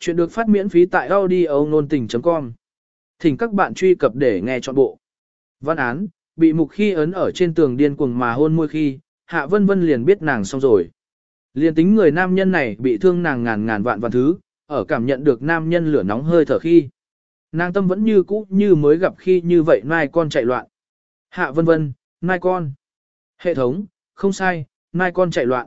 Chuyện được phát miễn phí tại audio nôn tình.com. Thỉnh các bạn truy cập để nghe trọn bộ. Văn án, bị mục khi ấn ở trên tường điên cuồng mà hôn môi khi, Hạ Vân Vân liền biết nàng xong rồi. Liền tính người nam nhân này bị thương nàng ngàn ngàn vạn vạn thứ, ở cảm nhận được nam nhân lửa nóng hơi thở khi. Nàng tâm vẫn như cũ như mới gặp khi như vậy nai con chạy loạn. Hạ Vân Vân, nai con. Hệ thống, không sai, nai con chạy loạn.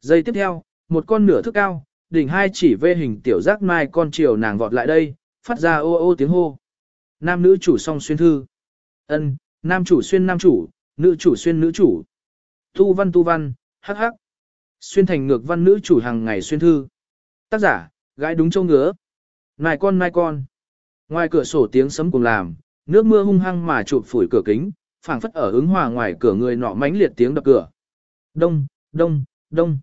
Giây tiếp theo, một con nửa thước cao, đỉnh hai chỉ vê hình tiểu giác mai con chiều nàng vọt lại đây, phát ra ô ô tiếng hô. Nam nữ chủ song xuyên thư. ân nam chủ xuyên nam chủ, nữ chủ xuyên nữ chủ. Tu văn tu văn, hắc hắc. Xuyên thành ngược văn nữ chủ hàng ngày xuyên thư. Tác giả, gái đúng châu ngứa. Mai con nai con. Ngoài cửa sổ tiếng sấm cùng làm, nước mưa hung hăng mà chụp phủi cửa kính, phảng phất ở ứng hòa ngoài cửa người nọ mãnh liệt tiếng đập cửa. Đông, đông, đông.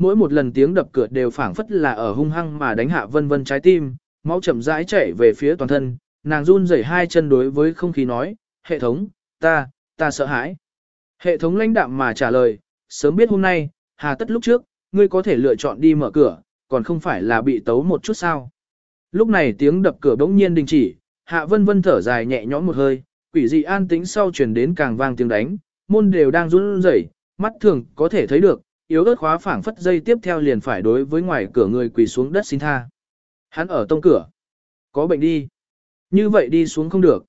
Mỗi một lần tiếng đập cửa đều phảng phất là ở hung hăng mà đánh hạ vân vân trái tim, máu chậm rãi chảy về phía toàn thân, nàng run rẩy hai chân đối với không khí nói, hệ thống, ta, ta sợ hãi. Hệ thống lãnh đạm mà trả lời, sớm biết hôm nay, hà tất lúc trước, ngươi có thể lựa chọn đi mở cửa, còn không phải là bị tấu một chút sao. Lúc này tiếng đập cửa bỗng nhiên đình chỉ, hạ vân vân thở dài nhẹ nhõm một hơi, quỷ dị an tĩnh sau truyền đến càng vang tiếng đánh, môn đều đang run rẩy, mắt thường có thể thấy được, yếu ớt khóa phảng phất dây tiếp theo liền phải đối với ngoài cửa người quỳ xuống đất xin tha. Hắn ở tông cửa. Có bệnh đi. Như vậy đi xuống không được.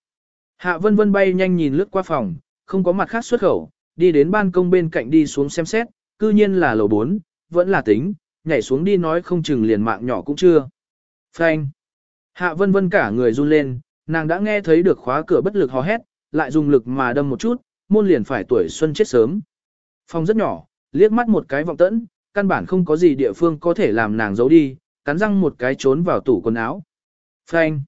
Hạ vân vân bay nhanh nhìn lướt qua phòng, không có mặt khác xuất khẩu, đi đến ban công bên cạnh đi xuống xem xét, cư nhiên là lầu 4, vẫn là tính, nhảy xuống đi nói không chừng liền mạng nhỏ cũng chưa. Phanh. Hạ vân vân cả người run lên, nàng đã nghe thấy được khóa cửa bất lực hò hét, lại dùng lực mà đâm một chút, môn liền phải tuổi xuân chết sớm. Phòng rất nhỏ, liếc mắt một cái vọng tẫn, căn bản không có gì địa phương có thể làm nàng giấu đi, cắn răng một cái trốn vào tủ quần áo. Phanh.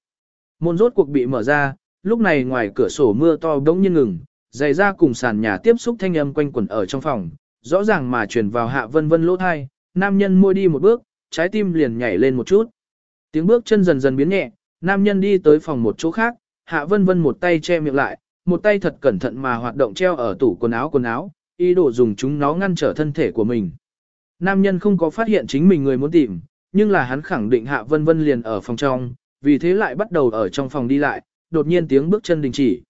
Môn rốt cuộc bị mở ra, lúc này ngoài cửa sổ mưa to đống nhiên ngừng, dày ra cùng sàn nhà tiếp xúc thanh âm quanh quẩn ở trong phòng, rõ ràng mà truyền vào hạ vân vân lỗ thai, nam nhân môi đi một bước, trái tim liền nhảy lên một chút. Tiếng bước chân dần dần biến nhẹ, nam nhân đi tới phòng một chỗ khác, hạ vân vân một tay che miệng lại, một tay thật cẩn thận mà hoạt động treo ở tủ quần áo quần áo, ý đồ dùng chúng nó ngăn trở thân thể của mình. Nam nhân không có phát hiện chính mình người muốn tìm, nhưng là hắn khẳng định Hạ Vân Vân liền ở phòng trong, vì thế lại bắt đầu ở trong phòng đi lại, đột nhiên tiếng bước chân đình chỉ.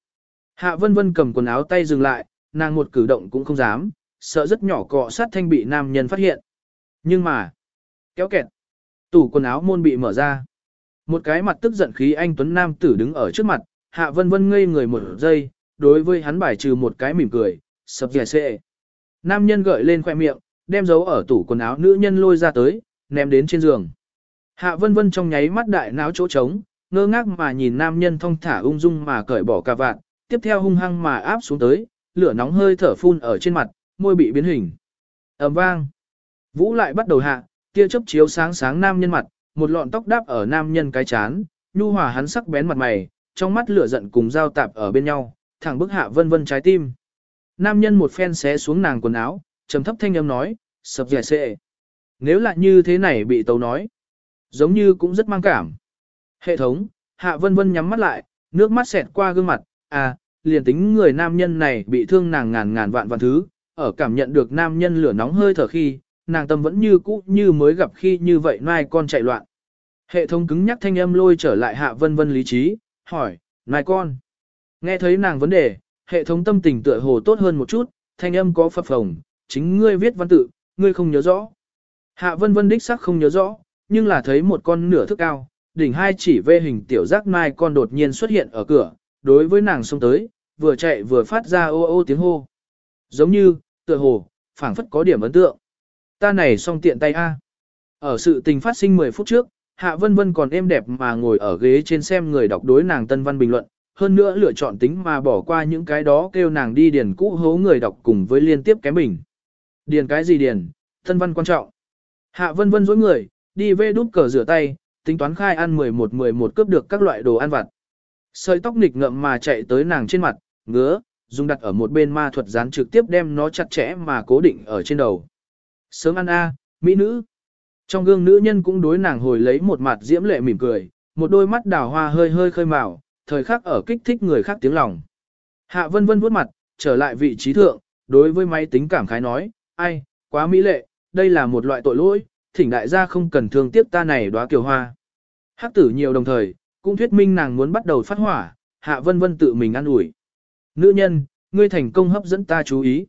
Hạ Vân Vân cầm quần áo tay dừng lại, nàng một cử động cũng không dám, sợ rất nhỏ cọ sát thanh bị nam nhân phát hiện. Nhưng mà, kéo kẹt, tủ quần áo môn bị mở ra. Một cái mặt tức giận khí anh Tuấn Nam tử đứng ở trước mặt, Hạ Vân Vân ngây người một giây, đối với hắn bài trừ một cái mỉm cười, sập dẻ xệ. Nam nhân gợi lên khoe miệng, đem dấu ở tủ quần áo nữ nhân lôi ra tới, ném đến trên giường. Hạ vân vân trong nháy mắt đại náo chỗ trống, ngơ ngác mà nhìn nam nhân thong thả ung dung mà cởi bỏ cà vạt, tiếp theo hung hăng mà áp xuống tới, lửa nóng hơi thở phun ở trên mặt, môi bị biến hình. ầm vang. Vũ lại bắt đầu hạ, tia chớp chiếu sáng sáng nam nhân mặt, một lọn tóc đáp ở nam nhân cái chán, nhu hòa hắn sắc bén mặt mày, trong mắt lửa giận cùng dao tạp ở bên nhau, thẳng bức hạ vân vân trái tim. Nam nhân một phen xé xuống nàng quần áo, trầm thấp thanh âm nói, sập dẻ xệ. Nếu là như thế này bị tấu nói, giống như cũng rất mang cảm. Hệ thống, hạ vân vân nhắm mắt lại, nước mắt xẹt qua gương mặt, à, liền tính người nam nhân này bị thương nàng ngàn ngàn vạn vạn thứ, ở cảm nhận được nam nhân lửa nóng hơi thở khi, nàng tâm vẫn như cũ như mới gặp khi như vậy nai con chạy loạn. Hệ thống cứng nhắc thanh âm lôi trở lại hạ vân vân lý trí, hỏi, nai con. Nghe thấy nàng vấn đề, hệ thống tâm tình tựa hồ tốt hơn một chút, thanh âm có phập phồng, chính ngươi viết văn tự, ngươi không nhớ rõ. Hạ vân vân đích sắc không nhớ rõ, nhưng là thấy một con nửa thước cao, đỉnh hai chỉ vê hình tiểu giác mai con đột nhiên xuất hiện ở cửa, đối với nàng xông tới, vừa chạy vừa phát ra ô ô tiếng hô. Giống như, tựa hồ, phảng phất có điểm ấn tượng. Ta này xong tiện tay A. Ở sự tình phát sinh 10 phút trước, Hạ Vân Vân còn êm đẹp mà ngồi ở ghế trên xem người đọc đối nàng tân văn bình luận, hơn nữa lựa chọn tính mà bỏ qua những cái đó kêu nàng đi điền cũ hố người đọc cùng với liên tiếp kém mình. Điền cái gì điền, thân văn quan trọng. Hạ vân vân dối người, đi về đút cờ rửa tay, tính toán khai ăn 11-11 cướp được các loại đồ ăn vặt. Sợi tóc nịch ngậm mà chạy tới nàng trên mặt, ngứa, dùng đặt ở một bên ma thuật dán trực tiếp đem nó chặt chẽ mà cố định ở trên đầu. Sớm ăn a, mỹ nữ. Trong gương nữ nhân cũng đối nàng hồi lấy một mặt diễm lệ mỉm cười, một đôi mắt đào hoa hơi hơi khơi màu, thời khắc ở kích thích người khác tiếng lòng. Hạ vân vân vuốt mặt, trở lại vị trí thượng, đối với máy tính cảm khái nói, ai, quá mỹ lệ, đây là một loại tội lỗi, thỉnh đại gia không cần thương tiếc ta này đóa kiều hoa. Hắc tử nhiều đồng thời, cũng thuyết minh nàng muốn bắt đầu phát hỏa, hạ vân vân tự mình ăn ủi. Nữ nhân, ngươi thành công hấp dẫn ta chú ý.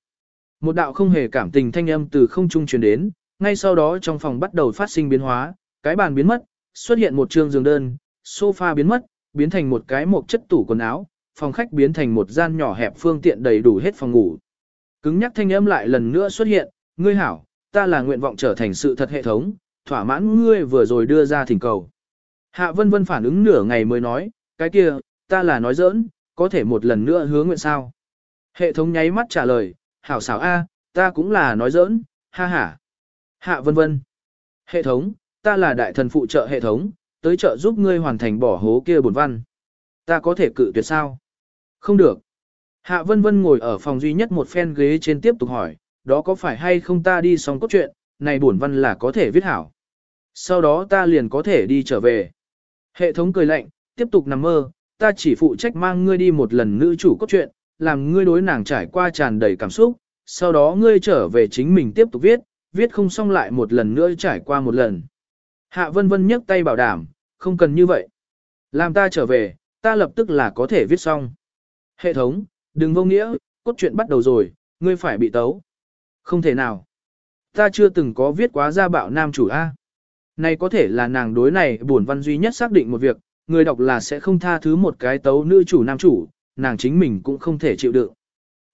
Một đạo không hề cảm tình thanh âm từ không trung truyền đến, ngay sau đó trong phòng bắt đầu phát sinh biến hóa, cái bàn biến mất, xuất hiện một trường giường đơn, sofa biến mất, biến thành một cái một chất tủ quần áo, phòng khách biến thành một gian nhỏ hẹp phương tiện đầy đủ hết phòng ngủ. Cứng nhắc thanh âm lại lần nữa xuất hiện, ngươi hảo, ta là nguyện vọng trở thành sự thật hệ thống, thỏa mãn ngươi vừa rồi đưa ra thỉnh cầu. Hạ vân vân phản ứng nửa ngày mới nói, cái kia, ta là nói giỡn, có thể một lần nữa hứa nguyện sao. Hệ thống nháy mắt trả lời, hảo xảo A, ta cũng là nói giỡn, ha ha. Hạ vân vân. Hệ thống, ta là đại thần phụ trợ hệ thống, tới trợ giúp ngươi hoàn thành bỏ hố kia bổn văn. Ta có thể cự tuyệt sao? Không được. Hạ vân vân ngồi ở phòng duy nhất một phen ghế trên tiếp tục hỏi, đó có phải hay không ta đi xong cốt truyện, này bổn văn là có thể viết hảo. Sau đó ta liền có thể đi trở về. Hệ thống cười lạnh, tiếp tục nằm mơ, ta chỉ phụ trách mang ngươi đi một lần nữ chủ cốt truyện, làm ngươi đối nàng trải qua tràn đầy cảm xúc, sau đó ngươi trở về chính mình tiếp tục viết, viết không xong lại một lần nữa trải qua một lần. Hạ vân vân nhấc tay bảo đảm, không cần như vậy. Làm ta trở về, ta lập tức là có thể viết xong. Hệ thống, đừng vô nghĩa, cốt truyện bắt đầu rồi, ngươi phải bị tấu. Không thể nào. Ta chưa từng có viết quá gia bạo nam chủ A. Này có thể là nàng đối này buồn văn duy nhất xác định một việc, người đọc là sẽ không tha thứ một cái tấu nữ chủ nam chủ, nàng chính mình cũng không thể chịu đựng.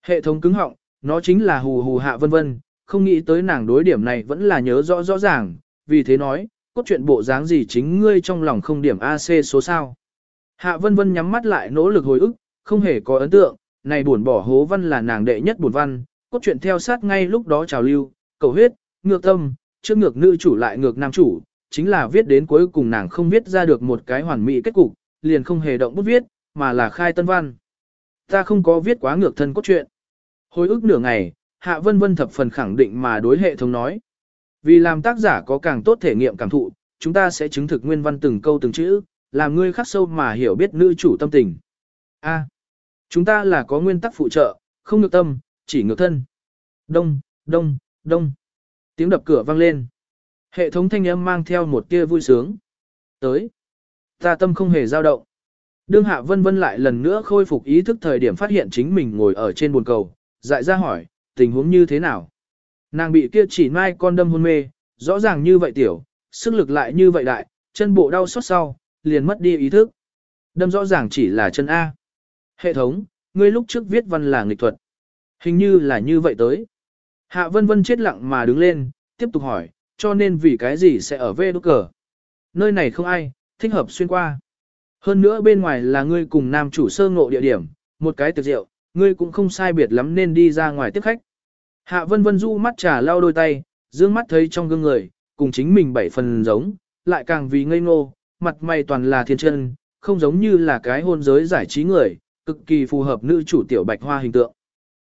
Hệ thống cứng họng, nó chính là hù hù hạ vân vân, không nghĩ tới nàng đối điểm này vẫn là nhớ rõ rõ ràng, vì thế nói, cốt truyện bộ dáng gì chính ngươi trong lòng không điểm AC số sao. Hạ vân vân nhắm mắt lại nỗ lực hồi ức, không hề có ấn tượng, này buồn bỏ hố văn là nàng đệ nhất buồn văn, cốt truyện theo sát ngay lúc đó trào lưu, cầu huyết, ngược tâm, trước ngược nữ chủ lại ngược nam chủ, chính là viết đến cuối cùng nàng không viết ra được một cái hoàn mỹ kết cục, liền không hề động bút viết, mà là khai tân văn. Ta không có viết quá ngược thân cốt truyện. Hồi ức nửa ngày, Hạ Vân Vân thập phần khẳng định mà đối hệ thống nói. Vì làm tác giả có càng tốt thể nghiệm cảm thụ, chúng ta sẽ chứng thực nguyên văn từng câu từng chữ, làm ngươi khắc sâu mà hiểu biết nữ chủ tâm tình. A. chúng ta là có nguyên tắc phụ trợ, không ngược tâm, chỉ ngược thân. Đông, đông, đông. Tiếng đập cửa vang lên. Hệ thống thanh âm mang theo một tia vui sướng. Tới. Ta tâm không hề dao động. Đương hạ vân vân lại lần nữa khôi phục ý thức thời điểm phát hiện chính mình ngồi ở trên buồn cầu, dại ra hỏi, tình huống như thế nào? Nàng bị kia chỉ mai con đâm hôn mê, rõ ràng như vậy tiểu, sức lực lại như vậy đại, chân bộ đau xót sau, liền mất đi ý thức. Đâm rõ ràng chỉ là chân A. Hệ thống, ngươi lúc trước viết văn là nghịch thuật. Hình như là như vậy tới. Hạ vân vân chết lặng mà đứng lên, tiếp tục hỏi, cho nên vì cái gì sẽ ở về đốt cờ. Nơi này không ai, thích hợp xuyên qua. Hơn nữa bên ngoài là ngươi cùng nam chủ sơ ngộ địa điểm, một cái tiệc rượu, ngươi cũng không sai biệt lắm nên đi ra ngoài tiếp khách. Hạ vân vân du mắt trà lau đôi tay, dương mắt thấy trong gương người, cùng chính mình bảy phần giống, lại càng vì ngây ngô, mặt mày toàn là thiên chân, không giống như là cái hôn giới giải trí người, cực kỳ phù hợp nữ chủ tiểu bạch hoa hình tượng.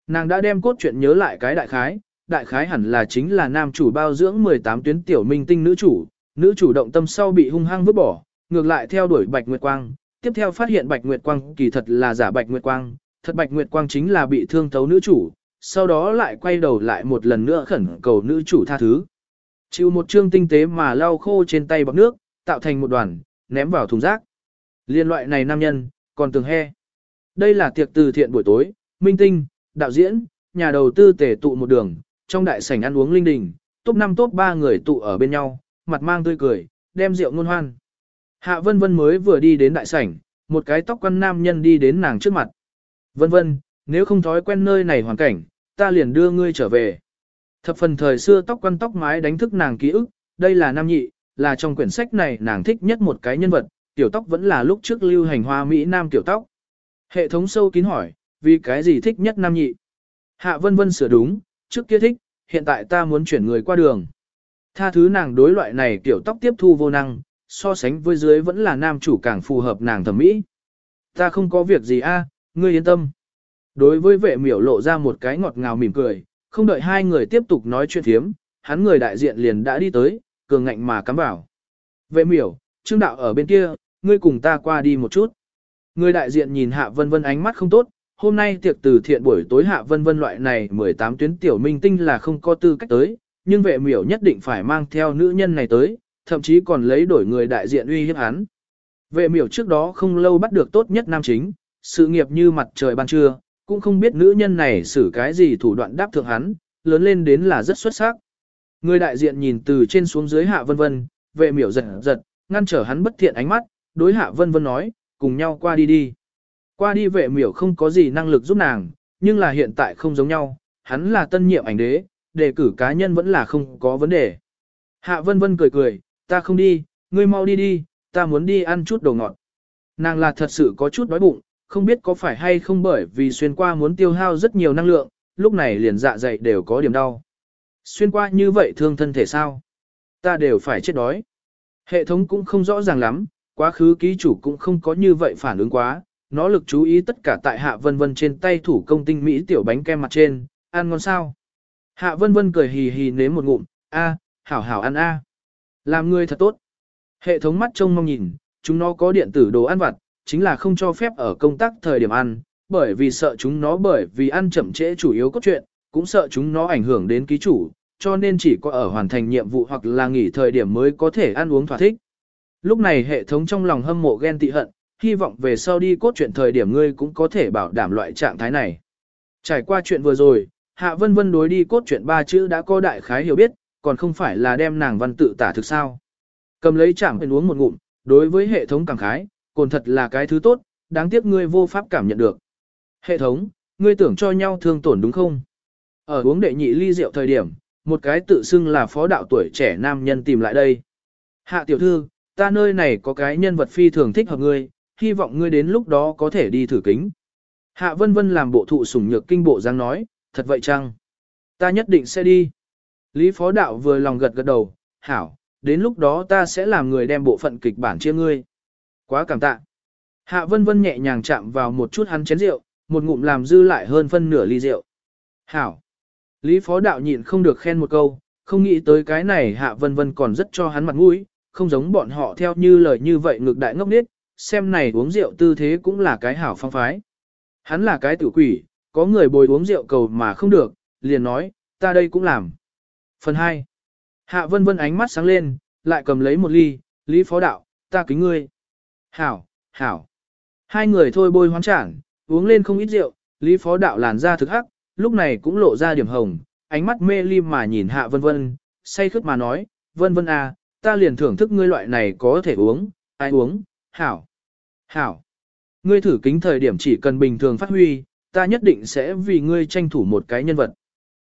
Nàng đã đem cốt truyện nhớ lại cái đại khái, đại khái hẳn là chính là nam chủ bao dưỡng 18 tuyến tiểu minh tinh nữ chủ, nữ chủ động tâm sau bị hung hăng vứt bỏ, ngược lại theo đuổi Bạch Nguyệt Quang, tiếp theo phát hiện Bạch Nguyệt Quang kỳ thật là giả Bạch Nguyệt Quang, thật Bạch Nguyệt Quang chính là bị thương thấu nữ chủ, sau đó lại quay đầu lại một lần nữa khẩn cầu nữ chủ tha thứ. Chịu một chương tinh tế mà lau khô trên tay bọc nước, tạo thành một đoàn, ném vào thùng rác. Liên loại này nam nhân, còn tường he. Đây là tiệc từ thiện buổi tối, minh tinh, đạo diễn, nhà đầu tư tề tụ một đường, trong đại sảnh ăn uống linh đình, top 5 top 3 người tụ ở bên nhau, mặt mang tươi cười, đem rượu ngôn hoan. Hạ Vân Vân mới vừa đi đến đại sảnh, một cái tóc quăn nam nhân đi đến nàng trước mặt. Vân Vân, nếu không thói quen nơi này hoàn cảnh, ta liền đưa ngươi trở về. Thập phần thời xưa tóc quăn tóc mái đánh thức nàng ký ức, đây là nam nhị, là trong quyển sách này nàng thích nhất một cái nhân vật, tiểu tóc vẫn là lúc trước lưu hành hoa Mỹ Nam tiểu tóc. Hệ thống sâu kín hỏi, vì cái gì thích nhất nam nhị? Hạ Vân Vân sửa đúng, trước kia thích, hiện tại ta muốn chuyển người qua đường. Tha thứ nàng đối loại này tiểu tóc tiếp thu vô năng, so sánh với dưới vẫn là nam chủ càng phù hợp nàng thẩm mỹ. Ta không có việc gì a, ngươi yên tâm. Đối với vệ miểu lộ ra một cái ngọt ngào mỉm cười, không đợi hai người tiếp tục nói chuyện thiếm, hắn người đại diện liền đã đi tới, cường ngạnh mà cắm vào. Vệ miểu, trương đạo ở bên kia, ngươi cùng ta qua đi một chút. Người đại diện nhìn hạ vân vân ánh mắt không tốt, hôm nay tiệc từ thiện buổi tối hạ vân vân loại này 18 tuyến tiểu minh tinh là không có tư cách tới, nhưng vệ miểu nhất định phải mang theo nữ nhân này tới, thậm chí còn lấy đổi người đại diện uy hiếp hắn. Vệ miểu trước đó không lâu bắt được tốt nhất nam chính, sự nghiệp như mặt trời ban trưa, cũng không biết nữ nhân này xử cái gì thủ đoạn đáp thượng hắn, lớn lên đến là rất xuất sắc. Người đại diện nhìn từ trên xuống dưới hạ vân vân, vệ miểu giật giật, ngăn trở hắn bất thiện ánh mắt, đối hạ vân vân nói, cùng nhau qua đi đi. Qua đi vệ miểu không có gì năng lực giúp nàng, nhưng là hiện tại không giống nhau, hắn là tân nhiệm ảnh đế, đề cử cá nhân vẫn là không có vấn đề. Hạ vân vân cười cười, ta không đi, ngươi mau đi đi, ta muốn đi ăn chút đồ ngọt. Nàng là thật sự có chút đói bụng, không biết có phải hay không bởi vì xuyên qua muốn tiêu hao rất nhiều năng lượng, lúc này liền dạ dày đều có điểm đau. Xuyên qua như vậy thương thân thể sao? Ta đều phải chết đói. Hệ thống cũng không rõ ràng lắm, quá khứ ký chủ cũng không có như vậy phản ứng quá, nó lực chú ý tất cả tại hạ vân vân trên tay thủ công tinh mỹ tiểu bánh kem mặt trên, ăn ngon sao. Hạ vân vân cười hì hì nếm một ngụm, a, hảo hảo ăn a. Làm người thật tốt. Hệ thống mắt trông mong nhìn, chúng nó có điện tử đồ ăn vặt, chính là không cho phép ở công tác thời điểm ăn, bởi vì sợ chúng nó bởi vì ăn chậm trễ chủ yếu cốt truyện, cũng sợ chúng nó ảnh hưởng đến ký chủ, cho nên chỉ có ở hoàn thành nhiệm vụ hoặc là nghỉ thời điểm mới có thể ăn uống thỏa thích. Lúc này hệ thống trong lòng hâm mộ ghen tị hận, hy vọng về sau đi cốt truyện thời điểm ngươi cũng có thể bảo đảm loại trạng thái này. Trải qua chuyện vừa rồi, Hạ Vân Vân đối đi cốt truyện ba chữ đã có đại khái hiểu biết, còn không phải là đem nàng văn tự tả thực sao. Cầm lấy chạm bên uống một ngụm, đối với hệ thống cảm khái, cồn thật là cái thứ tốt, đáng tiếc ngươi vô pháp cảm nhận được. Hệ thống, ngươi tưởng cho nhau thương tổn đúng không? Ở uống đệ nhị ly rượu thời điểm, một cái tự xưng là phó đạo tuổi trẻ nam nhân tìm lại đây. Hạ tiểu thư, ta nơi này có cái nhân vật phi thường thích hợp ngươi, hy vọng ngươi đến lúc đó có thể đi thử kính. Hạ vân vân làm bộ thụ sủng nhược kinh bộ giang nói, thật vậy chăng? Ta nhất định sẽ đi. Lý phó đạo vừa lòng gật gật đầu, hảo, đến lúc đó ta sẽ làm người đem bộ phận kịch bản chia ngươi. Quá cảm tạ. Hạ vân vân nhẹ nhàng chạm vào một chút hắn chén rượu, một ngụm làm dư lại hơn phân nửa ly rượu. Hảo. Lý phó đạo nhịn không được khen một câu, không nghĩ tới cái này hạ vân vân còn rất cho hắn mặt mũi, không giống bọn họ theo như lời như vậy ngược đại ngốc nết, xem này uống rượu tư thế cũng là cái hảo phong phái. Hắn là cái tử quỷ, có người bồi uống rượu cầu mà không được, liền nói, ta đây cũng làm. Phần 2. Hạ vân vân ánh mắt sáng lên, lại cầm lấy một ly, Lý phó đạo, ta kính ngươi. Hảo, hảo. Hai người thôi bôi hoán trảng, uống lên không ít rượu, Lý phó đạo làn ra thực hắc, lúc này cũng lộ ra điểm hồng, ánh mắt mê ly mà nhìn hạ vân vân, say khướt mà nói, vân vân à, ta liền thưởng thức ngươi loại này có thể uống, ai uống, hảo, hảo. Ngươi thử kính thời điểm chỉ cần bình thường phát huy, ta nhất định sẽ vì ngươi tranh thủ một cái nhân vật.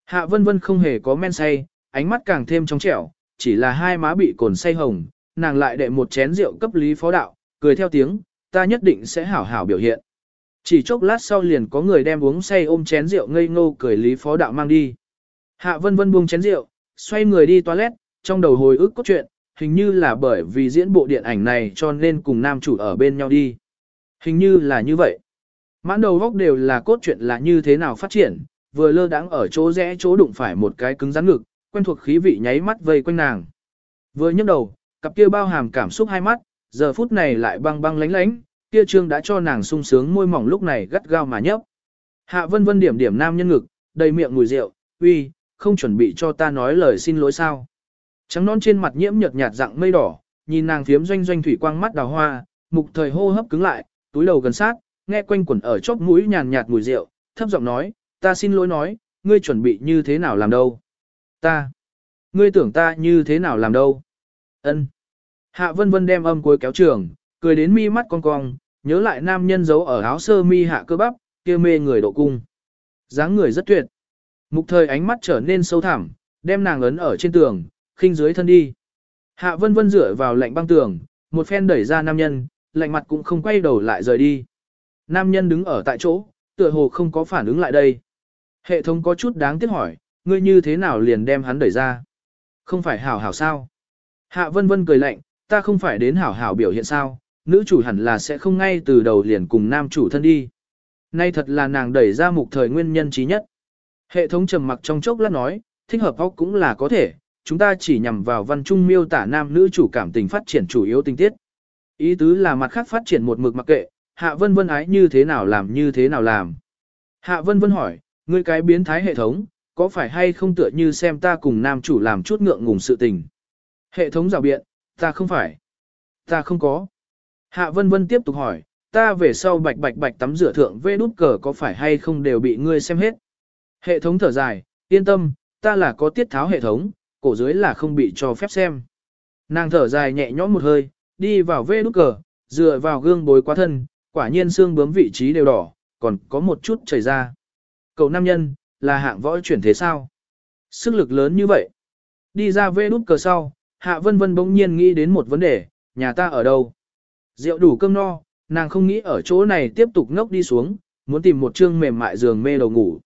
Hạ vân vân không hề có men say, ánh mắt càng thêm trong trẻo, chỉ là hai má bị cồn say hồng, nàng lại đệ một chén rượu cấp lý phó đạo, cười theo tiếng, ta nhất định sẽ hảo hảo biểu hiện. Chỉ chốc lát sau liền có người đem uống say ôm chén rượu ngây ngô cười lý phó đạo mang đi. Hạ vân vân buông chén rượu, xoay người đi toilet, trong đầu hồi ức cốt truyện, hình như là bởi vì diễn bộ điện ảnh này cho nên cùng nam chủ ở bên nhau đi. Hình như là như vậy. Mãn đầu góc đều là cốt truyện là như thế nào phát triển, vừa lơ đãng ở chỗ rẽ chỗ đụng phải một cái cứng rắn ngực, quen thuộc khí vị nháy mắt vây quanh nàng. Vừa nhấc đầu, cặp kia bao hàm cảm xúc hai mắt, giờ phút này lại băng băng lánh lánh, kia trương đã cho nàng sung sướng môi mỏng lúc này gắt gao mà nhấp. Hạ vân vân điểm điểm nam nhân ngực, đầy miệng mùi rượu, uy, không chuẩn bị cho ta nói lời xin lỗi sao. Trắng non trên mặt nhiễm nhợt nhạt dạng mây đỏ, nhìn nàng phiếm doanh doanh thủy quang mắt đào hoa, mục thời hô hấp cứng lại, túi đầu gần sát, nghe quanh quẩn ở chóp mũi nhàn nhạt mùi rượu, thấp giọng nói, ta xin lỗi nói, ngươi chuẩn bị như thế nào làm đâu. Ta, ngươi tưởng ta như thế nào làm đâu. Ân. Hạ vân vân đem âm cuối kéo trường, cười đến mi mắt cong cong, nhớ lại nam nhân giấu ở áo sơ mi hạ cơ bắp, kia mê người độ cung. dáng người rất tuyệt. Mục thời ánh mắt trở nên sâu thẳm, đem nàng ấn ở trên tường, khinh dưới thân đi. Hạ vân vân dựa vào lạnh băng tường, một phen đẩy ra nam nhân, lạnh mặt cũng không quay đầu lại rời đi. Nam nhân đứng ở tại chỗ, tựa hồ không có phản ứng lại đây. Hệ thống có chút đáng tiếc hỏi, ngươi như thế nào liền đem hắn đẩy ra? Không phải hảo hảo sao? Hạ vân vân cười lạnh, ta không phải đến hảo hảo biểu hiện sao, nữ chủ hẳn là sẽ không ngay từ đầu liền cùng nam chủ thân đi. Nay thật là nàng đẩy ra mục thời nguyên nhân trí nhất. Hệ thống trầm mặc trong chốc lát nói, thích hợp óc cũng là có thể, chúng ta chỉ nhằm vào văn trung miêu tả nam nữ chủ cảm tình phát triển chủ yếu tình tiết. Ý tứ là mặt khác phát triển một mực mặc kệ, hạ vân vân ái như thế nào làm như thế nào làm. Hạ vân vân hỏi, ngươi cái biến thái hệ thống, có phải hay không tựa như xem ta cùng nam chủ làm chút ngượng ngùng sự tình. Hệ thống rào biện, ta không phải. Ta không có. Hạ Vân Vân tiếp tục hỏi, ta về sau bạch bạch bạch tắm rửa thượng vê đút cờ có phải hay không đều bị ngươi xem hết. Hệ thống thở dài, yên tâm, ta là có tiết tháo hệ thống, cổ dưới là không bị cho phép xem. Nàng thở dài nhẹ nhõm một hơi, đi vào vê nút cờ, dựa vào gương bối quá thân, quả nhiên xương bướm vị trí đều đỏ, còn có một chút chảy ra. Cậu nam nhân, là hạng võ chuyển thế sao? Sức lực lớn như vậy. Đi ra vê nút cờ sau, Hạ Vân Vân bỗng nhiên nghĩ đến một vấn đề, nhà ta ở đâu? Rượu đủ cơm no, nàng không nghĩ ở chỗ này tiếp tục ngốc đi xuống, muốn tìm một chương mềm mại giường mê đầu ngủ.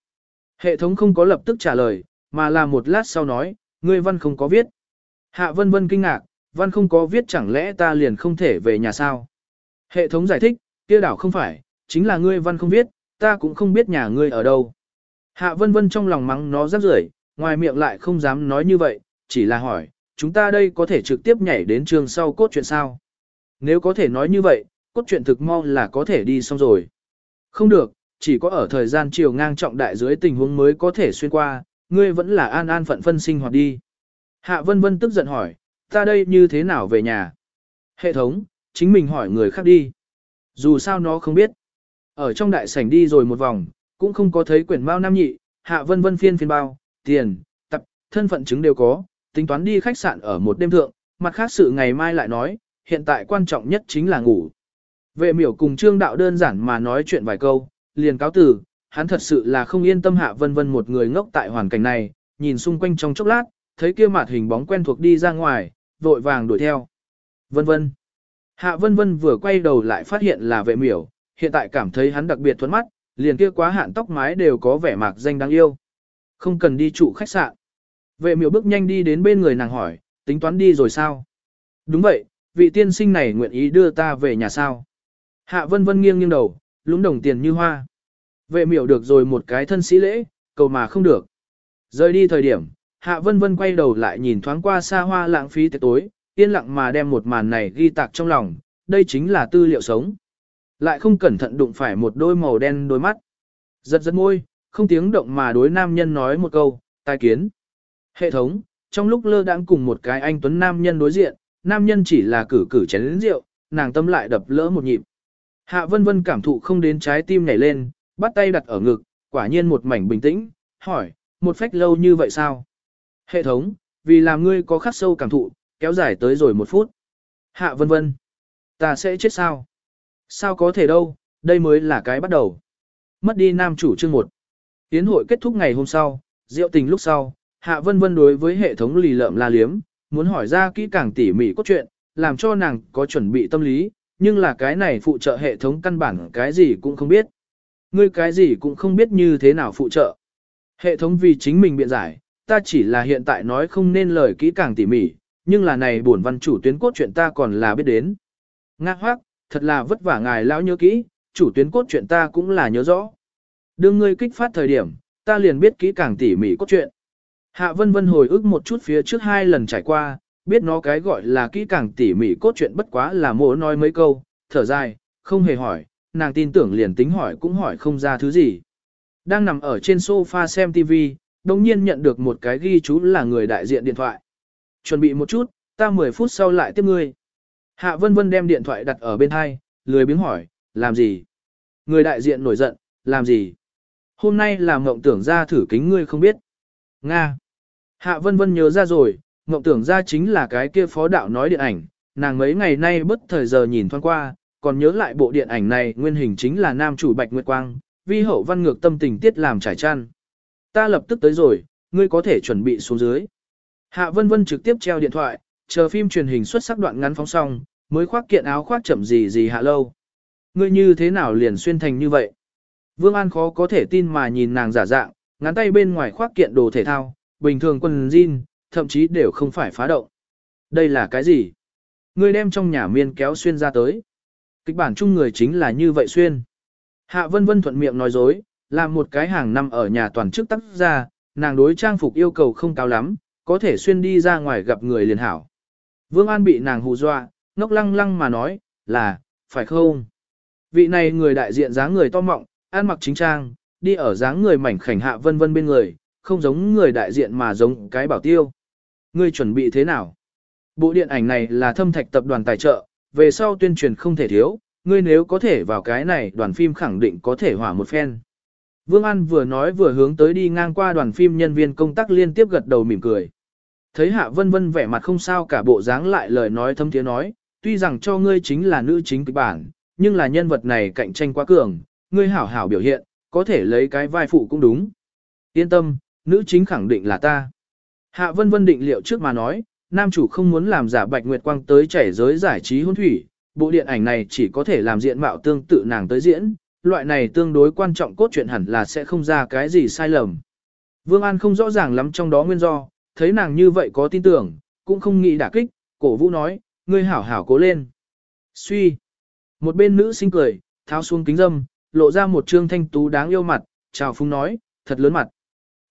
Hệ thống không có lập tức trả lời, mà là một lát sau nói, ngươi văn không có viết. Hạ Vân Vân kinh ngạc, văn không có viết chẳng lẽ ta liền không thể về nhà sao? Hệ thống giải thích, kia đảo không phải, chính là ngươi văn không viết, ta cũng không biết nhà ngươi ở đâu. Hạ Vân Vân trong lòng mắng nó rắc rưởi, ngoài miệng lại không dám nói như vậy, chỉ là hỏi, chúng ta đây có thể trực tiếp nhảy đến trường sau cốt truyện sao? Nếu có thể nói như vậy, cốt truyện thực mau là có thể đi xong rồi. Không được, chỉ có ở thời gian chiều ngang trọng đại dưới tình huống mới có thể xuyên qua, ngươi vẫn là an an phận phân sinh hoạt đi. Hạ Vân Vân tức giận hỏi, ta đây như thế nào về nhà? Hệ thống, chính mình hỏi người khác đi. Dù sao nó không biết. Ở trong đại sảnh đi rồi một vòng, cũng không có thấy quyển bao nam nhị, Hạ Vân Vân phiên phiên bao, tiền, tập, thân phận chứng đều có, tính toán đi khách sạn ở một đêm thượng, mặt khác sự ngày mai lại nói, hiện tại quan trọng nhất chính là ngủ. Vệ miểu cùng trương đạo đơn giản mà nói chuyện vài câu, liền cáo từ, hắn thật sự là không yên tâm hạ vân vân một người ngốc tại hoàn cảnh này, nhìn xung quanh trong chốc lát, thấy kia mặt hình bóng quen thuộc đi ra ngoài, vội vàng đuổi theo. Vân vân. Hạ vân vân vừa quay đầu lại phát hiện là vệ miểu, hiện tại cảm thấy hắn đặc biệt thuẫn mắt, liền kia quá hạn tóc mái đều có vẻ mạc danh đáng yêu. Không cần đi trụ khách sạn. Vệ miểu bước nhanh đi đến bên người nàng hỏi, tính toán đi rồi sao? Đúng vậy, vị tiên sinh này nguyện ý đưa ta về nhà sao? Hạ vân vân nghiêng nghiêng đầu, lúng đồng tiền như hoa. Vệ miểu được rồi một cái thân sĩ lễ, cầu mà không được. Rời đi thời điểm, Hạ Vân Vân quay đầu lại nhìn thoáng qua xa hoa lãng phí tiệc tối, yên lặng mà đem một màn này ghi tạc trong lòng, đây chính là tư liệu sống. Lại không cẩn thận đụng phải một đôi màu đen đôi mắt. Giật giật môi, không tiếng động mà đối nam nhân nói một câu, tai kiến. Hệ thống, trong lúc lơ đãng cùng một cái anh tuấn nam nhân đối diện, nam nhân chỉ là cử cử chén lĩnh rượu, nàng tâm lại đập lỡ một nhịp. Hạ Vân Vân cảm thụ không đến trái tim nhảy lên, bắt tay đặt ở ngực, quả nhiên một mảnh bình tĩnh, hỏi, một phách lâu như vậy sao? Hệ thống, vì làm ngươi có khắc sâu cảm thụ, kéo dài tới rồi một phút. Hạ Vân Vân, ta sẽ chết sao? Sao có thể đâu, đây mới là cái bắt đầu. Mất đi nam chủ chương một. Tiến hội kết thúc ngày hôm sau, rượu tình lúc sau, Hạ Vân Vân đối với hệ thống lì lợm la liếm, muốn hỏi ra kỹ càng tỉ mỉ cốt truyện, làm cho nàng có chuẩn bị tâm lý, nhưng là cái này phụ trợ hệ thống căn bản cái gì cũng không biết. Ngươi cái gì cũng không biết như thế nào phụ trợ. Hệ thống vì chính mình biện giải, ta chỉ là hiện tại nói không nên lời kỹ càng tỉ mỉ, nhưng là này bổn văn chủ tuyến cốt truyện ta còn là biết đến. Nga hoác, thật là vất vả ngài lão nhớ kỹ, chủ tuyến cốt truyện ta cũng là nhớ rõ. Đương ngươi kích phát thời điểm, ta liền biết kỹ càng tỉ mỉ cốt truyện. Hạ vân vân hồi ức một chút phía trước hai lần trải qua, biết nó cái gọi là kỹ càng tỉ mỉ cốt truyện bất quá là mỗ nói mấy câu, thở dài, không hề hỏi, nàng tin tưởng liền tính hỏi cũng hỏi không ra thứ gì. Đang nằm ở trên sofa xem TV, đồng nhiên nhận được một cái ghi chú là người đại diện điện thoại. Chuẩn bị một chút, ta 10 phút sau lại tiếp ngươi. Hạ Vân Vân đem điện thoại đặt ở bên hai, lười biếng hỏi, làm gì? Người đại diện nổi giận, làm gì? Hôm nay là mộng tưởng ra thử kính ngươi không biết. Nga. Hạ Vân Vân nhớ ra rồi, mộng tưởng ra chính là cái kia phó đạo nói điện ảnh, nàng mấy ngày nay bất thời giờ nhìn thoáng qua, còn nhớ lại bộ điện ảnh này nguyên hình chính là nam chủ Bạch Nguyệt Quang, vi hậu văn ngược tâm tình tiết làm trải chăn. Ta lập tức tới rồi, ngươi có thể chuẩn bị xuống dưới. Hạ Vân Vân trực tiếp treo điện thoại, chờ phim truyền hình xuất sắc đoạn ngắn phóng xong, mới khoác kiện áo khoác chậm gì gì hạ lâu. Ngươi như thế nào liền xuyên thành như vậy? Vương An khó có thể tin mà nhìn nàng giả dạng, ngắn tay bên ngoài khoác kiện đồ thể thao, bình thường quần jean, thậm chí đều không phải phá động. Đây là cái gì? Ngươi đem trong nhà miên kéo xuyên ra tới. Kịch bản chung người chính là như vậy xuyên. Hạ Vân Vân thuận miệng nói dối, làm một cái hàng năm ở nhà toàn chức tác ra, nàng đối trang phục yêu cầu không cao lắm, có thể xuyên đi ra ngoài gặp người liền hảo. Vương An bị nàng hù dọa, ngốc lăng lăng mà nói, là, phải không? Vị này người đại diện dáng người to mọng, ăn mặc chính trang, đi ở dáng người mảnh khảnh hạ vân vân bên người, không giống người đại diện mà giống cái bảo tiêu. Ngươi chuẩn bị thế nào? Bộ điện ảnh này là thâm thạch tập đoàn tài trợ, về sau tuyên truyền không thể thiếu, ngươi nếu có thể vào cái này đoàn phim khẳng định có thể hỏa một phen. Vương An vừa nói vừa hướng tới đi ngang qua đoàn phim nhân viên công tác liên tiếp gật đầu mỉm cười. Thấy Hạ Vân Vân vẻ mặt không sao cả bộ dáng lại lời nói thâm tiếng nói, tuy rằng cho ngươi chính là nữ chính kịch bản, nhưng là nhân vật này cạnh tranh quá cường, ngươi hảo hảo biểu hiện, có thể lấy cái vai phụ cũng đúng. Yên tâm, nữ chính khẳng định là ta. Hạ Vân Vân định liệu trước mà nói, nam chủ không muốn làm giả Bạch Nguyệt Quang tới chảy giới giải trí hôn thủy, bộ điện ảnh này chỉ có thể làm diện mạo tương tự nàng tới diễn, loại này tương đối quan trọng cốt truyện hẳn là sẽ không ra cái gì sai lầm. Vương An không rõ ràng lắm trong đó nguyên do, thấy nàng như vậy có tin tưởng, cũng không nghĩ đả kích, cổ vũ nói, ngươi hảo hảo cố lên. Suy. Một bên nữ sinh cười, tháo xuống kính dâm, lộ ra một trương thanh tú đáng yêu mặt, chào phung nói, thật lớn mặt.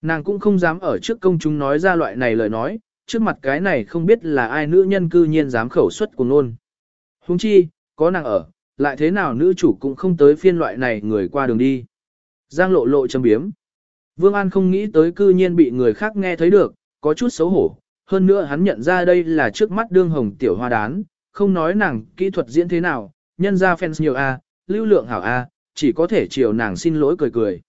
Nàng cũng không dám ở trước công chúng nói ra loại này lời nói, trước mặt cái này không biết là ai nữ nhân cư nhiên dám khẩu xuất cùng nôn. Huống chi, có nàng ở, lại thế nào nữ chủ cũng không tới phiên loại này người qua đường đi. Giang lộ lộ châm biếm. Vương An không nghĩ tới cư nhiên bị người khác nghe thấy được, có chút xấu hổ. Hơn nữa hắn nhận ra đây là trước mắt đương hồng tiểu hoa đán, không nói nàng kỹ thuật diễn thế nào, nhân ra fans nhiều a, lưu lượng hảo a, chỉ có thể chiều nàng xin lỗi cười cười.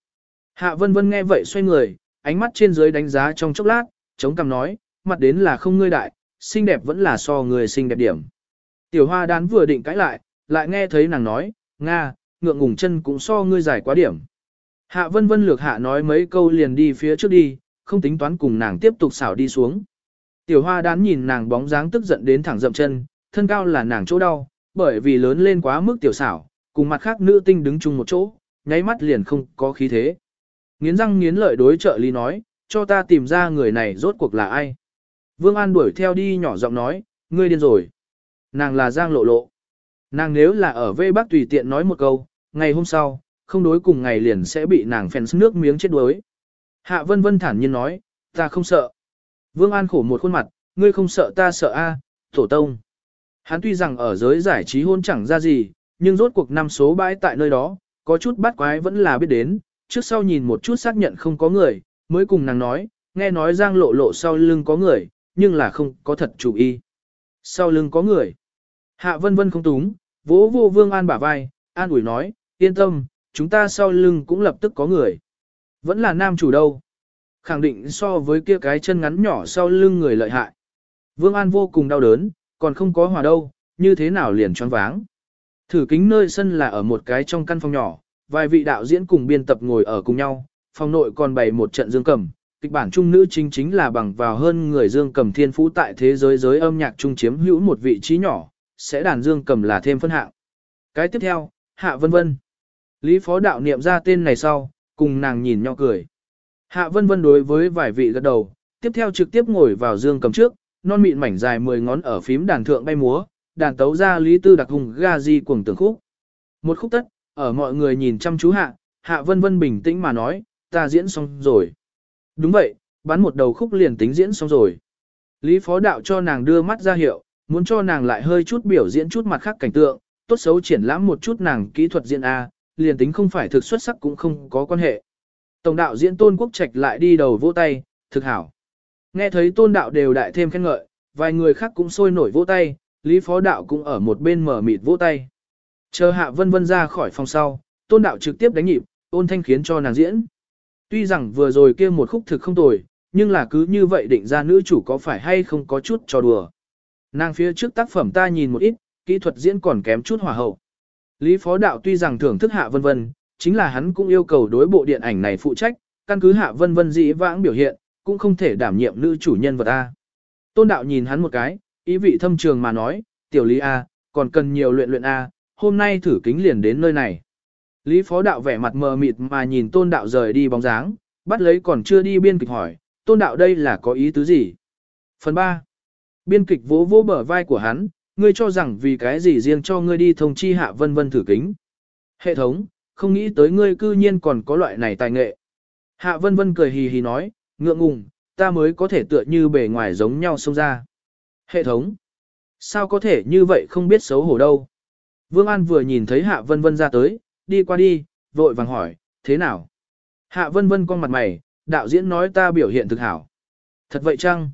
Hạ vân vân nghe vậy xoay người, ánh mắt trên dưới đánh giá trong chốc lát, chống cằm nói, mặt đến là không ngươi đại, xinh đẹp vẫn là so người xinh đẹp điểm. Tiểu hoa đán vừa định cãi lại, lại nghe thấy nàng nói, Nga, ngượng ngùng chân cũng so ngươi dài quá điểm. Hạ vân vân lược hạ nói mấy câu liền đi phía trước đi, không tính toán cùng nàng tiếp tục xảo đi xuống. Tiểu hoa đán nhìn nàng bóng dáng tức giận đến thẳng dậm chân, thân cao là nàng chỗ đau, bởi vì lớn lên quá mức tiểu xảo, cùng mặt khác nữ tinh đứng chung một chỗ, nháy mắt liền không có khí thế. Nghiến răng nghiến lợi đối trợ lý nói, cho ta tìm ra người này rốt cuộc là ai. Vương An đuổi theo đi nhỏ giọng nói, ngươi điên rồi. Nàng là Giang Lộ Lộ. Nàng nếu là ở vê bắc tùy tiện nói một câu, ngày hôm sau, không đối cùng ngày liền sẽ bị nàng phèn nước miếng chết đuối. Hạ Vân Vân thản nhiên nói, ta không sợ. Vương An khổ một khuôn mặt, ngươi không sợ ta sợ a, tổ tông. Hắn tuy rằng ở giới giải trí hôn chẳng ra gì, nhưng rốt cuộc năm số bãi tại nơi đó, có chút bắt quái vẫn là biết đến, trước sau nhìn một chút xác nhận không có người, mới cùng nàng nói, nghe nói giang lộ lộ sau lưng có người, nhưng là không có thật chủ ý. Sau lưng có người. Hạ vân vân không túng, vỗ vô vương an bả vai, an ủi nói, yên tâm, chúng ta sau lưng cũng lập tức có người. Vẫn là nam chủ đâu. Khẳng định so với kia cái chân ngắn nhỏ sau lưng người lợi hại. Vương An vô cùng đau đớn, còn không có hòa đâu, như thế nào liền choáng váng. Thử kính nơi sân là ở một cái trong căn phòng nhỏ, vài vị đạo diễn cùng biên tập ngồi ở cùng nhau, phòng nội còn bày một trận dương cầm. Kịch bản trung nữ chính chính là bằng vào hơn người dương cầm thiên phú tại thế giới giới âm nhạc trung chiếm hữu một vị trí nhỏ, sẽ đàn dương cầm là thêm phân hạng. Cái tiếp theo, Hạ Vân Vân. Lý Phó Đạo niệm ra tên này sau, cùng nàng nhìn nhau cười. Hạ Vân Vân đối với vài vị gật đầu, tiếp theo trực tiếp ngồi vào dương cầm trước, non mịn mảnh dài 10 ngón ở phím đàn thượng bay múa, đàn tấu ra Lý Tư đặc hùng ga di cuồng tưởng khúc. Một khúc tất, ở mọi người nhìn chăm chú hạ, Hạ Vân Vân bình tĩnh mà nói, ta diễn xong rồi. Đúng vậy, bắn một đầu khúc liền tính diễn xong rồi. Lý Phó Đạo cho nàng đưa mắt ra hiệu, muốn cho nàng lại hơi chút biểu diễn chút mặt khác cảnh tượng, tốt xấu triển lãm một chút nàng kỹ thuật diễn A, liền tính không phải thực xuất sắc cũng không có quan hệ. Tổng đạo diễn Tôn Quốc Trạch lại đi đầu vỗ tay, thực hảo. Nghe thấy Tôn đạo đều đại thêm khen ngợi, vài người khác cũng sôi nổi vỗ tay, Lý Phó đạo cũng ở một bên mở mịt vỗ tay. Chờ Hạ Vân Vân ra khỏi phòng sau, Tôn đạo trực tiếp đánh nhịp, ôn thanh khiến cho nàng diễn. Tuy rằng vừa rồi kia một khúc thực không tồi, nhưng là cứ như vậy định ra nữ chủ có phải hay không có chút trò đùa. Nàng phía trước tác phẩm ta nhìn một ít, kỹ thuật diễn còn kém chút hòa hậu. Lý Phó Đạo tuy rằng thưởng thức Hạ Vân Vân, chính là hắn cũng yêu cầu đối bộ điện ảnh này phụ trách, căn cứ Hạ Vân Vân dĩ vãng biểu hiện, cũng không thể đảm nhiệm nữ chủ nhân vật A. Tôn Đạo nhìn hắn một cái, ý vị thâm trường mà nói, tiểu Lý A, còn cần nhiều luyện luyện A, hôm nay thử kính liền đến nơi này. Lý Phó Đạo vẻ mặt mờ mịt mà nhìn Tôn Đạo rời đi bóng dáng, bắt lấy còn chưa đi biên kịch hỏi, Tôn Đạo đây là có ý tứ gì? Phần 3. Biên kịch vỗ vỗ bờ vai của hắn, ngươi cho rằng vì cái gì riêng cho ngươi đi thông chi hạ vân vân thử kính. Hệ thống, không nghĩ tới ngươi cư nhiên còn có loại này tài nghệ. Hạ vân vân cười hì hì nói, ngượng ngùng, ta mới có thể tựa như bề ngoài giống nhau xông ra. Hệ thống, sao có thể như vậy không biết xấu hổ đâu. Vương An vừa nhìn thấy Hạ Vân Vân ra tới, đi qua đi, vội vàng hỏi, thế nào? Hạ Vân Vân con mặt mày, đạo diễn nói ta biểu hiện thực hảo. Thật vậy chăng?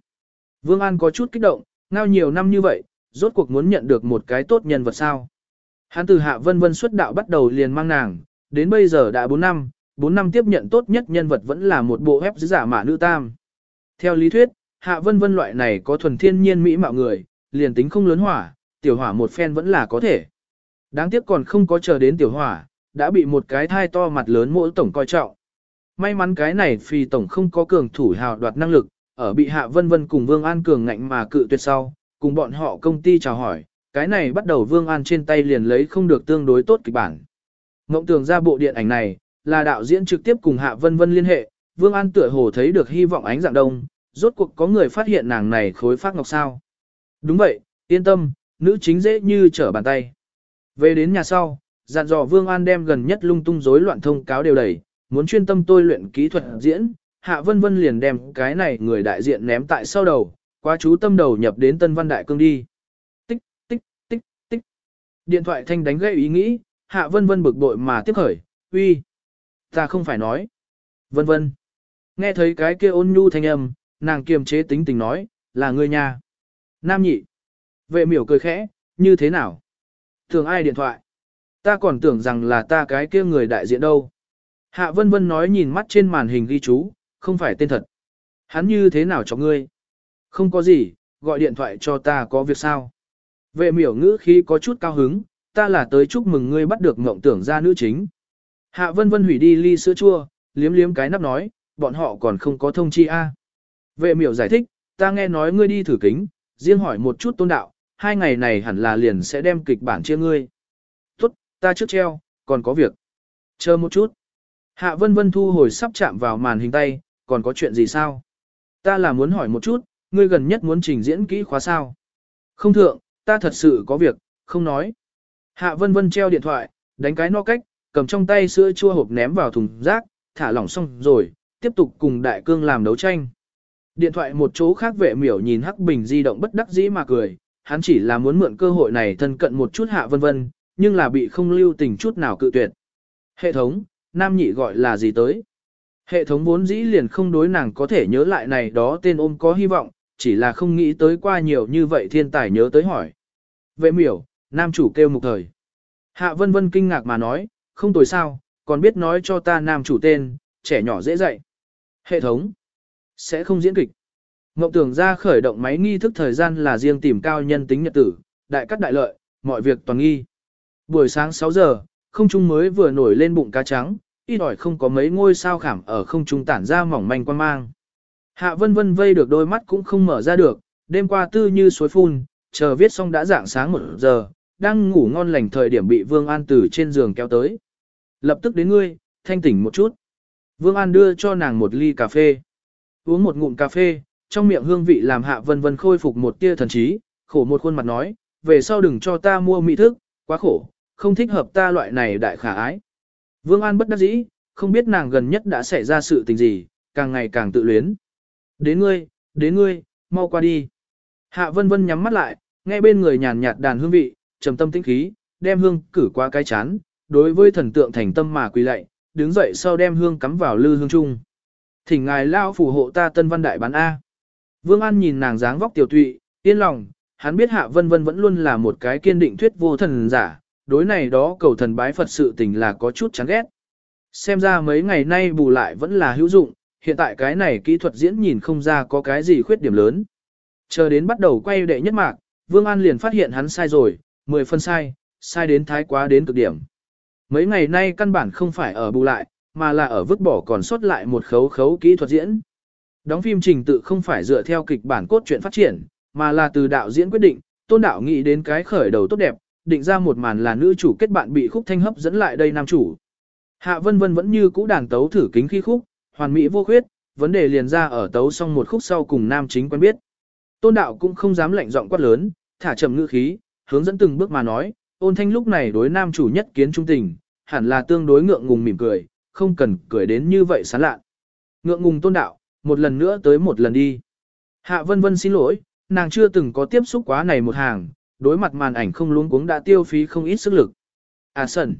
Vương An có chút kích động, ngao nhiều năm như vậy, rốt cuộc muốn nhận được một cái tốt nhân vật sao. Hắn từ hạ vân vân xuất đạo bắt đầu liền mang nàng, đến bây giờ đã 4 năm, 4 năm tiếp nhận tốt nhất nhân vật vẫn là một bộ ép giả mã nữ tam. Theo lý thuyết, hạ vân vân loại này có thuần thiên nhiên mỹ mạo người, liền tính không lớn hỏa, tiểu hỏa một phen vẫn là có thể. Đáng tiếc còn không có chờ đến tiểu hỏa, đã bị một cái thai to mặt lớn mỗi tổng coi trọng. May mắn cái này phi tổng không có cường thủ hào đoạt năng lực, ở bị hạ vân vân cùng Vương An cường ngạnh mà cự tuyệt sau, cùng bọn họ công ty chào hỏi, cái này bắt đầu Vương An trên tay liền lấy không được tương đối tốt kịch bản. Ngộng tường ra bộ điện ảnh này, là đạo diễn trực tiếp cùng Hạ Vân Vân liên hệ, Vương An tựa hồ thấy được hy vọng ánh dạng đông, rốt cuộc có người phát hiện nàng này khối phát ngọc sao. Đúng vậy, yên tâm, nữ chính dễ như trở bàn tay. Về đến nhà sau, dặn dò Vương An đem gần nhất lung tung rối loạn thông cáo đều đẩy, muốn chuyên tâm tôi luyện kỹ thuật diễn, Hạ Vân Vân liền đem cái này người đại diện ném tại sau đầu, quá chú tâm đầu nhập đến Tân Văn Đại Cương đi. Tích, tích, tích, tích. Điện thoại thanh đánh gây ý nghĩ, Hạ Vân Vân bực bội mà tiếp khởi, uy, ta không phải nói. Vân Vân. Nghe thấy cái kia ôn nhu thanh âm, nàng kiềm chế tính tình nói, là người nhà. Nam nhị. Vệ miểu cười khẽ, như thế nào? Thường ai điện thoại? Ta còn tưởng rằng là ta cái kia người đại diện đâu. Hạ Vân Vân nói nhìn mắt trên màn hình ghi chú, không phải tên thật. Hắn như thế nào cho ngươi? Không có gì, gọi điện thoại cho ta có việc sao? Vệ miểu ngữ khi có chút cao hứng, ta là tới chúc mừng ngươi bắt được mộng tưởng ra nữ chính. Hạ Vân Vân hủy đi ly sữa chua, liếm liếm cái nắp nói, bọn họ còn không có thông chi a. Vệ miểu giải thích, ta nghe nói ngươi đi thử kính, riêng hỏi một chút tôn đạo, hai ngày này hẳn là liền sẽ đem kịch bản chia ngươi. Tốt, ta trước treo, còn có việc. Chờ một chút. Hạ Vân Vân thu hồi sắp chạm vào màn hình tay, còn có chuyện gì sao? Ta là muốn hỏi một chút, ngươi gần nhất muốn trình diễn kỹ khóa sao? Không thượng, ta thật sự có việc, không nói. Hạ Vân Vân treo điện thoại, đánh cái no cách, cầm trong tay sữa chua hộp ném vào thùng rác, thả lỏng xong rồi, tiếp tục cùng đại cương làm đấu tranh. Điện thoại một chỗ khác vệ miểu nhìn Hắc Bình di động bất đắc dĩ mà cười, hắn chỉ là muốn mượn cơ hội này thân cận một chút Hạ Vân Vân, nhưng là bị không lưu tình chút nào cự tuyệt. Hệ thống, nam nhị gọi là gì tới? Hệ thống vốn dĩ liền không đối nàng có thể nhớ lại này đó tên ôm có hy vọng, chỉ là không nghĩ tới qua nhiều như vậy thiên tài nhớ tới hỏi. Vệ miểu, nam chủ kêu một thời. Hạ vân vân kinh ngạc mà nói, không tồi sao, còn biết nói cho ta nam chủ tên, trẻ nhỏ dễ dạy. Hệ thống, sẽ không diễn kịch. Ngọc tưởng ra khởi động máy nghi thức thời gian là riêng tìm cao nhân tính nhật tử, đại cắt đại lợi, mọi việc toàn nghi. Buổi sáng 6 giờ, không trung mới vừa nổi lên bụng cá trắng, ít ỏi không có mấy ngôi sao khảm ở không trung tản ra mỏng manh quan mang. Hạ vân vân vây được đôi mắt cũng không mở ra được, đêm qua tư như suối phun, chờ viết xong đã dạng sáng một giờ, đang ngủ ngon lành thời điểm bị Vương An từ trên giường kéo tới. Lập tức đến ngươi, thanh tỉnh một chút. Vương An đưa cho nàng một ly cà phê. Uống một ngụm cà phê, trong miệng hương vị làm hạ vân vân khôi phục một tia thần trí, khổ một khuôn mặt nói, về sau đừng cho ta mua mỹ thức, quá khổ, không thích hợp ta loại này đại khả ái. Vương An bất đắc dĩ, không biết nàng gần nhất đã xảy ra sự tình gì, càng ngày càng tự luyến. Đến ngươi, đến ngươi, mau qua đi. Hạ vân vân nhắm mắt lại, nghe bên người nhàn nhạt đàn hương vị, trầm tâm tĩnh khí, đem hương cử qua cái chán, đối với thần tượng thành tâm mà quỳ lạy, đứng dậy sau đem hương cắm vào lư hương trung. Thỉnh ngài lao phù hộ ta tân văn đại bán A. Vương An nhìn nàng dáng vóc tiểu tụy, yên lòng, hắn biết Hạ Vân Vân vẫn luôn là một cái kiên định thuyết vô thần giả, đối này đó cầu thần bái Phật sự tình là có chút chán ghét. Xem ra mấy ngày nay bù lại vẫn là hữu dụng, hiện tại cái này kỹ thuật diễn nhìn không ra có cái gì khuyết điểm lớn. Chờ đến bắt đầu quay đệ nhất mạc, Vương An liền phát hiện hắn sai rồi, 10 phân sai, sai đến thái quá đến cực điểm. Mấy ngày nay căn bản không phải ở bù lại, mà là ở vứt bỏ còn sót lại một khấu khấu kỹ thuật diễn. Đóng phim trình tự không phải dựa theo kịch bản cốt truyện phát triển, mà là từ đạo diễn quyết định, tôn đạo nghĩ đến cái khởi đầu tốt đẹp, định ra một màn là nữ chủ kết bạn bị khúc thanh hấp dẫn lại đây nam chủ. Hạ Vân Vân vẫn như cũ đàn tấu thử kính khi khúc, hoàn mỹ vô khuyết, vấn đề liền ra ở tấu xong một khúc sau cùng nam chính quen biết. Tôn đạo cũng không dám lạnh giọng quát lớn, thả trầm ngữ khí, hướng dẫn từng bước mà nói, ôn thanh lúc này đối nam chủ nhất kiến trung tình, hẳn là tương đối ngượng ngùng mỉm cười, không cần cười đến như vậy sán lạ. Ngượng ngùng tôn đạo, một lần nữa tới một lần đi. Hạ Vân Vân xin lỗi, nàng chưa từng có tiếp xúc quá này một hàng, đối mặt màn ảnh không luống cuống đã tiêu phí không ít sức lực. À sần.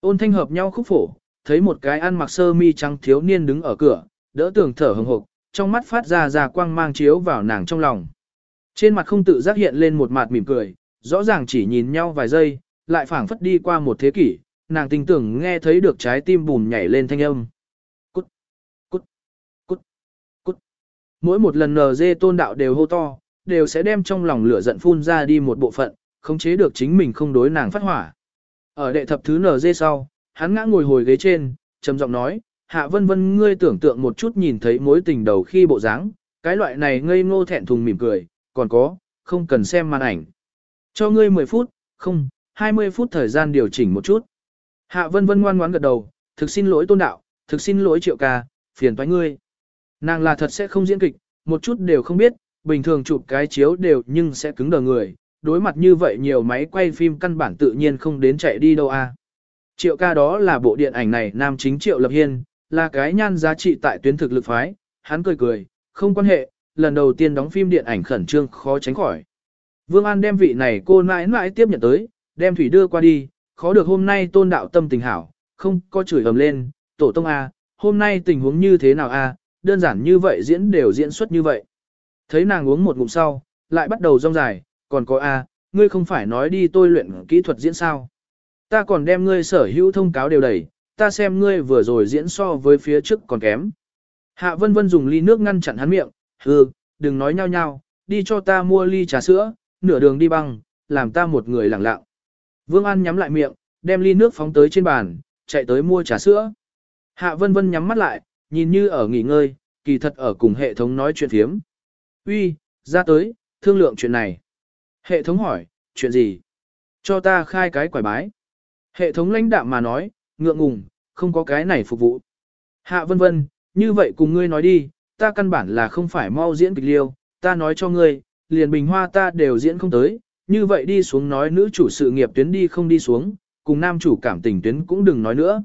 Ôn thanh hợp nhau khúc phổ, thấy một cái ăn mặc sơ mi trắng thiếu niên đứng ở cửa, đỡ tường thở hừng hực, trong mắt phát ra ra quang mang chiếu vào nàng trong lòng. Trên mặt không tự giác hiện lên một mặt mỉm cười, rõ ràng chỉ nhìn nhau vài giây, lại phảng phất đi qua một thế kỷ, nàng tình tưởng nghe thấy được trái tim bùm nhảy lên thanh âm. Cút, cút, cút, cút. Mỗi một lần NG tôn đạo đều hô to, đều sẽ đem trong lòng lửa giận phun ra đi một bộ phận, khống chế được chính mình không đối nàng phát hỏa. Ở đệ thập thứ NG sau, hắn ngã ngồi hồi ghế trên, trầm giọng nói, hạ vân vân ngươi tưởng tượng một chút nhìn thấy mối tình đầu khi bộ dáng, cái loại này ngây ngô thẹn thùng mỉm cười, còn có, không cần xem màn ảnh. Cho ngươi 10 phút, không, 20 phút thời gian điều chỉnh một chút. Hạ vân vân ngoan ngoãn gật đầu, thực xin lỗi tôn đạo, thực xin lỗi triệu ca, phiền toái ngươi. Nàng là thật sẽ không diễn kịch, một chút đều không biết, bình thường chụp cái chiếu đều nhưng sẽ cứng đờ người, đối mặt như vậy nhiều máy quay phim căn bản tự nhiên không đến chạy đi đâu a. À? Triệu ca đó là bộ điện ảnh này nam chính Triệu Lập Hiên, là cái nhan giá trị tại tuyến thực lực phái, hắn cười cười, không quan hệ, lần đầu tiên đóng phim điện ảnh khẩn trương khó tránh khỏi. Vương An đem vị này cô mãi mãi tiếp nhận tới, đem thủy đưa qua đi, khó được hôm nay tôn đạo tâm tình hảo, không có chửi ầm lên, tổ tông A, hôm nay tình huống như thế nào A, đơn giản như vậy diễn đều diễn xuất như vậy. Thấy nàng uống một ngụm sau, lại bắt đầu rong dài, còn có A, ngươi không phải nói đi tôi luyện kỹ thuật diễn sao. Ta còn đem ngươi sở hữu thông cáo đều đẩy, ta xem ngươi vừa rồi diễn so với phía trước còn kém. Hạ vân vân dùng ly nước ngăn chặn hắn miệng, hừ, đừng nói nhau nhau, đi cho ta mua ly trà sữa, nửa đường đi băng, làm ta một người lẳng lặng. Vương An nhắm lại miệng, đem ly nước phóng tới trên bàn, chạy tới mua trà sữa. Hạ vân vân nhắm mắt lại, nhìn như ở nghỉ ngơi, kỳ thật ở cùng hệ thống nói chuyện thiếm. Uy, ra tới, thương lượng chuyện này. Hệ thống hỏi, chuyện gì? Cho ta khai cái quải bái. Hệ thống lãnh đạm mà nói, ngượng ngùng, không có cái này phục vụ. Hạ vân vân, như vậy cùng ngươi nói đi, ta căn bản là không phải mau diễn kịch liêu, ta nói cho ngươi, liền bình hoa ta đều diễn không tới, như vậy đi xuống nói nữ chủ sự nghiệp tuyến đi không đi xuống, cùng nam chủ cảm tình tuyến cũng đừng nói nữa.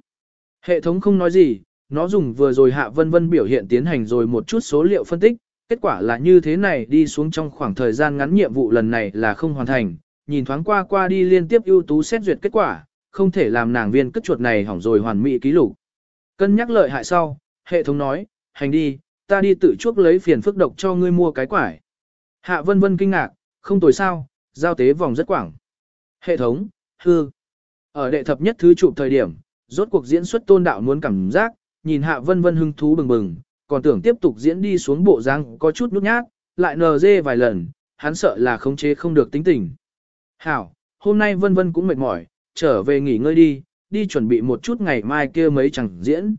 Hệ thống không nói gì, nó dùng vừa rồi hạ vân vân biểu hiện tiến hành rồi một chút số liệu phân tích, kết quả là như thế này đi xuống trong khoảng thời gian ngắn nhiệm vụ lần này là không hoàn thành, nhìn thoáng qua qua đi liên tiếp ưu tú xét duyệt kết quả, không thể làm nàng viên cất chuột này hỏng rồi hoàn mỹ ký lục. Cân nhắc lợi hại sau, hệ thống nói, hành đi, ta đi tự chuốc lấy phiền phức độc cho ngươi mua cái quải. Hạ vân vân kinh ngạc, không tồi sao, giao tế vòng rất quảng. Hệ thống, hư. Ở đệ thập nhất thứ chụp thời điểm, rốt cuộc diễn xuất tôn đạo muốn cảm giác, nhìn hạ vân vân hưng thú bừng bừng, còn tưởng tiếp tục diễn đi xuống bộ răng có chút nút nhát, lại nờ dê vài lần, hắn sợ là khống chế không được tính tình. Hảo, hôm nay vân vân cũng mệt mỏi, trở về nghỉ ngơi đi, đi chuẩn bị một chút ngày mai kia mấy chẳng diễn.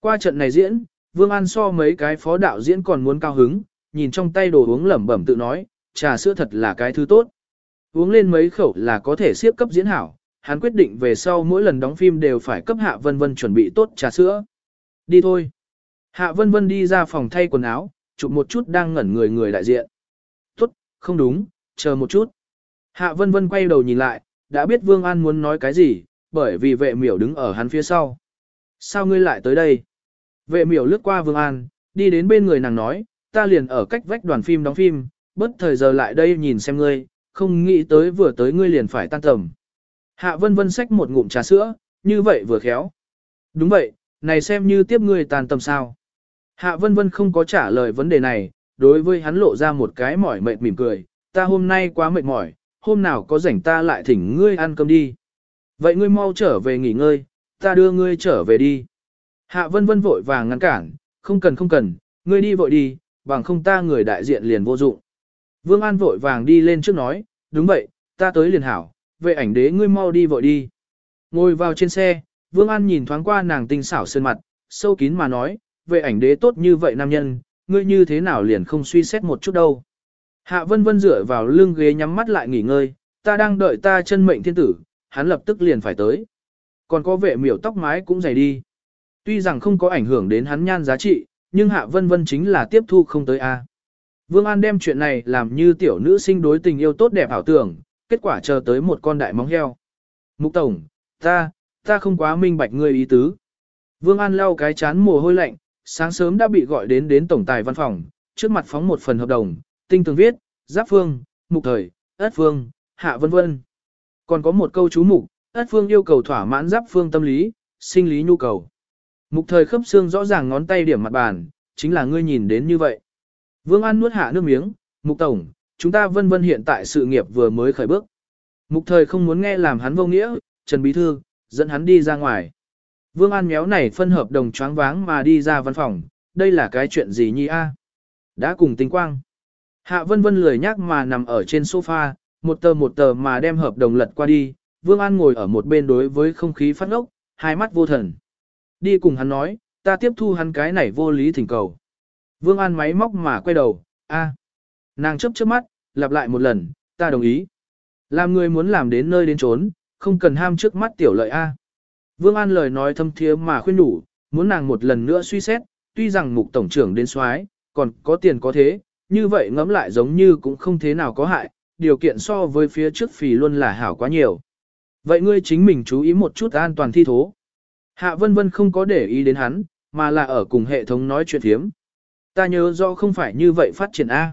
Qua trận này diễn, Vương An so mấy cái phó đạo diễn còn muốn cao hứng, nhìn trong tay đồ uống lẩm bẩm tự nói, trà sữa thật là cái thứ tốt. Uống lên mấy khẩu là có thể xếp cấp diễn hảo, hắn quyết định về sau mỗi lần đóng phim đều phải cấp Hạ Vân Vân chuẩn bị tốt trà sữa. Đi thôi. Hạ Vân Vân đi ra phòng thay quần áo, chụp một chút đang ngẩn người người đại diện. Tốt, không đúng, chờ một chút. Hạ Vân Vân quay đầu nhìn lại, đã biết Vương An muốn nói cái gì, bởi vì vệ miểu đứng ở hắn phía sau. Sao ngươi lại tới đây? Vệ miểu lướt qua Vương An, đi đến bên người nàng nói, ta liền ở cách vách đoàn phim đóng phim, bất thời giờ lại đây nhìn xem ngươi, không nghĩ tới vừa tới ngươi liền phải tan tầm. Hạ vân vân xách một ngụm trà sữa, như vậy vừa khéo. Đúng vậy, này xem như tiếp ngươi tàn tâm sao. Hạ vân vân không có trả lời vấn đề này, đối với hắn lộ ra một cái mỏi mệt mỉm cười, ta hôm nay quá mệt mỏi, hôm nào có rảnh ta lại thỉnh ngươi ăn cơm đi. Vậy ngươi mau trở về nghỉ ngơi, ta đưa ngươi trở về đi. Hạ vân vân vội vàng ngăn cản, không cần không cần, ngươi đi vội đi, bằng không ta người đại diện liền vô dụng. Vương An vội vàng đi lên trước nói, đúng vậy, ta tới liền hảo, vệ ảnh đế ngươi mau đi vội đi. Ngồi vào trên xe, Vương An nhìn thoáng qua nàng tinh xảo sơn mặt, sâu kín mà nói, về ảnh đế tốt như vậy nam nhân, ngươi như thế nào liền không suy xét một chút đâu. Hạ vân vân dựa vào lưng ghế nhắm mắt lại nghỉ ngơi, ta đang đợi ta chân mệnh thiên tử, hắn lập tức liền phải tới. Còn có vệ miểu tóc mái cũng dày đi. Tuy rằng không có ảnh hưởng đến hắn nhan giá trị, nhưng hạ vân vân chính là tiếp thu không tới A. Vương An đem chuyện này làm như tiểu nữ sinh đối tình yêu tốt đẹp ảo tưởng, kết quả chờ tới một con đại móng heo. Mục Tổng, ta, ta không quá minh bạch ngươi ý tứ. Vương An lau cái chán mồ hôi lạnh, sáng sớm đã bị gọi đến đến tổng tài văn phòng, trước mặt phóng một phần hợp đồng, tinh tường viết, giáp phương, mục thời, ất phương, hạ vân vân. Còn có một câu chú mục, ất phương yêu cầu thỏa mãn giáp phương tâm lý, sinh lý nhu cầu. Mục thời khớp xương rõ ràng ngón tay điểm mặt bàn, chính là ngươi nhìn đến như vậy. Vương An nuốt hạ nước miếng, mục tổng, chúng ta vân vân hiện tại sự nghiệp vừa mới khởi bước. Mục thời không muốn nghe làm hắn vô nghĩa, Trần Bí Thư, dẫn hắn đi ra ngoài. Vương An méo này phân hợp đồng choáng váng mà đi ra văn phòng, đây là cái chuyện gì nhi a? Đã cùng tinh quang. Hạ vân vân lười nhác mà nằm ở trên sofa, một tờ một tờ mà đem hợp đồng lật qua đi, Vương An ngồi ở một bên đối với không khí phát ngốc, hai mắt vô thần. Đi cùng hắn nói, ta tiếp thu hắn cái này vô lý thỉnh cầu. Vương An máy móc mà quay đầu, a, Nàng chấp chớp mắt, lặp lại một lần, ta đồng ý. Làm người muốn làm đến nơi đến trốn, không cần ham trước mắt tiểu lợi a. Vương An lời nói thâm thiế mà khuyên đủ, muốn nàng một lần nữa suy xét, tuy rằng mục tổng trưởng đến soái còn có tiền có thế, như vậy ngẫm lại giống như cũng không thế nào có hại, điều kiện so với phía trước phì luôn là hảo quá nhiều. Vậy ngươi chính mình chú ý một chút an toàn thi thố. Hạ vân vân không có để ý đến hắn, mà là ở cùng hệ thống nói chuyện thiếm. Ta nhớ do không phải như vậy phát triển A.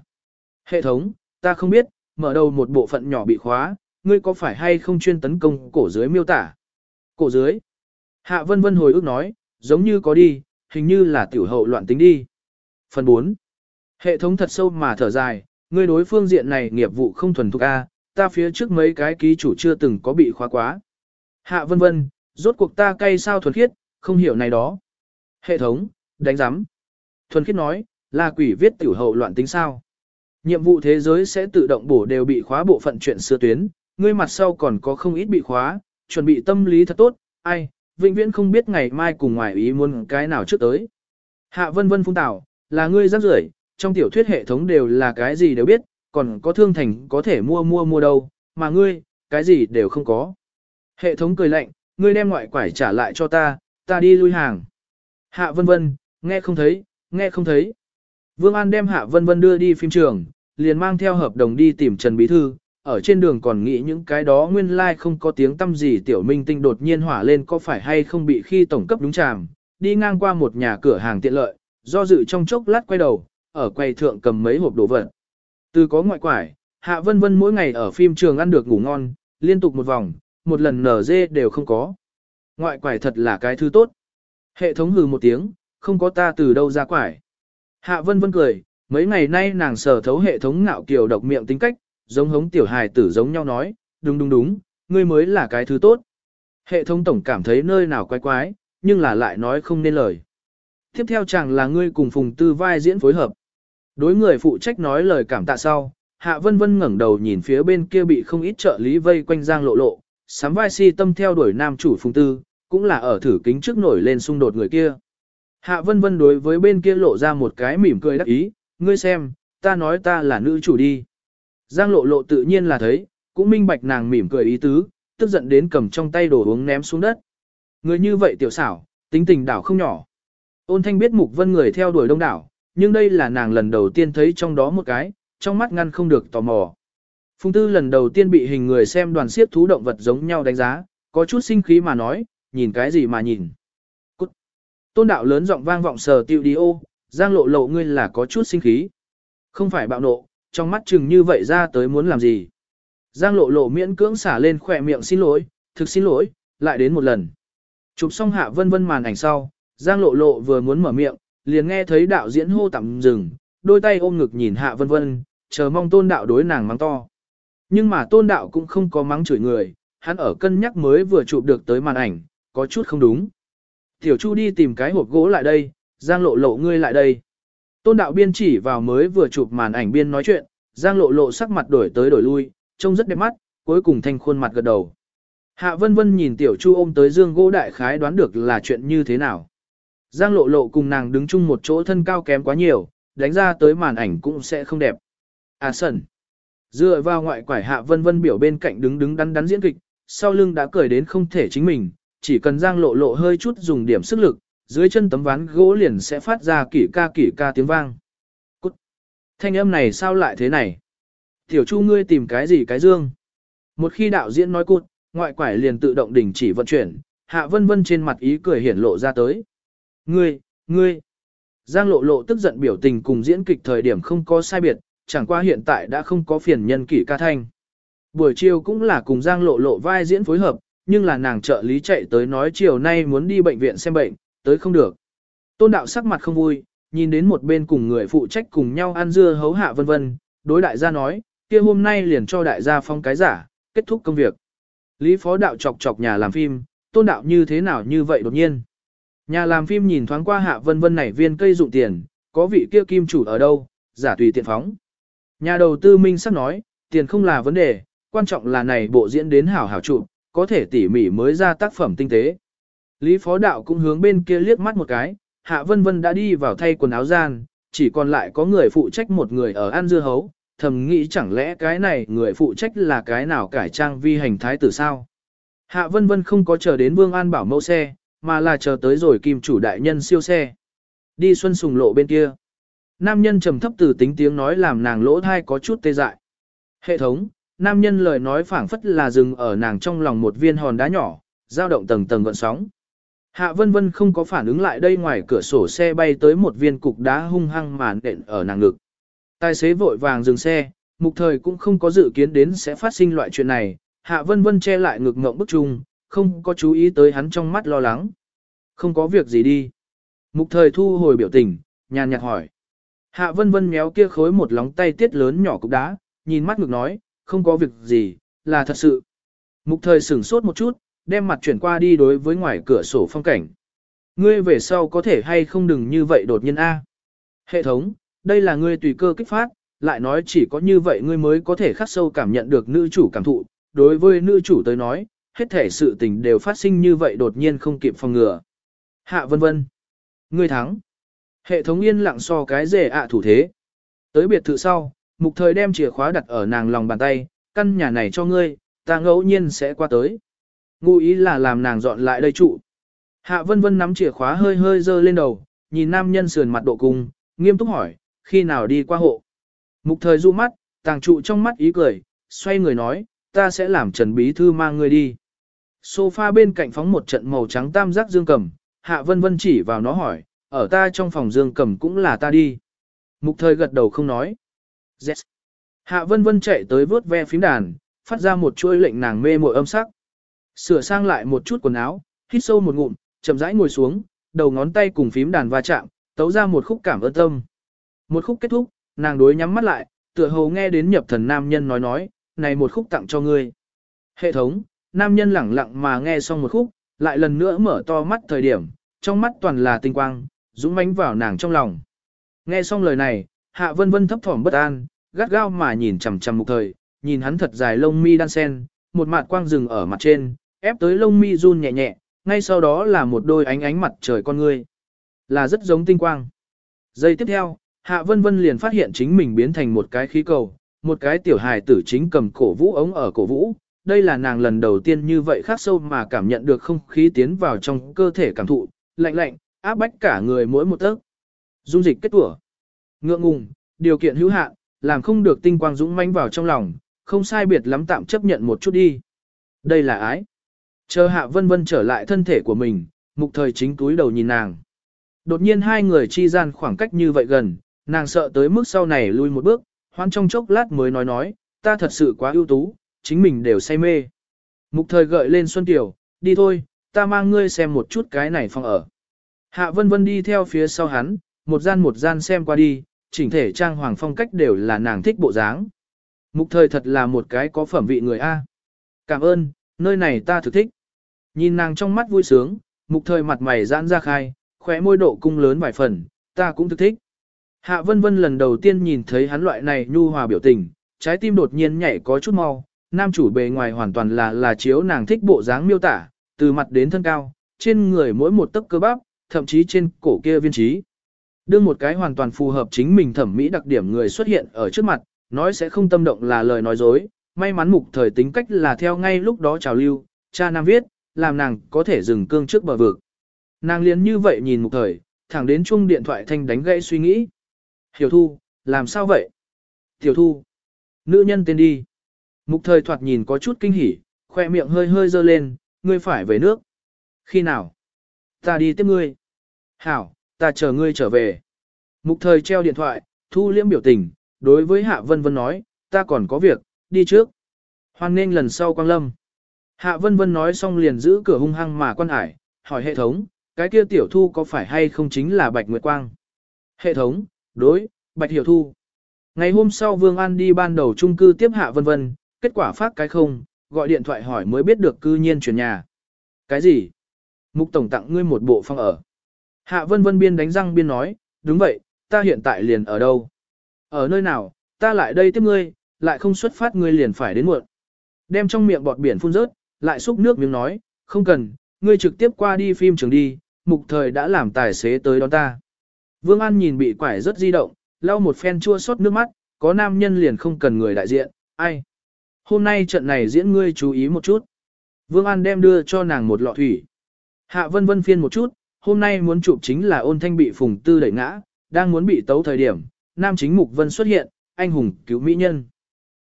Hệ thống, ta không biết, mở đầu một bộ phận nhỏ bị khóa, ngươi có phải hay không chuyên tấn công cổ dưới miêu tả? Cổ dưới. Hạ vân vân hồi ước nói, giống như có đi, hình như là tiểu hậu loạn tính đi. Phần 4. Hệ thống thật sâu mà thở dài, ngươi đối phương diện này nghiệp vụ không thuần thục A, ta phía trước mấy cái ký chủ chưa từng có bị khóa quá. Hạ vân vân, rốt cuộc ta cay sao thuần khiết, không hiểu này đó. Hệ thống, đánh giám. Thuần khiết nói, là quỷ viết tiểu hậu loạn tính sao. Nhiệm vụ thế giới sẽ tự động bổ đều bị khóa bộ phận chuyện xưa tuyến, ngươi mặt sau còn có không ít bị khóa, chuẩn bị tâm lý thật tốt, ai, vĩnh viễn không biết ngày mai cùng ngoài ý muốn cái nào trước tới. Hạ vân vân phung tảo, là ngươi rắc rưởi, trong tiểu thuyết hệ thống đều là cái gì đều biết, còn có thương thành có thể mua mua mua đâu, mà ngươi, cái gì đều không có. Hệ thống cười lạnh, ngươi đem ngoại quải trả lại cho ta, ta đi lui hàng. Hạ vân vân, nghe không thấy, nghe không thấy. Vương An đem Hạ vân vân đưa đi phim trường, liền mang theo hợp đồng đi tìm Trần Bí Thư, ở trên đường còn nghĩ những cái đó nguyên lai like không có tiếng tâm gì tiểu minh tinh đột nhiên hỏa lên có phải hay không bị khi tổng cấp đúng chàm, đi ngang qua một nhà cửa hàng tiện lợi, do dự trong chốc lát quay đầu, ở quầy thượng cầm mấy hộp đồ vật. Từ có ngoại quải, Hạ Vân Vân mỗi ngày ở phim trường ăn được ngủ ngon, liên tục một vòng, một lần nở dê đều không có. Ngoại quải thật là cái thứ tốt. Hệ thống hừ một tiếng, không có ta từ đâu ra quải. Hạ Vân Vân cười, mấy ngày nay nàng sở thấu hệ thống ngạo kiều độc miệng tính cách, giống hống tiểu hài tử giống nhau nói, đúng đúng đúng, ngươi mới là cái thứ tốt. Hệ thống tổng cảm thấy nơi nào quái quái, nhưng là lại nói không nên lời. Tiếp theo chẳng là ngươi cùng Phùng Tư vai diễn phối hợp. Đối người phụ trách nói lời cảm tạ sau, Hạ Vân Vân ngẩng đầu nhìn phía bên kia bị không ít trợ lý vây quanh Giang Lộ Lộ, sắm vai si tâm theo đuổi nam chủ Phùng Tư, cũng là ở thử kính trước nổi lên xung đột người kia. Hạ Vân Vân đối với bên kia lộ ra một cái mỉm cười đắc ý, ngươi xem, ta nói ta là nữ chủ đi. Giang Lộ Lộ tự nhiên là thấy, cũng minh bạch nàng mỉm cười ý tứ, tức giận đến cầm trong tay đồ uống ném xuống đất. Người như vậy tiểu xảo, tính tình đảo không nhỏ. Ôn thanh biết Mục Vân người theo đuổi đông đảo, nhưng đây là nàng lần đầu tiên thấy trong đó một cái, trong mắt ngăn không được tò mò. Phùng Tư lần đầu tiên bị hình người xem đoàn siết thú động vật giống nhau đánh giá, có chút sinh khí mà nói, nhìn cái gì mà nhìn. Cút. Tôn đạo lớn giọng vang vọng sờ tiêu đi ô, giang lộ lộ ngươi là có chút sinh khí. Không phải bạo nộ, trong mắt chừng như vậy ra tới muốn làm gì. Giang lộ lộ miễn cưỡng xả lên khỏe miệng xin lỗi, thực xin lỗi, lại đến một lần. Chụp xong hạ vân vân màn ảnh sau, Giang lộ lộ vừa muốn mở miệng, liền nghe thấy đạo diễn hô tạm dừng, đôi tay ôm ngực nhìn hạ vân vân, chờ mong tôn đạo đối nàng mắng to. Nhưng mà tôn đạo cũng không có mắng chửi người, hắn ở cân nhắc mới vừa chụp được tới màn ảnh, có chút không đúng. Tiểu Chu đi tìm cái hộp gỗ lại đây, Giang lộ lộ ngươi lại đây. Tôn đạo biên chỉ vào mới vừa chụp màn ảnh biên nói chuyện, Giang lộ lộ sắc mặt đổi tới đổi lui, trông rất đẹp mắt, cuối cùng thanh khuôn mặt gật đầu. Hạ vân vân nhìn tiểu chu ôm tới dương gỗ đại khái đoán được là chuyện như thế nào. Giang lộ lộ cùng nàng đứng chung một chỗ thân cao kém quá nhiều, đánh ra tới màn ảnh cũng sẽ không đẹp. À sần. Dựa vào ngoại quải hạ vân vân biểu bên cạnh đứng đứng đắn đắn diễn kịch, sau lưng đã cười đến không thể chính mình, chỉ cần giang lộ lộ hơi chút dùng điểm sức lực, dưới chân tấm ván gỗ liền sẽ phát ra kỷ ca kỷ ca tiếng vang. Cút! Thanh âm này sao lại thế này? Tiểu chu ngươi tìm cái gì cái dương? Một khi đạo diễn nói cút, ngoại quải liền tự động đình chỉ vận chuyển, hạ vân vân trên mặt ý cười hiển lộ ra tới. Ngươi, ngươi! Giang lộ lộ tức giận biểu tình cùng diễn kịch thời điểm không có sai biệt, chẳng qua hiện tại đã không có phiền nhân kỷ ca thanh. Buổi chiều cũng là cùng Giang lộ lộ vai diễn phối hợp, nhưng là nàng trợ lý chạy tới nói chiều nay muốn đi bệnh viện xem bệnh, tới không được. Tôn đạo sắc mặt không vui, nhìn đến một bên cùng người phụ trách cùng nhau ăn dưa hấu hạ vân vân, đối đại gia nói, kia hôm nay liền cho đại gia phong cái giả, kết thúc công việc. Lý phó đạo chọc chọc nhà làm phim, tôn đạo như thế nào như vậy đột nhiên. Nhà làm phim nhìn thoáng qua hạ vân vân này viên cây dụng tiền, có vị kia kim chủ ở đâu, giả tùy tiện phóng. Nhà đầu tư minh sắc nói, tiền không là vấn đề, quan trọng là này bộ diễn đến hảo hảo trụ, có thể tỉ mỉ mới ra tác phẩm tinh tế. Lý phó đạo cũng hướng bên kia liếc mắt một cái, hạ vân vân đã đi vào thay quần áo gian, chỉ còn lại có người phụ trách một người ở ăn dưa hấu, thầm nghĩ chẳng lẽ cái này người phụ trách là cái nào cải trang vi hành thái tử sao. Hạ vân vân không có chờ đến Vương An bảo mẫu xe, mà là chờ tới rồi kim chủ đại nhân siêu xe. Đi xuân sùng lộ bên kia. Nam nhân trầm thấp từ tính tiếng nói làm nàng lỗ thai có chút tê dại. Hệ thống, nam nhân lời nói phảng phất là dừng ở nàng trong lòng một viên hòn đá nhỏ, dao động tầng tầng gợn sóng. Hạ vân vân không có phản ứng lại đây ngoài cửa sổ xe bay tới một viên cục đá hung hăng màn đện ở nàng ngực. Tài xế vội vàng dừng xe, mục thời cũng không có dự kiến đến sẽ phát sinh loại chuyện này, hạ vân vân che lại ngực ngộng bức chung, không có chú ý tới hắn trong mắt lo lắng. Không có việc gì đi. Mục thời thu hồi biểu tình, nhàn nhạt hỏi. Hạ vân vân méo kia khối một lóng tay tiết lớn nhỏ cục đá, nhìn mắt ngực nói, không có việc gì, là thật sự. Mục thời sửng sốt một chút, đem mặt chuyển qua đi đối với ngoài cửa sổ phong cảnh. Ngươi về sau có thể hay không đừng như vậy đột nhiên A. Hệ thống, đây là ngươi tùy cơ kích phát, lại nói chỉ có như vậy ngươi mới có thể khắc sâu cảm nhận được nữ chủ cảm thụ. Đối với nữ chủ tới nói, hết thể sự tình đều phát sinh như vậy đột nhiên không kịp phòng ngừa. Hạ vân vân. Ngươi thắng. Hệ thống yên lặng so cái rể ạ thủ thế. Tới biệt thự sau, mục thời đem chìa khóa đặt ở nàng lòng bàn tay, căn nhà này cho ngươi, ta ngẫu nhiên sẽ qua tới. Ngụ ý là làm nàng dọn lại đây trụ. Hạ vân vân nắm chìa khóa hơi hơi dơ lên đầu, nhìn nam nhân sườn mặt độ cung, nghiêm túc hỏi, khi nào đi qua hộ. Mục thời du mắt, tàng trụ trong mắt ý cười, xoay người nói, ta sẽ làm trần bí thư mang ngươi đi. Sofa bên cạnh phóng một trận màu trắng tam giác dương cầm, hạ vân vân chỉ vào nó hỏi, ở ta trong phòng dương cầm cũng là ta đi. Mục thời gật đầu không nói. Yes. Hạ vân vân chạy tới vớt ve phím đàn, phát ra một chuỗi lệnh nàng mê mội âm sắc. Sửa sang lại một chút quần áo, hít sâu một ngụm, chậm rãi ngồi xuống, đầu ngón tay cùng phím đàn va chạm, tấu ra một khúc cảm ơn tâm. Một khúc kết thúc, nàng đối nhắm mắt lại, tựa hồ nghe đến nhập thần nam nhân nói nói, này một khúc tặng cho ngươi. Hệ thống, nam nhân lẳng lặng mà nghe xong một khúc, lại lần nữa mở to mắt thời điểm, trong mắt toàn là tinh quang, dũng mãnh vào nàng trong lòng. Nghe xong lời này, hạ vân vân thấp thỏm bất an, gắt gao mà nhìn chằm chằm một thời, nhìn hắn thật dài lông mi đan sen, một mặt quang rừng ở mặt trên, ép tới lông mi run nhẹ nhẹ, ngay sau đó là một đôi ánh ánh mặt trời con ngươi. Là rất giống tinh quang. Giây tiếp theo, Hạ Vân Vân liền phát hiện chính mình biến thành một cái khí cầu, một cái tiểu hài tử chính cầm cổ vũ ống ở cổ vũ. Đây là nàng lần đầu tiên như vậy khác sâu mà cảm nhận được không khí tiến vào trong cơ thể cảm thụ, lạnh lạnh, áp bách cả người mỗi một tấc. Dung dịch kết tủa. Ngượng ngùng, điều kiện hữu hạn, làm không được tinh quang dũng mãnh vào trong lòng, không sai biệt lắm tạm chấp nhận một chút đi. Đây là ái. Chờ hạ vân vân trở lại thân thể của mình, mục thời chính túi đầu nhìn nàng. Đột nhiên hai người chi gian khoảng cách như vậy gần, nàng sợ tới mức sau này lui một bước, hoan trong chốc lát mới nói nói, ta thật sự quá ưu tú, chính mình đều say mê. Mục thời gợi lên Xuân Tiểu, đi thôi, ta mang ngươi xem một chút cái này phòng ở. Hạ vân vân đi theo phía sau hắn, một gian một gian xem qua đi, chỉnh thể trang hoàng phong cách đều là nàng thích bộ dáng. Mục thời thật là một cái có phẩm vị người A. Cảm ơn, nơi này ta thực thích. Nhìn nàng trong mắt vui sướng, mục thời mặt mày giãn ra khai, khóe môi độ cung lớn vài phần, ta cũng thực thích. Hạ vân vân lần đầu tiên nhìn thấy hắn loại này nhu hòa biểu tình, trái tim đột nhiên nhảy có chút mau, nam chủ bề ngoài hoàn toàn là là chiếu nàng thích bộ dáng miêu tả, từ mặt đến thân cao, trên người mỗi một tấc cơ bắp, thậm chí trên cổ kia viên trí. Đương một cái hoàn toàn phù hợp chính mình thẩm mỹ đặc điểm người xuất hiện ở trước mặt, nói sẽ không tâm động là lời nói dối, may mắn mục thời tính cách là theo ngay lúc đó trào lưu, cha nam viết, làm nàng có thể dừng cương trước bờ vực. Nàng liền như vậy nhìn mục thời, thẳng đến chuông điện thoại thanh đánh gãy suy nghĩ. Hiểu thu, làm sao vậy? Tiểu thu. Nữ nhân tên đi. Mục thời thoạt nhìn có chút kinh hỉ, khoe miệng hơi hơi dơ lên, ngươi phải về nước. Khi nào? Ta đi tiếp ngươi. Hảo, ta chờ ngươi trở về. Mục thời treo điện thoại, thu liễm biểu tình, đối với Hạ Vân Vân nói, ta còn có việc, đi trước. Hoan nên lần sau quang lâm. Hạ Vân Vân nói xong liền giữ cửa hung hăng mà quan hải, hỏi hệ thống, cái kia tiểu thu có phải hay không chính là Bạch Nguyệt Quang? Hệ thống, đối, Bạch Hiểu Thu. Ngày hôm sau Vương An đi ban đầu trung cư tiếp Hạ Vân Vân, kết quả phát cái không, gọi điện thoại hỏi mới biết được cư nhiên chuyển nhà. Cái gì? Mục Tổng tặng ngươi một bộ phòng ở. Hạ Vân Vân biên đánh răng biên nói, đúng vậy, ta hiện tại liền ở đâu? Ở nơi nào, ta lại đây tiếp ngươi, lại không xuất phát ngươi liền phải đến muộn. Đem trong miệng bọt biển phun rớt, lại xúc nước miếng nói, không cần, ngươi trực tiếp qua đi phim trường đi, mục thời đã làm tài xế tới đón ta. Vương An nhìn bị quải rất di động, lau một phen chua xót nước mắt, có nam nhân liền không cần người đại diện, ai. Hôm nay trận này diễn ngươi chú ý một chút. Vương An đem đưa cho nàng một lọ thủy. Hạ vân vân phiên một chút, hôm nay muốn chụp chính là ôn thanh bị phùng tư đẩy ngã, đang muốn bị tấu thời điểm, nam chính mục vân xuất hiện, anh hùng cứu mỹ nhân.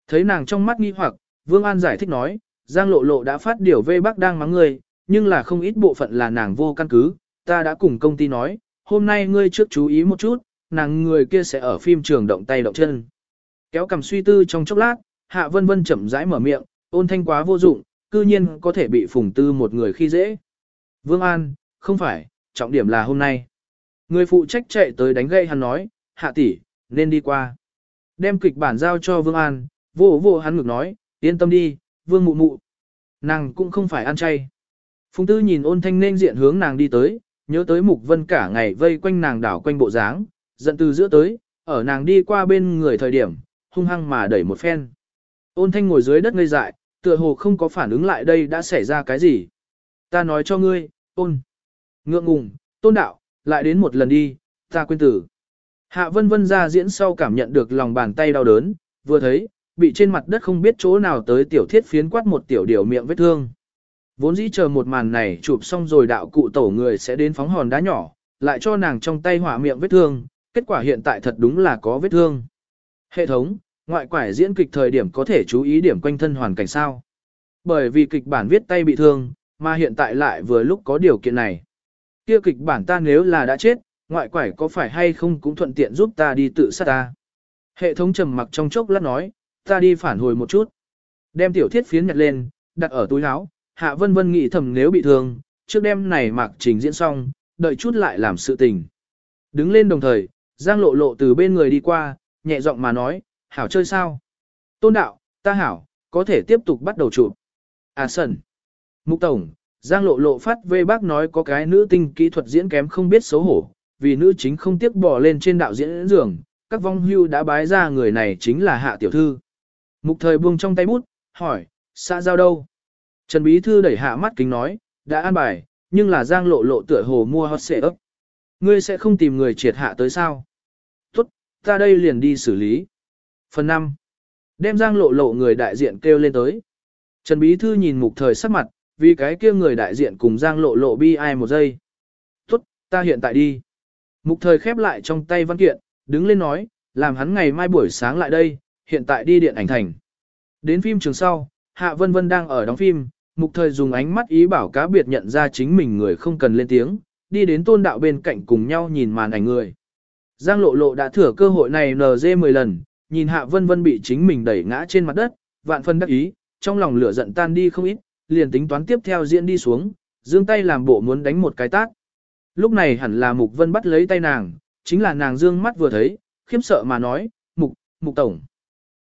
Thấy nàng trong mắt nghi hoặc, Vương An giải thích nói, Giang Lộ Lộ đã phát điều vê bác đang mắng ngươi, nhưng là không ít bộ phận là nàng vô căn cứ, ta đã cùng công ty nói, hôm nay ngươi trước chú ý một chút, nàng người kia sẽ ở phim trường động tay động chân. Kéo cầm suy tư trong chốc lát, Hạ Vân Vân chậm rãi mở miệng, ôn thanh quá vô dụng, cư nhiên có thể bị phùng tư một người khi dễ. Vương An, không phải, trọng điểm là hôm nay. Người phụ trách chạy tới đánh gây hắn nói, hạ tỷ, nên đi qua. Đem kịch bản giao cho Vương An, vô vô hắn ngược nói, yên tâm đi, Vương mụ mụ. Nàng cũng không phải ăn chay. Phùng tư nhìn ôn thanh nên diện hướng nàng đi tới, nhớ tới mục vân cả ngày vây quanh nàng đảo quanh bộ dáng, giận từ giữa tới, ở nàng đi qua bên người thời điểm, hung hăng mà đẩy một phen. Ôn thanh ngồi dưới đất ngây dại, tựa hồ không có phản ứng lại đây đã xảy ra cái gì. Ta nói cho ngươi, ôn. Ngượng ngùng, tôn đạo, lại đến một lần đi, ta quên tử. Hạ vân vân ra diễn sau cảm nhận được lòng bàn tay đau đớn, vừa thấy, bị trên mặt đất không biết chỗ nào tới tiểu thiết phiến quát một tiểu điều miệng vết thương. Vốn dĩ chờ một màn này chụp xong rồi đạo cụ tổ người sẽ đến phóng hòn đá nhỏ, lại cho nàng trong tay hỏa miệng vết thương, kết quả hiện tại thật đúng là có vết thương. Hệ thống, ngoại quải diễn kịch thời điểm có thể chú ý điểm quanh thân hoàn cảnh sao. Bởi vì kịch bản viết tay bị thương, mà hiện tại lại vừa lúc có điều kiện này. Kia kịch bản ta nếu là đã chết, ngoại quải có phải hay không cũng thuận tiện giúp ta đi tự sát ta. Hệ thống trầm mặc trong chốc lát nói, ta đi phản hồi một chút. Đem tiểu thiết phiến nhặt lên, đặt ở túi áo, hạ vân vân nghĩ thầm nếu bị thương, trước đêm này mặc trình diễn xong, đợi chút lại làm sự tình. Đứng lên đồng thời, Giang lộ lộ từ bên người đi qua, nhẹ giọng mà nói, hảo chơi sao? Tôn đạo, ta hảo, có thể tiếp tục bắt đầu chụp. À sần. Mục tổng, Giang lộ lộ phát về bác nói có cái nữ tinh kỹ thuật diễn kém không biết xấu hổ, vì nữ chính không tiếc bỏ lên trên đạo diễn giường, các vong hưu đã bái ra người này chính là hạ tiểu thư. Mục thời buông trong tay bút, hỏi, xã giao đâu? Trần Bí Thư đẩy hạ mắt kính nói, đã an bài, nhưng là Giang lộ lộ tựa hồ mua hot xệ ấp. Ngươi sẽ không tìm người triệt hạ tới sao? Tốt, ta đây liền đi xử lý. Phần 5. Đem Giang lộ lộ người đại diện kêu lên tới. Trần Bí Thư nhìn mục thời sắc mặt, vì cái kia người đại diện cùng Giang lộ lộ bi ai một giây. Tốt, ta hiện tại đi. Mục thời khép lại trong tay văn kiện, đứng lên nói, làm hắn ngày mai buổi sáng lại đây, hiện tại đi điện ảnh thành. Đến phim trường sau, Hạ Vân Vân đang ở đóng phim, mục thời dùng ánh mắt ý bảo cá biệt nhận ra chính mình người không cần lên tiếng, đi đến tôn đạo bên cạnh cùng nhau nhìn màn ảnh người. Giang lộ lộ đã thừa cơ hội này NG 10 lần, nhìn Hạ Vân Vân bị chính mình đẩy ngã trên mặt đất, vạn phân đắc ý, trong lòng lửa giận tan đi không ít, liền tính toán tiếp theo diễn đi xuống, dương tay làm bộ muốn đánh một cái tát. Lúc này hẳn là Mục Vân bắt lấy tay nàng, chính là nàng dương mắt vừa thấy, khiếp sợ mà nói, Mục, Mục Tổng.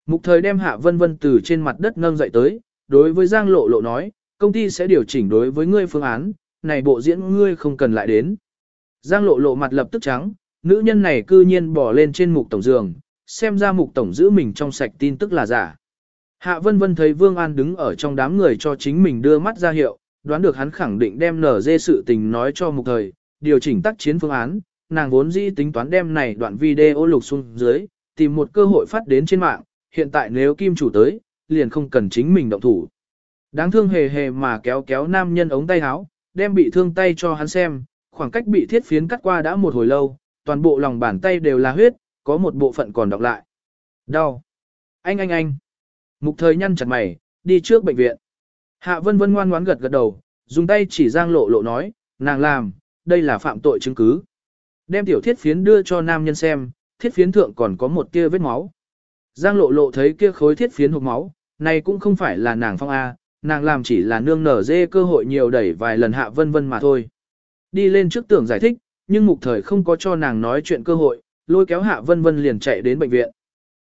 Mục thời đem Hạ Vân Vân từ trên mặt đất nâng dậy tới, đối với Giang Lộ Lộ nói, công ty sẽ điều chỉnh đối với ngươi phương án, này bộ diễn ngươi không cần lại đến. Giang Lộ Lộ mặt lập tức trắng, nữ nhân này cư nhiên bỏ lên trên Mục Tổng giường, xem ra Mục Tổng giữ mình trong sạch tin tức là giả. Hạ Vân Vân thấy Vương An đứng ở trong đám người cho chính mình đưa mắt ra hiệu, đoán được hắn khẳng định đem nở dê sự tình nói cho Mục thời, điều chỉnh tác chiến phương án, nàng vốn dĩ tính toán đem này đoạn video lục xuống dưới, tìm một cơ hội phát đến trên mạng, hiện tại nếu kim chủ tới, liền không cần chính mình động thủ. Đáng thương hề hề mà kéo kéo nam nhân ống tay áo, đem bị thương tay cho hắn xem, khoảng cách bị thiết phiến cắt qua đã một hồi lâu, toàn bộ lòng bàn tay đều là huyết, có một bộ phận còn đọc lại. Đau. Anh anh anh. Mục thời nhăn chặt mày, đi trước bệnh viện. Hạ vân vân ngoan ngoãn gật gật đầu, dùng tay chỉ giang lộ lộ nói, nàng làm, đây là phạm tội chứng cứ. Đem tiểu thiết phiến đưa cho nam nhân xem, thiết phiến thượng còn có một tia vết máu. Giang lộ lộ thấy kia khối thiết phiến hộp máu, này cũng không phải là nàng phong A, nàng làm chỉ là nương nở dê cơ hội nhiều đẩy vài lần hạ vân vân mà thôi. Đi lên trước tưởng giải thích, nhưng mục thời không có cho nàng nói chuyện cơ hội, lôi kéo hạ vân vân liền chạy đến bệnh viện.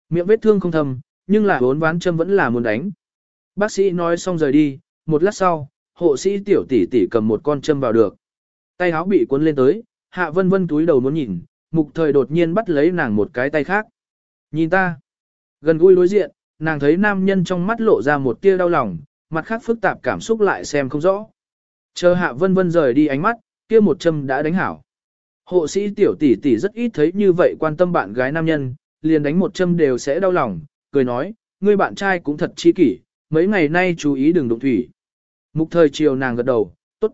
Miệng vết thương không thầm, nhưng là bốn ván châm vẫn là muốn đánh. Bác sĩ nói xong rời đi, một lát sau, hộ sĩ tiểu tỷ tỷ cầm một con châm vào được. Tay áo bị cuốn lên tới, hạ vân vân túi đầu muốn nhìn, mục thời đột nhiên bắt lấy nàng một cái tay khác. Nhìn ta. Gần gũi đối diện, nàng thấy nam nhân trong mắt lộ ra một tia đau lòng, mặt khác phức tạp cảm xúc lại xem không rõ. Chờ hạ vân vân rời đi ánh mắt, kia một châm đã đánh hảo. Hộ sĩ tiểu tỷ tỷ rất ít thấy như vậy quan tâm bạn gái nam nhân, liền đánh một châm đều sẽ đau lòng, cười nói, ngươi bạn trai cũng thật chi kỷ, mấy ngày nay chú ý đừng đụng thủy. Mục thời chiều nàng gật đầu, tốt.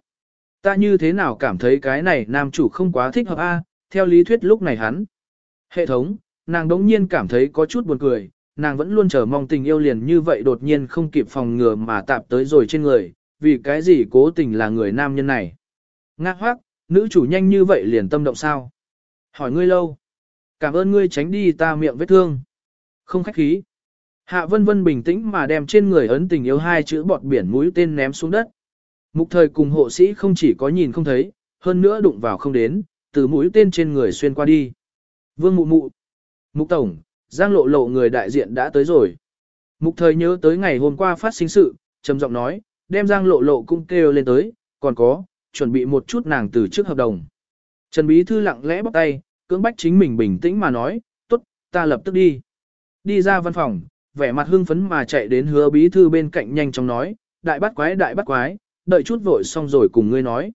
Ta như thế nào cảm thấy cái này nam chủ không quá thích hợp a? theo lý thuyết lúc này hắn. Hệ thống, nàng đống nhiên cảm thấy có chút buồn cười, nàng vẫn luôn chờ mong tình yêu liền như vậy đột nhiên không kịp phòng ngừa mà tạp tới rồi trên người, vì cái gì cố tình là người nam nhân này. Ngạc hoác, nữ chủ nhanh như vậy liền tâm động sao? Hỏi ngươi lâu. Cảm ơn ngươi tránh đi ta miệng vết thương. Không khách khí. Hạ vân vân bình tĩnh mà đem trên người ấn tình yêu hai chữ bọt biển mũi tên ném xuống đất. Mục thời cùng hộ sĩ không chỉ có nhìn không thấy, hơn nữa đụng vào không đến, từ mũi tên trên người xuyên qua đi. Vương mụ mụ. Mục tổng, giang lộ lộ người đại diện đã tới rồi. Mục thời nhớ tới ngày hôm qua phát sinh sự, trầm giọng nói, đem giang lộ lộ cung kêu lên tới, còn có, chuẩn bị một chút nàng từ trước hợp đồng. Trần Bí Thư lặng lẽ bóc tay, cưỡng bách chính mình bình tĩnh mà nói, tốt, ta lập tức đi. Đi ra văn phòng, vẻ mặt hưng phấn mà chạy đến hứa Bí Thư bên cạnh nhanh chóng nói, đại bắt quái đại bắt quái, đợi chút vội xong rồi cùng ngươi nói.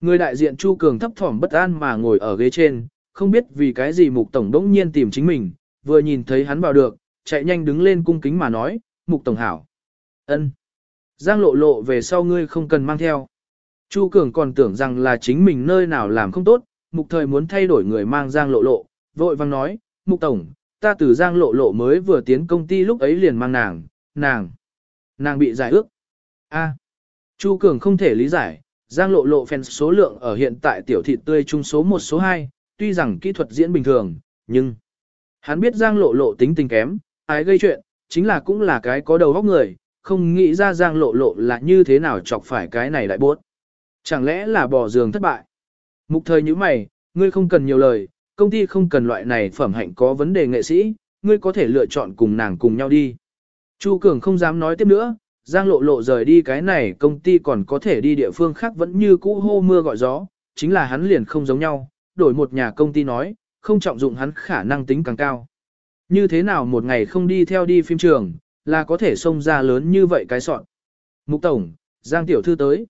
Người đại diện Chu Cường thấp thỏm bất an mà ngồi ở ghế trên, không biết vì cái gì Mục Tổng đỗng nhiên tìm chính mình, vừa nhìn thấy hắn vào được, chạy nhanh đứng lên cung kính mà nói, Mục Tổng hảo. ân Giang lộ lộ về sau ngươi không cần mang theo. Chu Cường còn tưởng rằng là chính mình nơi nào làm không tốt, mục thời muốn thay đổi người mang Giang lộ lộ, vội vang nói, mục tổng, ta từ Giang lộ lộ mới vừa tiến công ty lúc ấy liền mang nàng, nàng, nàng bị giải ước. A. Chu Cường không thể lý giải, Giang lộ lộ fan số lượng ở hiện tại tiểu thị tươi trung số 1 số 2, tuy rằng kỹ thuật diễn bình thường, nhưng hắn biết Giang lộ lộ tính tình kém, ai gây chuyện, chính là cũng là cái có đầu óc người, không nghĩ ra Giang lộ lộ là như thế nào chọc phải cái này lại bốt. Chẳng lẽ là bỏ giường thất bại? Mục thời như mày, ngươi không cần nhiều lời, công ty không cần loại này phẩm hạnh có vấn đề nghệ sĩ, ngươi có thể lựa chọn cùng nàng cùng nhau đi. Chu Cường không dám nói tiếp nữa, Giang lộ lộ rời đi cái này công ty còn có thể đi địa phương khác vẫn như cũ hô mưa gọi gió, chính là hắn liền không giống nhau, đổi một nhà công ty nói, không trọng dụng hắn khả năng tính càng cao. Như thế nào một ngày không đi theo đi phim trường, là có thể xông ra lớn như vậy cái sọn. Mục Tổng, Giang Tiểu Thư tới.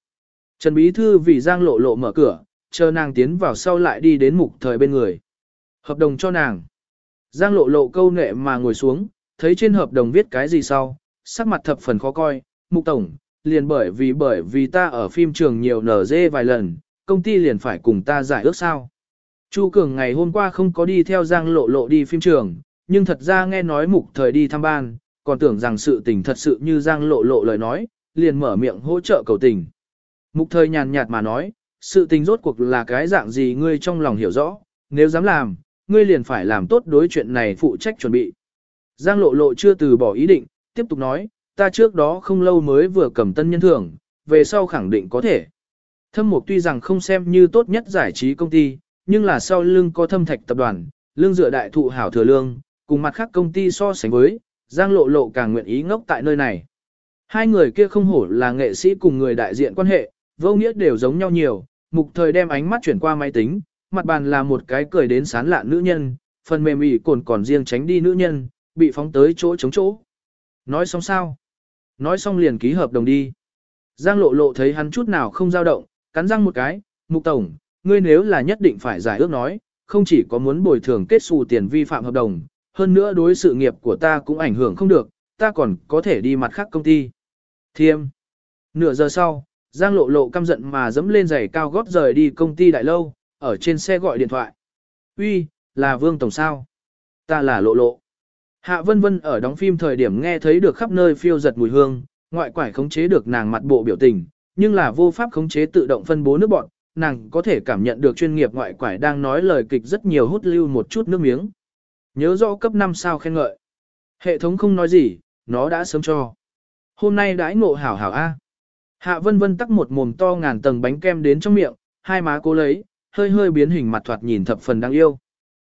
Trần Bí Thư vì Giang lộ lộ mở cửa, chờ nàng tiến vào sau lại đi đến mục thời bên người. Hợp đồng cho nàng. Giang lộ lộ câu nệ mà ngồi xuống, thấy trên hợp đồng viết cái gì sau, sắc mặt thập phần khó coi, mục tổng, liền bởi vì bởi vì ta ở phim trường nhiều nở dê vài lần, công ty liền phải cùng ta giải ước sao. Chu Cường ngày hôm qua không có đi theo Giang lộ lộ đi phim trường, nhưng thật ra nghe nói mục thời đi thăm ban, còn tưởng rằng sự tình thật sự như Giang lộ lộ lời nói, liền mở miệng hỗ trợ cầu tình. Mục thời nhàn nhạt mà nói, sự tình rốt cuộc là cái dạng gì ngươi trong lòng hiểu rõ, nếu dám làm, ngươi liền phải làm tốt đối chuyện này phụ trách chuẩn bị. Giang lộ lộ chưa từ bỏ ý định, tiếp tục nói, ta trước đó không lâu mới vừa cầm tân nhân thưởng, về sau khẳng định có thể. Thâm mục tuy rằng không xem như tốt nhất giải trí công ty, nhưng là sau lưng có thâm thạch tập đoàn, lương dựa đại thụ hảo thừa lương, cùng mặt khác công ty so sánh với, Giang lộ lộ càng nguyện ý ngốc tại nơi này. Hai người kia không hổ là nghệ sĩ cùng người đại diện quan hệ, vô nghĩa đều giống nhau nhiều, mục thời đem ánh mắt chuyển qua máy tính, mặt bàn là một cái cười đến sán lạ nữ nhân, phần mềm ỉ cồn còn riêng tránh đi nữ nhân, bị phóng tới chỗ chống chỗ. Nói xong sao? Nói xong liền ký hợp đồng đi. Giang lộ lộ thấy hắn chút nào không dao động, cắn răng một cái, mục tổng, ngươi nếu là nhất định phải giải ước nói, không chỉ có muốn bồi thường kết xù tiền vi phạm hợp đồng, hơn nữa đối sự nghiệp của ta cũng ảnh hưởng không được, ta còn có thể đi mặt khác công ty. Thiêm. Nửa giờ sau, Giang lộ lộ căm giận mà dẫm lên giày cao gót rời đi công ty đại lâu, ở trên xe gọi điện thoại. Uy, là Vương Tổng sao? Ta là lộ lộ. Hạ Vân Vân ở đóng phim thời điểm nghe thấy được khắp nơi phiêu giật mùi hương, ngoại quải khống chế được nàng mặt bộ biểu tình, nhưng là vô pháp khống chế tự động phân bố nước bọn, nàng có thể cảm nhận được chuyên nghiệp ngoại quải đang nói lời kịch rất nhiều hút lưu một chút nước miếng. Nhớ rõ cấp 5 sao khen ngợi. Hệ thống không nói gì, nó đã sớm cho. Hôm nay đãi ngộ hảo hảo A. Hạ vân vân tắc một mồm to ngàn tầng bánh kem đến trong miệng, hai má cố lấy, hơi hơi biến hình mặt thoạt nhìn thập phần đáng yêu.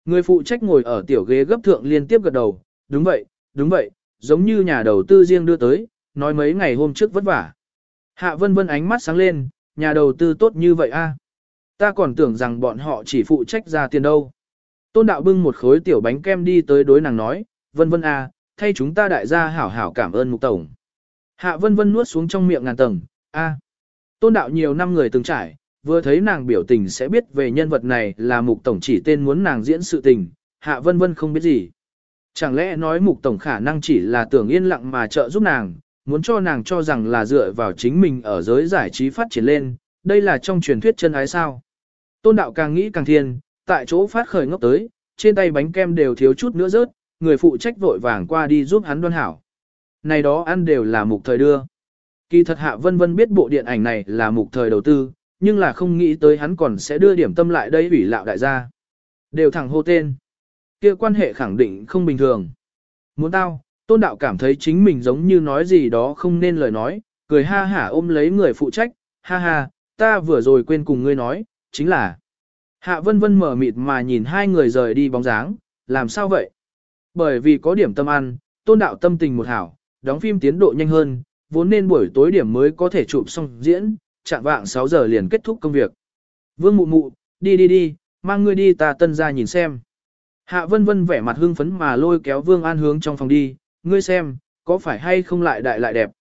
Người phụ trách ngồi ở tiểu ghế gấp thượng liên tiếp gật đầu, đúng vậy, đúng vậy, giống như nhà đầu tư riêng đưa tới, nói mấy ngày hôm trước vất vả. Hạ vân vân ánh mắt sáng lên, nhà đầu tư tốt như vậy a Ta còn tưởng rằng bọn họ chỉ phụ trách ra tiền đâu. Tôn đạo bưng một khối tiểu bánh kem đi tới đối nàng nói, vân vân a, thay chúng ta đại gia hảo hảo cảm ơn mục tổng. Hạ vân vân nuốt xuống trong miệng ngàn tầng, a. Tôn đạo nhiều năm người từng trải, vừa thấy nàng biểu tình sẽ biết về nhân vật này là mục tổng chỉ tên muốn nàng diễn sự tình, hạ vân vân không biết gì. Chẳng lẽ nói mục tổng khả năng chỉ là tưởng yên lặng mà trợ giúp nàng, muốn cho nàng cho rằng là dựa vào chính mình ở giới giải trí phát triển lên, đây là trong truyền thuyết chân ái sao. Tôn đạo càng nghĩ càng thiên, tại chỗ phát khởi ngốc tới, trên tay bánh kem đều thiếu chút nữa rớt, người phụ trách vội vàng qua đi giúp hắn đoan hảo. Này đó ăn đều là mục thời đưa. Kỳ thật Hạ Vân Vân biết bộ điện ảnh này là mục thời đầu tư, nhưng là không nghĩ tới hắn còn sẽ đưa điểm tâm lại đây ủy lạo đại gia. Đều thẳng hô tên. kia quan hệ khẳng định không bình thường. Muốn tao, tôn đạo cảm thấy chính mình giống như nói gì đó không nên lời nói, cười ha hả ôm lấy người phụ trách, ha ha, ta vừa rồi quên cùng ngươi nói, chính là. Hạ vân vân mở mịt mà nhìn hai người rời đi bóng dáng, làm sao vậy? Bởi vì có điểm tâm ăn, tôn đạo tâm tình một hảo, đóng phim tiến độ nhanh hơn, vốn nên buổi tối điểm mới có thể chụp xong diễn, chạm vạng 6 giờ liền kết thúc công việc. Vương mụ mụ, đi đi đi, mang ngươi đi ta tân ra nhìn xem. Hạ vân vân vẻ mặt hưng phấn mà lôi kéo Vương An hướng trong phòng đi, ngươi xem, có phải hay không lại đại lại đẹp.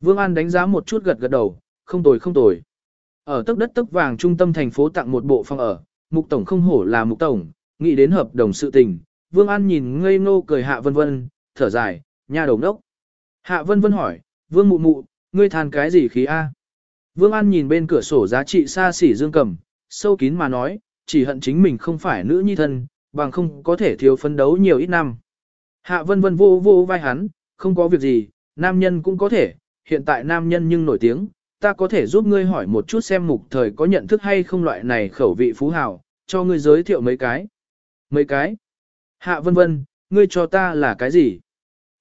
Vương An đánh giá một chút gật gật đầu, không tồi không tồi. Ở tấc đất tấc vàng trung tâm thành phố tặng một bộ phòng ở, mục tổng không hổ là mục tổng, nghĩ đến hợp đồng sự tình. Vương An nhìn ngây ngô cười hạ vân vân, thở dài, nhà đầu đốc. Hạ vân vân hỏi, Vương mụ mụ, ngươi than cái gì khí A? Vương An nhìn bên cửa sổ giá trị xa xỉ dương cầm, sâu kín mà nói, chỉ hận chính mình không phải nữ nhi thân, bằng không có thể thiếu phấn đấu nhiều ít năm. Hạ vân vân vô vô vai hắn, không có việc gì, nam nhân cũng có thể, hiện tại nam nhân nhưng nổi tiếng, ta có thể giúp ngươi hỏi một chút xem mục thời có nhận thức hay không loại này khẩu vị phú hào, cho ngươi giới thiệu mấy cái. Mấy cái? Hạ vân vân, ngươi cho ta là cái gì?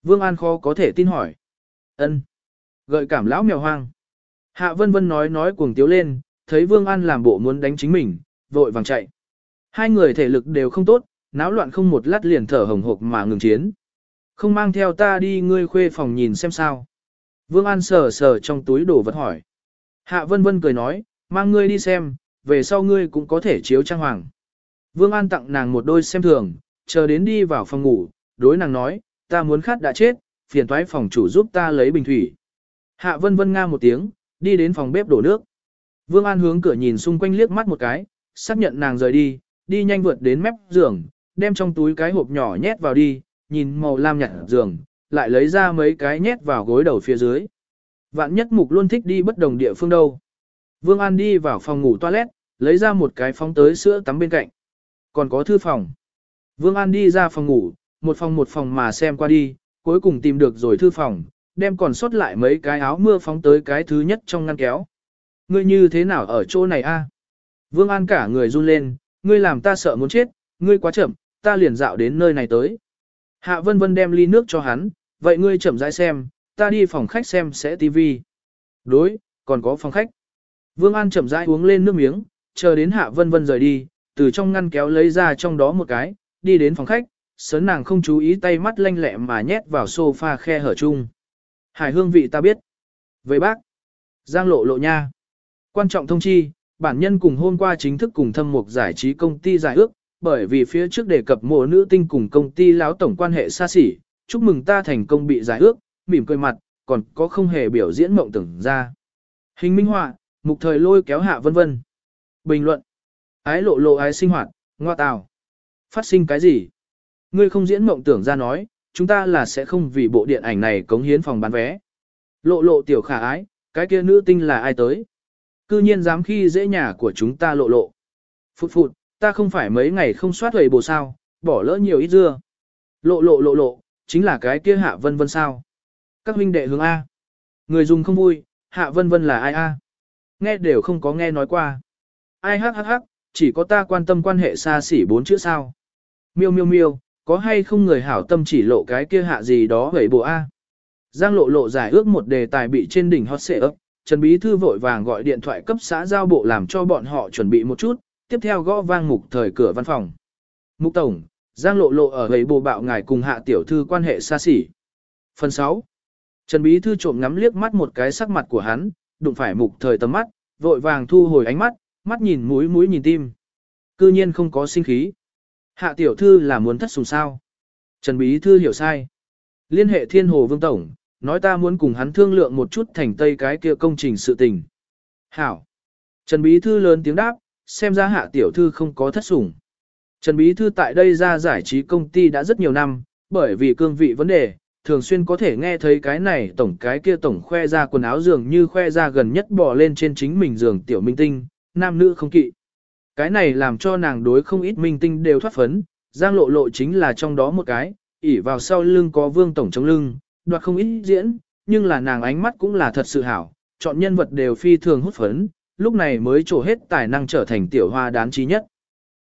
Vương An khó có thể tin hỏi. ân Gợi cảm lão mèo hoang. Hạ vân vân nói nói cuồng tiếu lên, thấy Vương An làm bộ muốn đánh chính mình, vội vàng chạy. Hai người thể lực đều không tốt, náo loạn không một lát liền thở hồng hộc mà ngừng chiến. Không mang theo ta đi ngươi khuê phòng nhìn xem sao. Vương An sờ sờ trong túi đồ vật hỏi. Hạ vân vân cười nói, mang ngươi đi xem, về sau ngươi cũng có thể chiếu trang hoàng. Vương An tặng nàng một đôi xem thường, chờ đến đi vào phòng ngủ, đối nàng nói, ta muốn khát đã chết, phiền toái phòng chủ giúp ta lấy bình thủy. Hạ vân vân nga một tiếng, đi đến phòng bếp đổ nước. Vương An hướng cửa nhìn xung quanh liếc mắt một cái, xác nhận nàng rời đi, đi nhanh vượt đến mép giường, đem trong túi cái hộp nhỏ nhét vào đi, nhìn màu lam nhạt giường, lại lấy ra mấy cái nhét vào gối đầu phía dưới. Vạn nhất mục luôn thích đi bất đồng địa phương đâu. Vương An đi vào phòng ngủ toilet, lấy ra một cái phóng tới sữa tắm bên cạnh. Còn có thư phòng. Vương An đi ra phòng ngủ, một phòng một phòng mà xem qua đi, cuối cùng tìm được rồi thư phòng, đem còn sót lại mấy cái áo mưa phóng tới cái thứ nhất trong ngăn kéo. Ngươi như thế nào ở chỗ này a? Vương An cả người run lên, ngươi làm ta sợ muốn chết, ngươi quá chậm, ta liền dạo đến nơi này tới. Hạ Vân Vân đem ly nước cho hắn, vậy ngươi chậm rãi xem, ta đi phòng khách xem sẽ tivi. Đối, còn có phòng khách. Vương An chậm rãi uống lên nước miếng, chờ đến Hạ Vân Vân rời đi, từ trong ngăn kéo lấy ra trong đó một cái, đi đến phòng khách, sớn nàng không chú ý tay mắt lanh lẹ mà nhét vào sofa khe hở chung. Hải hương vị ta biết. Với bác, Giang lộ lộ nha. Quan trọng thông chi, bản nhân cùng hôm qua chính thức cùng thâm mục giải trí công ty giải ước, bởi vì phía trước đề cập mùa nữ tinh cùng công ty lão tổng quan hệ xa xỉ, chúc mừng ta thành công bị giải ước, mỉm cười mặt, còn có không hề biểu diễn mộng tưởng ra. Hình minh họa, mục thời lôi kéo hạ vân vân. Bình luận. Ái lộ lộ ái sinh hoạt, ngoa tào. Phát sinh cái gì? Ngươi không diễn mộng tưởng ra nói, chúng ta là sẽ không vì bộ điện ảnh này cống hiến phòng bán vé. Lộ lộ tiểu khả ái, cái kia nữ tinh là ai tới? Cư nhiên dám khi dễ nhà của chúng ta lộ lộ. Phụt phụt, ta không phải mấy ngày không soát huệ bồ sao, bỏ lỡ nhiều ít dưa. Lộ lộ lộ lộ, chính là cái kia hạ vân vân sao. Các huynh đệ hướng A. Người dùng không vui, hạ vân vân là ai A. Nghe đều không có nghe nói qua. Ai hắc hắc hắc, chỉ có ta quan tâm quan hệ xa xỉ bốn chữ sao. Miêu miêu miêu, có hay không người hảo tâm chỉ lộ cái kia hạ gì đó hầy bộ A. Giang lộ lộ giải ước một đề tài bị trên đỉnh hot xệ ấp, Trần Bí Thư vội vàng gọi điện thoại cấp xã giao bộ làm cho bọn họ chuẩn bị một chút, tiếp theo gõ vang mục thời cửa văn phòng. Mục Tổng, Giang lộ lộ ở gầy bồ bạo ngài cùng hạ tiểu thư quan hệ xa xỉ. Phần 6. Trần Bí Thư trộm ngắm liếc mắt một cái sắc mặt của hắn, đụng phải mục thời tầm mắt, vội vàng thu hồi ánh mắt, mắt nhìn mũi mũi nhìn tim. Cư nhiên không có sinh khí. Hạ tiểu thư là muốn thất sùng sao. Trần Bí Thư hiểu sai. Liên hệ thiên hồ vương tổng, nói ta muốn cùng hắn thương lượng một chút thành tây cái kia công trình sự tình. Hảo. Trần Bí Thư lớn tiếng đáp, xem ra hạ tiểu thư không có thất sủng. Trần Bí Thư tại đây ra giải trí công ty đã rất nhiều năm, bởi vì cương vị vấn đề, thường xuyên có thể nghe thấy cái này tổng cái kia tổng khoe ra quần áo giường như khoe ra gần nhất bỏ lên trên chính mình giường tiểu minh tinh, nam nữ không kỵ. Cái này làm cho nàng đối không ít minh tinh đều thoát phấn, giang lộ lộ chính là trong đó một cái, ỉ vào sau lưng có vương tổng trong lưng, đoạt không ít diễn, nhưng là nàng ánh mắt cũng là thật sự hảo, chọn nhân vật đều phi thường hút phấn, lúc này mới trổ hết tài năng trở thành tiểu hoa đáng trí nhất.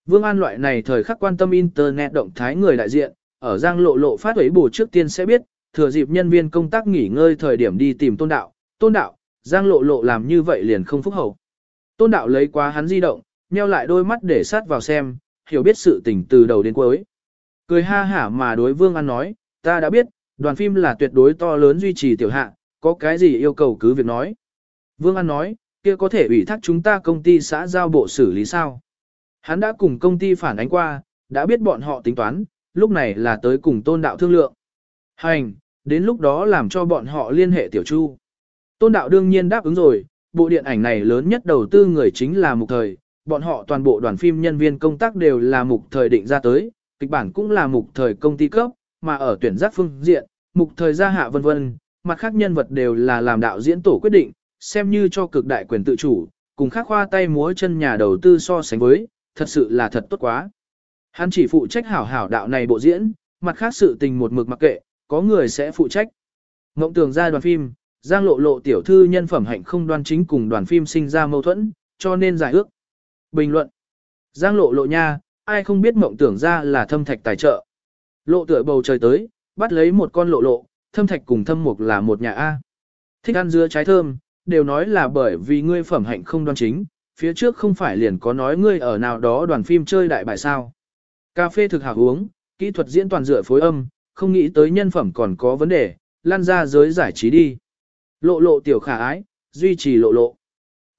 Vương An loại này thời khắc quan tâm Internet động thái người đại diện, ở Giang Lộ Lộ phát ấy bổ trước tiên sẽ biết, thừa dịp nhân viên công tác nghỉ ngơi thời điểm đi tìm tôn đạo, tôn đạo, Giang Lộ Lộ làm như vậy liền không phúc hậu. Tôn đạo lấy quá hắn di động, nheo lại đôi mắt để sát vào xem, hiểu biết sự tình từ đầu đến cuối. Cười ha hả mà đối Vương An nói, ta đã biết, đoàn phim là tuyệt đối to lớn duy trì tiểu hạ, có cái gì yêu cầu cứ việc nói. Vương An nói, kia có thể ủy thác chúng ta công ty xã giao bộ xử lý sao. Hắn đã cùng công ty phản ánh qua, đã biết bọn họ tính toán, lúc này là tới cùng tôn đạo thương lượng. Hành, đến lúc đó làm cho bọn họ liên hệ tiểu chu. Tôn đạo đương nhiên đáp ứng rồi, bộ điện ảnh này lớn nhất đầu tư người chính là mục thời, bọn họ toàn bộ đoàn phim nhân viên công tác đều là mục thời định ra tới, kịch bản cũng là mục thời công ty cấp, mà ở tuyển giác phương diện, mục thời gia hạ vân vân, mặt khác nhân vật đều là làm đạo diễn tổ quyết định, xem như cho cực đại quyền tự chủ, cùng khác khoa tay múa chân nhà đầu tư so sánh với, thật sự là thật tốt quá. Hắn chỉ phụ trách hảo hảo đạo này bộ diễn, mặt khác sự tình một mực mặc kệ, có người sẽ phụ trách. Ngộng tường ra đoàn phim, Giang lộ lộ tiểu thư nhân phẩm hạnh không đoan chính cùng đoàn phim sinh ra mâu thuẫn, cho nên giải ước. Bình luận. Giang lộ lộ nha, ai không biết mộng tưởng ra là thâm thạch tài trợ. Lộ tựa bầu trời tới, bắt lấy một con lộ lộ, thâm thạch cùng thâm mục là một nhà A. Thích ăn dưa trái thơm, đều nói là bởi vì ngươi phẩm hạnh không đoan chính, phía trước không phải liền có nói ngươi ở nào đó đoàn phim chơi đại bài sao. Cà phê thực hảo uống, kỹ thuật diễn toàn dựa phối âm, không nghĩ tới nhân phẩm còn có vấn đề, lan ra giới giải trí đi. Lộ lộ tiểu khả ái, duy trì lộ lộ.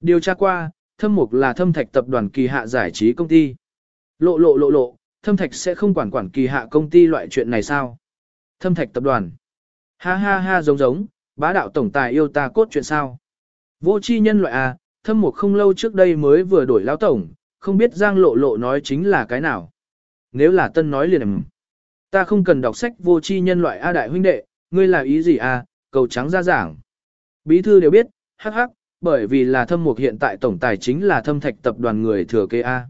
Điều tra qua, thâm mục là thâm thạch tập đoàn kỳ hạ giải trí công ty. Lộ lộ lộ lộ, thâm thạch sẽ không quản quản kỳ hạ công ty loại chuyện này sao? Thâm thạch tập đoàn. Ha ha ha giống giống, bá đạo tổng tài yêu ta cốt chuyện sao? Vô chi nhân loại à, thâm mục không lâu trước đây mới vừa đổi lão tổng, không biết giang lộ lộ nói chính là cái nào. Nếu là tân nói liền. Ta không cần đọc sách vô chi nhân loại A đại huynh đệ, ngươi là ý gì à, cầu trắng ra giảng. Bí thư đều biết, hắc hắc, bởi vì là thâm mục hiện tại tổng tài chính là thâm thạch tập đoàn người thừa kế A.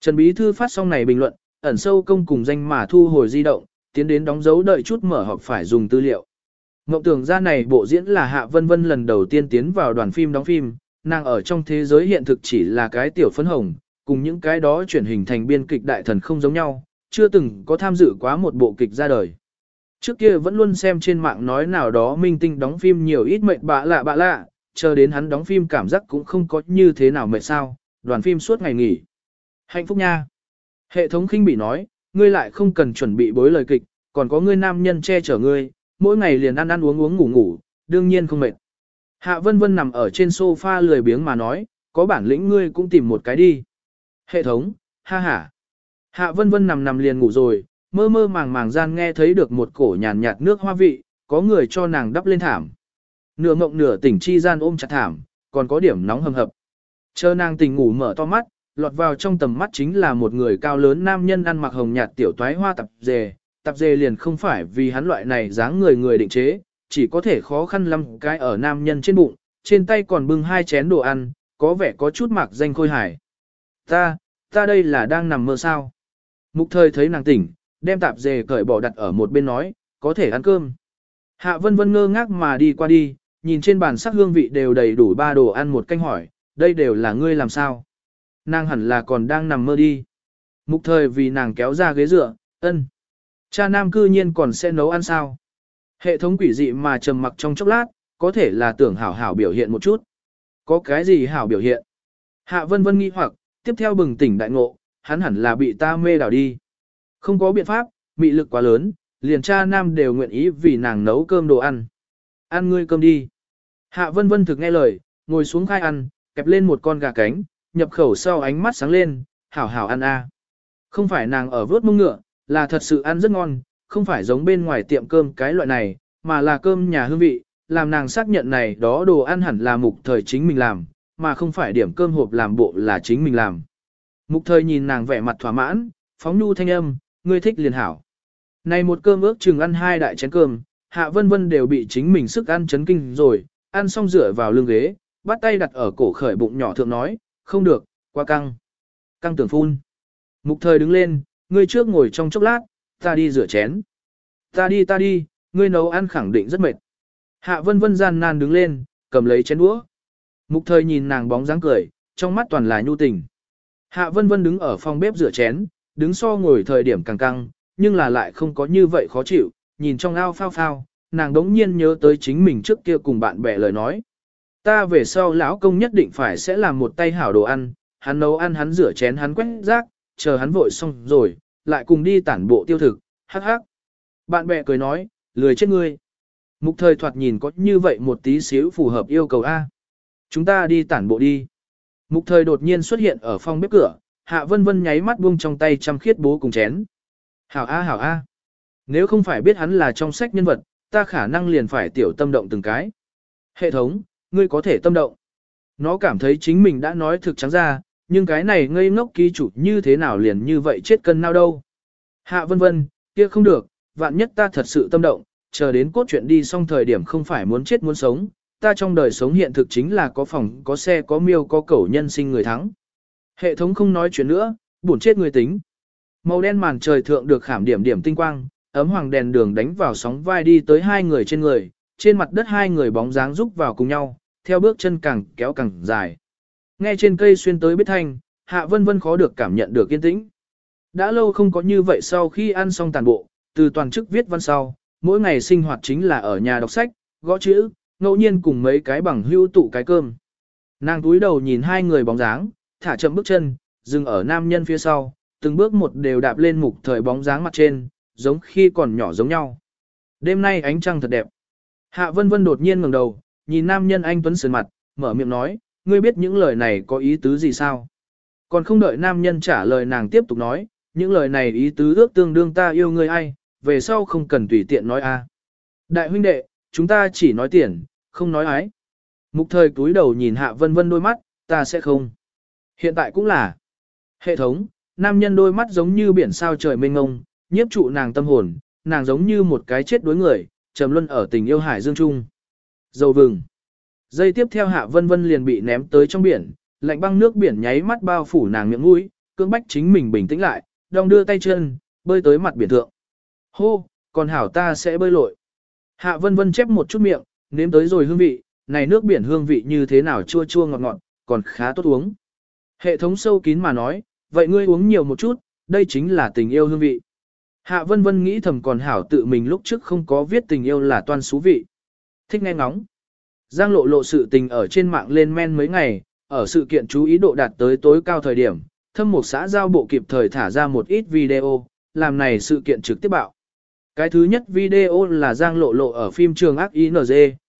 Trần Bí thư phát xong này bình luận, ẩn sâu công cùng danh mà thu hồi di động, tiến đến đóng dấu đợi chút mở họp phải dùng tư liệu. Mộng tưởng ra này bộ diễn là Hạ Vân Vân lần đầu tiên tiến vào đoàn phim đóng phim, nàng ở trong thế giới hiện thực chỉ là cái tiểu phấn hồng, cùng những cái đó chuyển hình thành biên kịch đại thần không giống nhau, chưa từng có tham dự quá một bộ kịch ra đời. Trước kia vẫn luôn xem trên mạng nói nào đó minh tinh đóng phim nhiều ít mệt bạ lạ bạ lạ, chờ đến hắn đóng phim cảm giác cũng không có như thế nào mệt sao, đoàn phim suốt ngày nghỉ. Hạnh phúc nha. Hệ thống khinh bị nói, ngươi lại không cần chuẩn bị bối lời kịch, còn có ngươi nam nhân che chở ngươi, mỗi ngày liền ăn ăn uống uống ngủ ngủ, đương nhiên không mệt. Hạ vân vân nằm ở trên sofa lười biếng mà nói, có bản lĩnh ngươi cũng tìm một cái đi. Hệ thống, ha ha. Hạ vân vân nằm nằm liền ngủ rồi, mơ mơ màng màng gian nghe thấy được một cổ nhàn nhạt nước hoa vị, có người cho nàng đắp lên thảm. Nửa mộng nửa tỉnh chi gian ôm chặt thảm, còn có điểm nóng hầm hập. Chờ nàng tỉnh ngủ mở to mắt, lọt vào trong tầm mắt chính là một người cao lớn nam nhân ăn mặc hồng nhạt tiểu toái hoa tập dề. Tạp dề liền không phải vì hắn loại này dáng người người định chế, chỉ có thể khó khăn lắm cái ở nam nhân trên bụng, trên tay còn bưng hai chén đồ ăn, có vẻ có chút mạc danh khôi hải. Ta, ta đây là đang nằm mơ sao. Mục thời thấy nàng tỉnh, đem tạp dề cởi bỏ đặt ở một bên nói, có thể ăn cơm. Hạ vân vân ngơ ngác mà đi qua đi, nhìn trên bàn sắc hương vị đều đầy đủ ba đồ ăn một canh hỏi, đây đều là ngươi làm sao? Nàng hẳn là còn đang nằm mơ đi. Mục thời vì nàng kéo ra ghế dựa, ân. Cha nam cư nhiên còn sẽ nấu ăn sao? Hệ thống quỷ dị mà trầm mặc trong chốc lát, có thể là tưởng hảo hảo biểu hiện một chút. Có cái gì hảo biểu hiện? Hạ vân vân nghi hoặc, tiếp theo bừng tỉnh đại ngộ, hắn hẳn là bị ta mê đảo đi. Không có biện pháp, mị lực quá lớn, liền cha nam đều nguyện ý vì nàng nấu cơm đồ ăn. Ăn ngươi cơm đi. Hạ vân vân thực nghe lời, ngồi xuống khai ăn, kẹp lên một con gà cánh, nhập khẩu sau ánh mắt sáng lên, hảo hảo ăn a. Không phải nàng ở vớt mông ngựa, là thật sự ăn rất ngon, không phải giống bên ngoài tiệm cơm cái loại này, mà là cơm nhà hương vị, làm nàng xác nhận này đó đồ ăn hẳn là mục thời chính mình làm, mà không phải điểm cơm hộp làm bộ là chính mình làm. Mục thời nhìn nàng vẻ mặt thỏa mãn, phóng nhu thanh âm, ngươi thích liền hảo. Này một cơm ước chừng ăn hai đại chén cơm, hạ vân vân đều bị chính mình sức ăn chấn kinh rồi, ăn xong rửa vào lưng ghế, bắt tay đặt ở cổ khởi bụng nhỏ thượng nói, không được, quá căng. Căng tưởng phun. Mục thời đứng lên, ngươi trước ngồi trong chốc lát, ta đi rửa chén. Ta đi ta đi, ngươi nấu ăn khẳng định rất mệt. Hạ vân vân gian nan đứng lên, cầm lấy chén đũa. Mục thời nhìn nàng bóng dáng cười, trong mắt toàn là nhu tình. Hạ vân vân đứng ở phòng bếp rửa chén, đứng so ngồi thời điểm càng căng, nhưng là lại không có như vậy khó chịu, nhìn trong ao phao phao, nàng đống nhiên nhớ tới chính mình trước kia cùng bạn bè lời nói. Ta về sau lão công nhất định phải sẽ làm một tay hảo đồ ăn, hắn nấu ăn hắn rửa chén hắn quét rác, chờ hắn vội xong rồi, lại cùng đi tản bộ tiêu thực, hắc hắc. Bạn bè cười nói, lười chết ngươi. Mục thời thoạt nhìn có như vậy một tí xíu phù hợp yêu cầu A. Chúng ta đi tản bộ đi. Mục thời đột nhiên xuất hiện ở phòng bếp cửa, hạ vân vân nháy mắt buông trong tay chăm khiết bố cùng chén. Hảo A hảo A. Nếu không phải biết hắn là trong sách nhân vật, ta khả năng liền phải tiểu tâm động từng cái. Hệ thống, ngươi có thể tâm động. Nó cảm thấy chính mình đã nói thực trắng ra, nhưng cái này ngây ngốc ký chủ như thế nào liền như vậy chết cân nào đâu. Hạ vân vân, kia không được, vạn nhất ta thật sự tâm động, chờ đến cốt chuyện đi xong thời điểm không phải muốn chết muốn sống, ta trong đời sống hiện thực chính là có phòng, có xe, có miêu, có cẩu nhân sinh người thắng. Hệ thống không nói chuyện nữa, buồn chết người tính. Màu đen màn trời thượng được khảm điểm điểm tinh quang, ấm hoàng đèn đường đánh vào sóng vai đi tới hai người trên người, trên mặt đất hai người bóng dáng rúc vào cùng nhau, theo bước chân càng kéo càng dài. Nghe trên cây xuyên tới biết thanh, hạ vân vân khó được cảm nhận được yên tĩnh. Đã lâu không có như vậy sau khi ăn xong tàn bộ, từ toàn chức viết văn sau, mỗi ngày sinh hoạt chính là ở nhà đọc sách, gõ chữ, ngẫu nhiên cùng mấy cái bằng hưu tụ cái cơm. Nàng túi đầu nhìn hai người bóng dáng, thả chậm bước chân, dừng ở nam nhân phía sau, từng bước một đều đạp lên mục thời bóng dáng mặt trên, giống khi còn nhỏ giống nhau. Đêm nay ánh trăng thật đẹp. Hạ vân vân đột nhiên ngẩng đầu, nhìn nam nhân anh Tuấn sườn mặt, mở miệng nói, ngươi biết những lời này có ý tứ gì sao? Còn không đợi nam nhân trả lời nàng tiếp tục nói, những lời này ý tứ ước tương đương ta yêu ngươi ai, về sau không cần tùy tiện nói a. Đại huynh đệ, chúng ta chỉ nói tiền, không nói ái. Mục thời túi đầu nhìn hạ vân vân đôi mắt, ta sẽ không. Hiện tại cũng là. Hệ thống, nam nhân đôi mắt giống như biển sao trời mênh ngông, nhiếp trụ nàng tâm hồn, nàng giống như một cái chết đối người, trầm luân ở tình yêu hải dương trung. Dầu vừng. Dây tiếp theo hạ vân vân liền bị ném tới trong biển, lạnh băng nước biển nháy mắt bao phủ nàng miệng mũi, cưỡng bách chính mình bình tĩnh lại, đong đưa tay chân, bơi tới mặt biển thượng. Hô, còn hảo ta sẽ bơi lội. Hạ vân vân chép một chút miệng, nếm tới rồi hương vị, này nước biển hương vị như thế nào chua chua ngọt ngọt, còn khá tốt uống. Hệ thống sâu kín mà nói, vậy ngươi uống nhiều một chút, đây chính là tình yêu hương vị. Hạ vân vân nghĩ thầm còn hảo tự mình lúc trước không có viết tình yêu là toan xú vị. Thích nghe ngóng. Giang lộ lộ sự tình ở trên mạng lên men mấy ngày, ở sự kiện chú ý độ đạt tới tối cao thời điểm, thâm một xã giao bộ kịp thời thả ra một ít video, làm này sự kiện trực tiếp bạo. Cái thứ nhất video là Giang lộ lộ ở phim trường ác ING,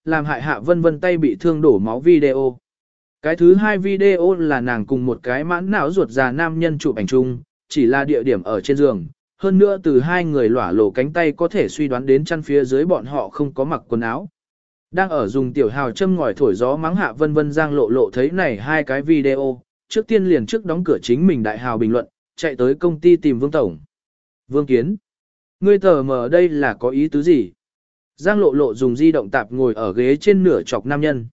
làm hại hạ vân vân tay bị thương đổ máu video. Cái thứ hai video là nàng cùng một cái mãn não ruột già nam nhân chụp ảnh chung, chỉ là địa điểm ở trên giường. Hơn nữa từ hai người lỏa lộ cánh tay có thể suy đoán đến chăn phía dưới bọn họ không có mặc quần áo. Đang ở dùng tiểu hào châm ngòi thổi gió mắng hạ vân vân giang lộ lộ thấy này hai cái video, trước tiên liền trước đóng cửa chính mình đại hào bình luận, chạy tới công ty tìm Vương Tổng. Vương Kiến, ngươi tờ mở đây là có ý tứ gì? Giang lộ lộ dùng di động tạp ngồi ở ghế trên nửa chọc nam nhân.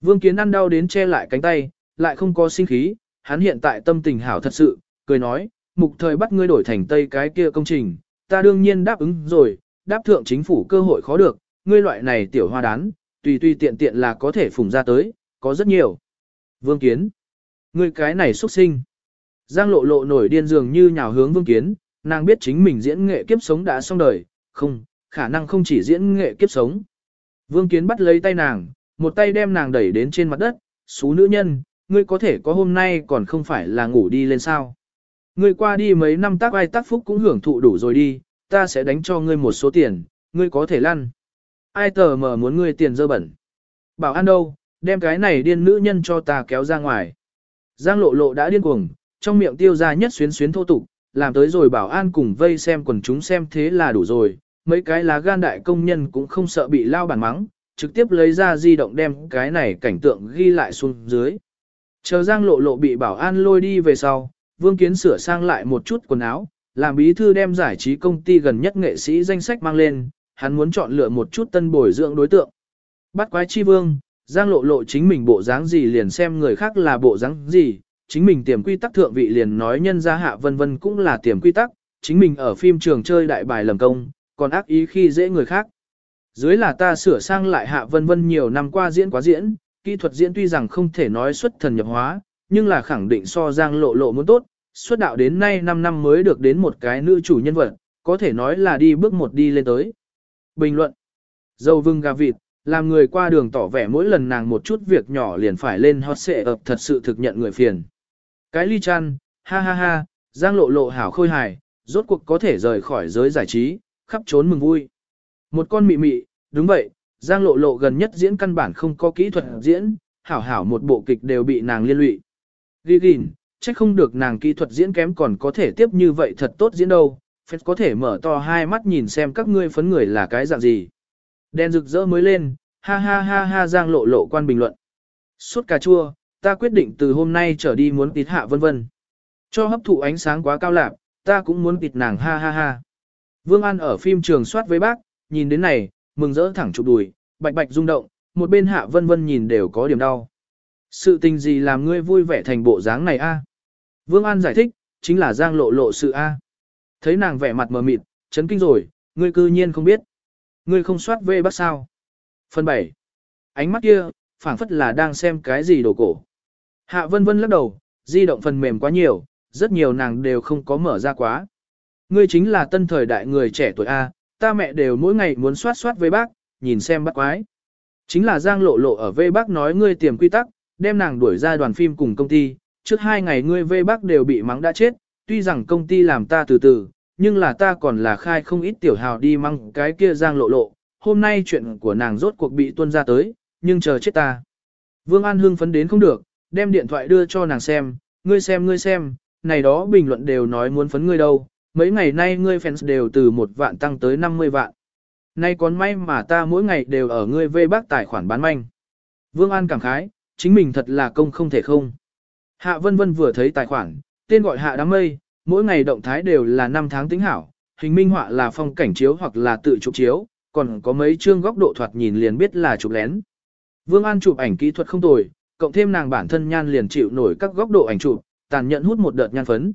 Vương Kiến ăn đau đến che lại cánh tay, lại không có sinh khí, hắn hiện tại tâm tình hảo thật sự, cười nói, mục thời bắt ngươi đổi thành tây cái kia công trình, ta đương nhiên đáp ứng rồi, đáp thượng chính phủ cơ hội khó được, ngươi loại này tiểu hoa đán, tùy tùy tiện tiện là có thể phùng ra tới, có rất nhiều. Vương Kiến, ngươi cái này xuất sinh. Giang lộ lộ nổi điên dường như nhào hướng Vương Kiến, nàng biết chính mình diễn nghệ kiếp sống đã xong đời, không, khả năng không chỉ diễn nghệ kiếp sống. Vương Kiến bắt lấy tay nàng, một tay đem nàng đẩy đến trên mặt đất, xú nữ nhân, ngươi có thể có hôm nay còn không phải là ngủ đi lên sao. Ngươi qua đi mấy năm tác ai tác phúc cũng hưởng thụ đủ rồi đi, ta sẽ đánh cho ngươi một số tiền, ngươi có thể lăn. Ai tờ mờ muốn ngươi tiền dơ bẩn. Bảo an đâu, đem cái này điên nữ nhân cho ta kéo ra ngoài. Giang lộ lộ đã điên cuồng, trong miệng tiêu ra nhất xuyến xuyến thô tục, làm tới rồi bảo an cùng vây xem quần chúng xem thế là đủ rồi, mấy cái lá gan đại công nhân cũng không sợ bị lao bản mắng, trực tiếp lấy ra di động đem cái này cảnh tượng ghi lại xuống dưới. Chờ Giang lộ lộ bị bảo an lôi đi về sau, Vương Kiến sửa sang lại một chút quần áo, làm bí thư đem giải trí công ty gần nhất nghệ sĩ danh sách mang lên, hắn muốn chọn lựa một chút tân bồi dưỡng đối tượng. Bắt quái chi vương, Giang lộ lộ chính mình bộ dáng gì liền xem người khác là bộ dáng gì, chính mình tiềm quy tắc thượng vị liền nói nhân gia hạ vân vân cũng là tiềm quy tắc, chính mình ở phim trường chơi đại bài lầm công, còn ác ý khi dễ người khác. Dưới là ta sửa sang lại hạ vân vân nhiều năm qua diễn quá diễn, kỹ thuật diễn tuy rằng không thể nói xuất thần nhập hóa, nhưng là khẳng định so giang lộ lộ muốn tốt, xuất đạo đến nay 5 năm mới được đến một cái nữ chủ nhân vật, có thể nói là đi bước một đi lên tới. Bình luận Dâu vưng gà vịt, làm người qua đường tỏ vẻ mỗi lần nàng một chút việc nhỏ liền phải lên hot xệ ập thật sự thực nhận người phiền. Cái ly chăn, ha ha ha, giang lộ lộ hảo khôi hài, rốt cuộc có thể rời khỏi giới giải trí, khắp trốn mừng vui. Một con mị mị, đúng vậy, giang lộ lộ gần nhất diễn căn bản không có kỹ thuật diễn, hảo hảo một bộ kịch đều bị nàng liên lụy. Ghi gìn, chắc không được nàng kỹ thuật diễn kém còn có thể tiếp như vậy thật tốt diễn đâu, phép có thể mở to hai mắt nhìn xem các ngươi phấn người là cái dạng gì. Đèn rực rỡ mới lên, ha ha ha ha giang lộ lộ quan bình luận. Suốt cà chua, ta quyết định từ hôm nay trở đi muốn tịt hạ vân vân. Cho hấp thụ ánh sáng quá cao lạc, ta cũng muốn tịt nàng ha ha ha. Vương An ở phim trường soát với bác, nhìn đến này, mừng rỡ thẳng chụp đùi, bạch bạch rung động, một bên hạ vân vân nhìn đều có điểm đau. Sự tình gì làm ngươi vui vẻ thành bộ dáng này a? Vương An giải thích, chính là giang lộ lộ sự a. Thấy nàng vẻ mặt mờ mịt, chấn kinh rồi, ngươi cư nhiên không biết. Ngươi không soát về bắt sao. Phần 7. Ánh mắt kia, phảng phất là đang xem cái gì đồ cổ. Hạ vân vân lắc đầu, di động phần mềm quá nhiều, rất nhiều nàng đều không có mở ra quá. Ngươi chính là tân thời đại người trẻ tuổi A, ta mẹ đều mỗi ngày muốn soát soát với bác, nhìn xem bác quái. Chính là Giang lộ lộ ở vê bác nói ngươi tiềm quy tắc, đem nàng đuổi ra đoàn phim cùng công ty, trước hai ngày ngươi vê bác đều bị mắng đã chết, tuy rằng công ty làm ta từ từ, nhưng là ta còn là khai không ít tiểu hào đi măng cái kia Giang lộ lộ, hôm nay chuyện của nàng rốt cuộc bị tuân ra tới, nhưng chờ chết ta. Vương An Hưng phấn đến không được, đem điện thoại đưa cho nàng xem, ngươi xem ngươi xem, này đó bình luận đều nói muốn phấn ngươi đâu, mấy ngày nay ngươi fans đều từ một vạn tăng tới 50 vạn. Nay còn may mà ta mỗi ngày đều ở ngươi vê bác tài khoản bán manh. Vương An cảm khái, chính mình thật là công không thể không. Hạ Vân Vân vừa thấy tài khoản, tên gọi Hạ Đám Mây, mỗi ngày động thái đều là 5 tháng tính hảo, hình minh họa là phong cảnh chiếu hoặc là tự chụp chiếu, còn có mấy chương góc độ thoạt nhìn liền biết là chụp lén. Vương An chụp ảnh kỹ thuật không tồi, cộng thêm nàng bản thân nhan liền chịu nổi các góc độ ảnh chụp, tàn nhẫn hút một đợt nhan phấn.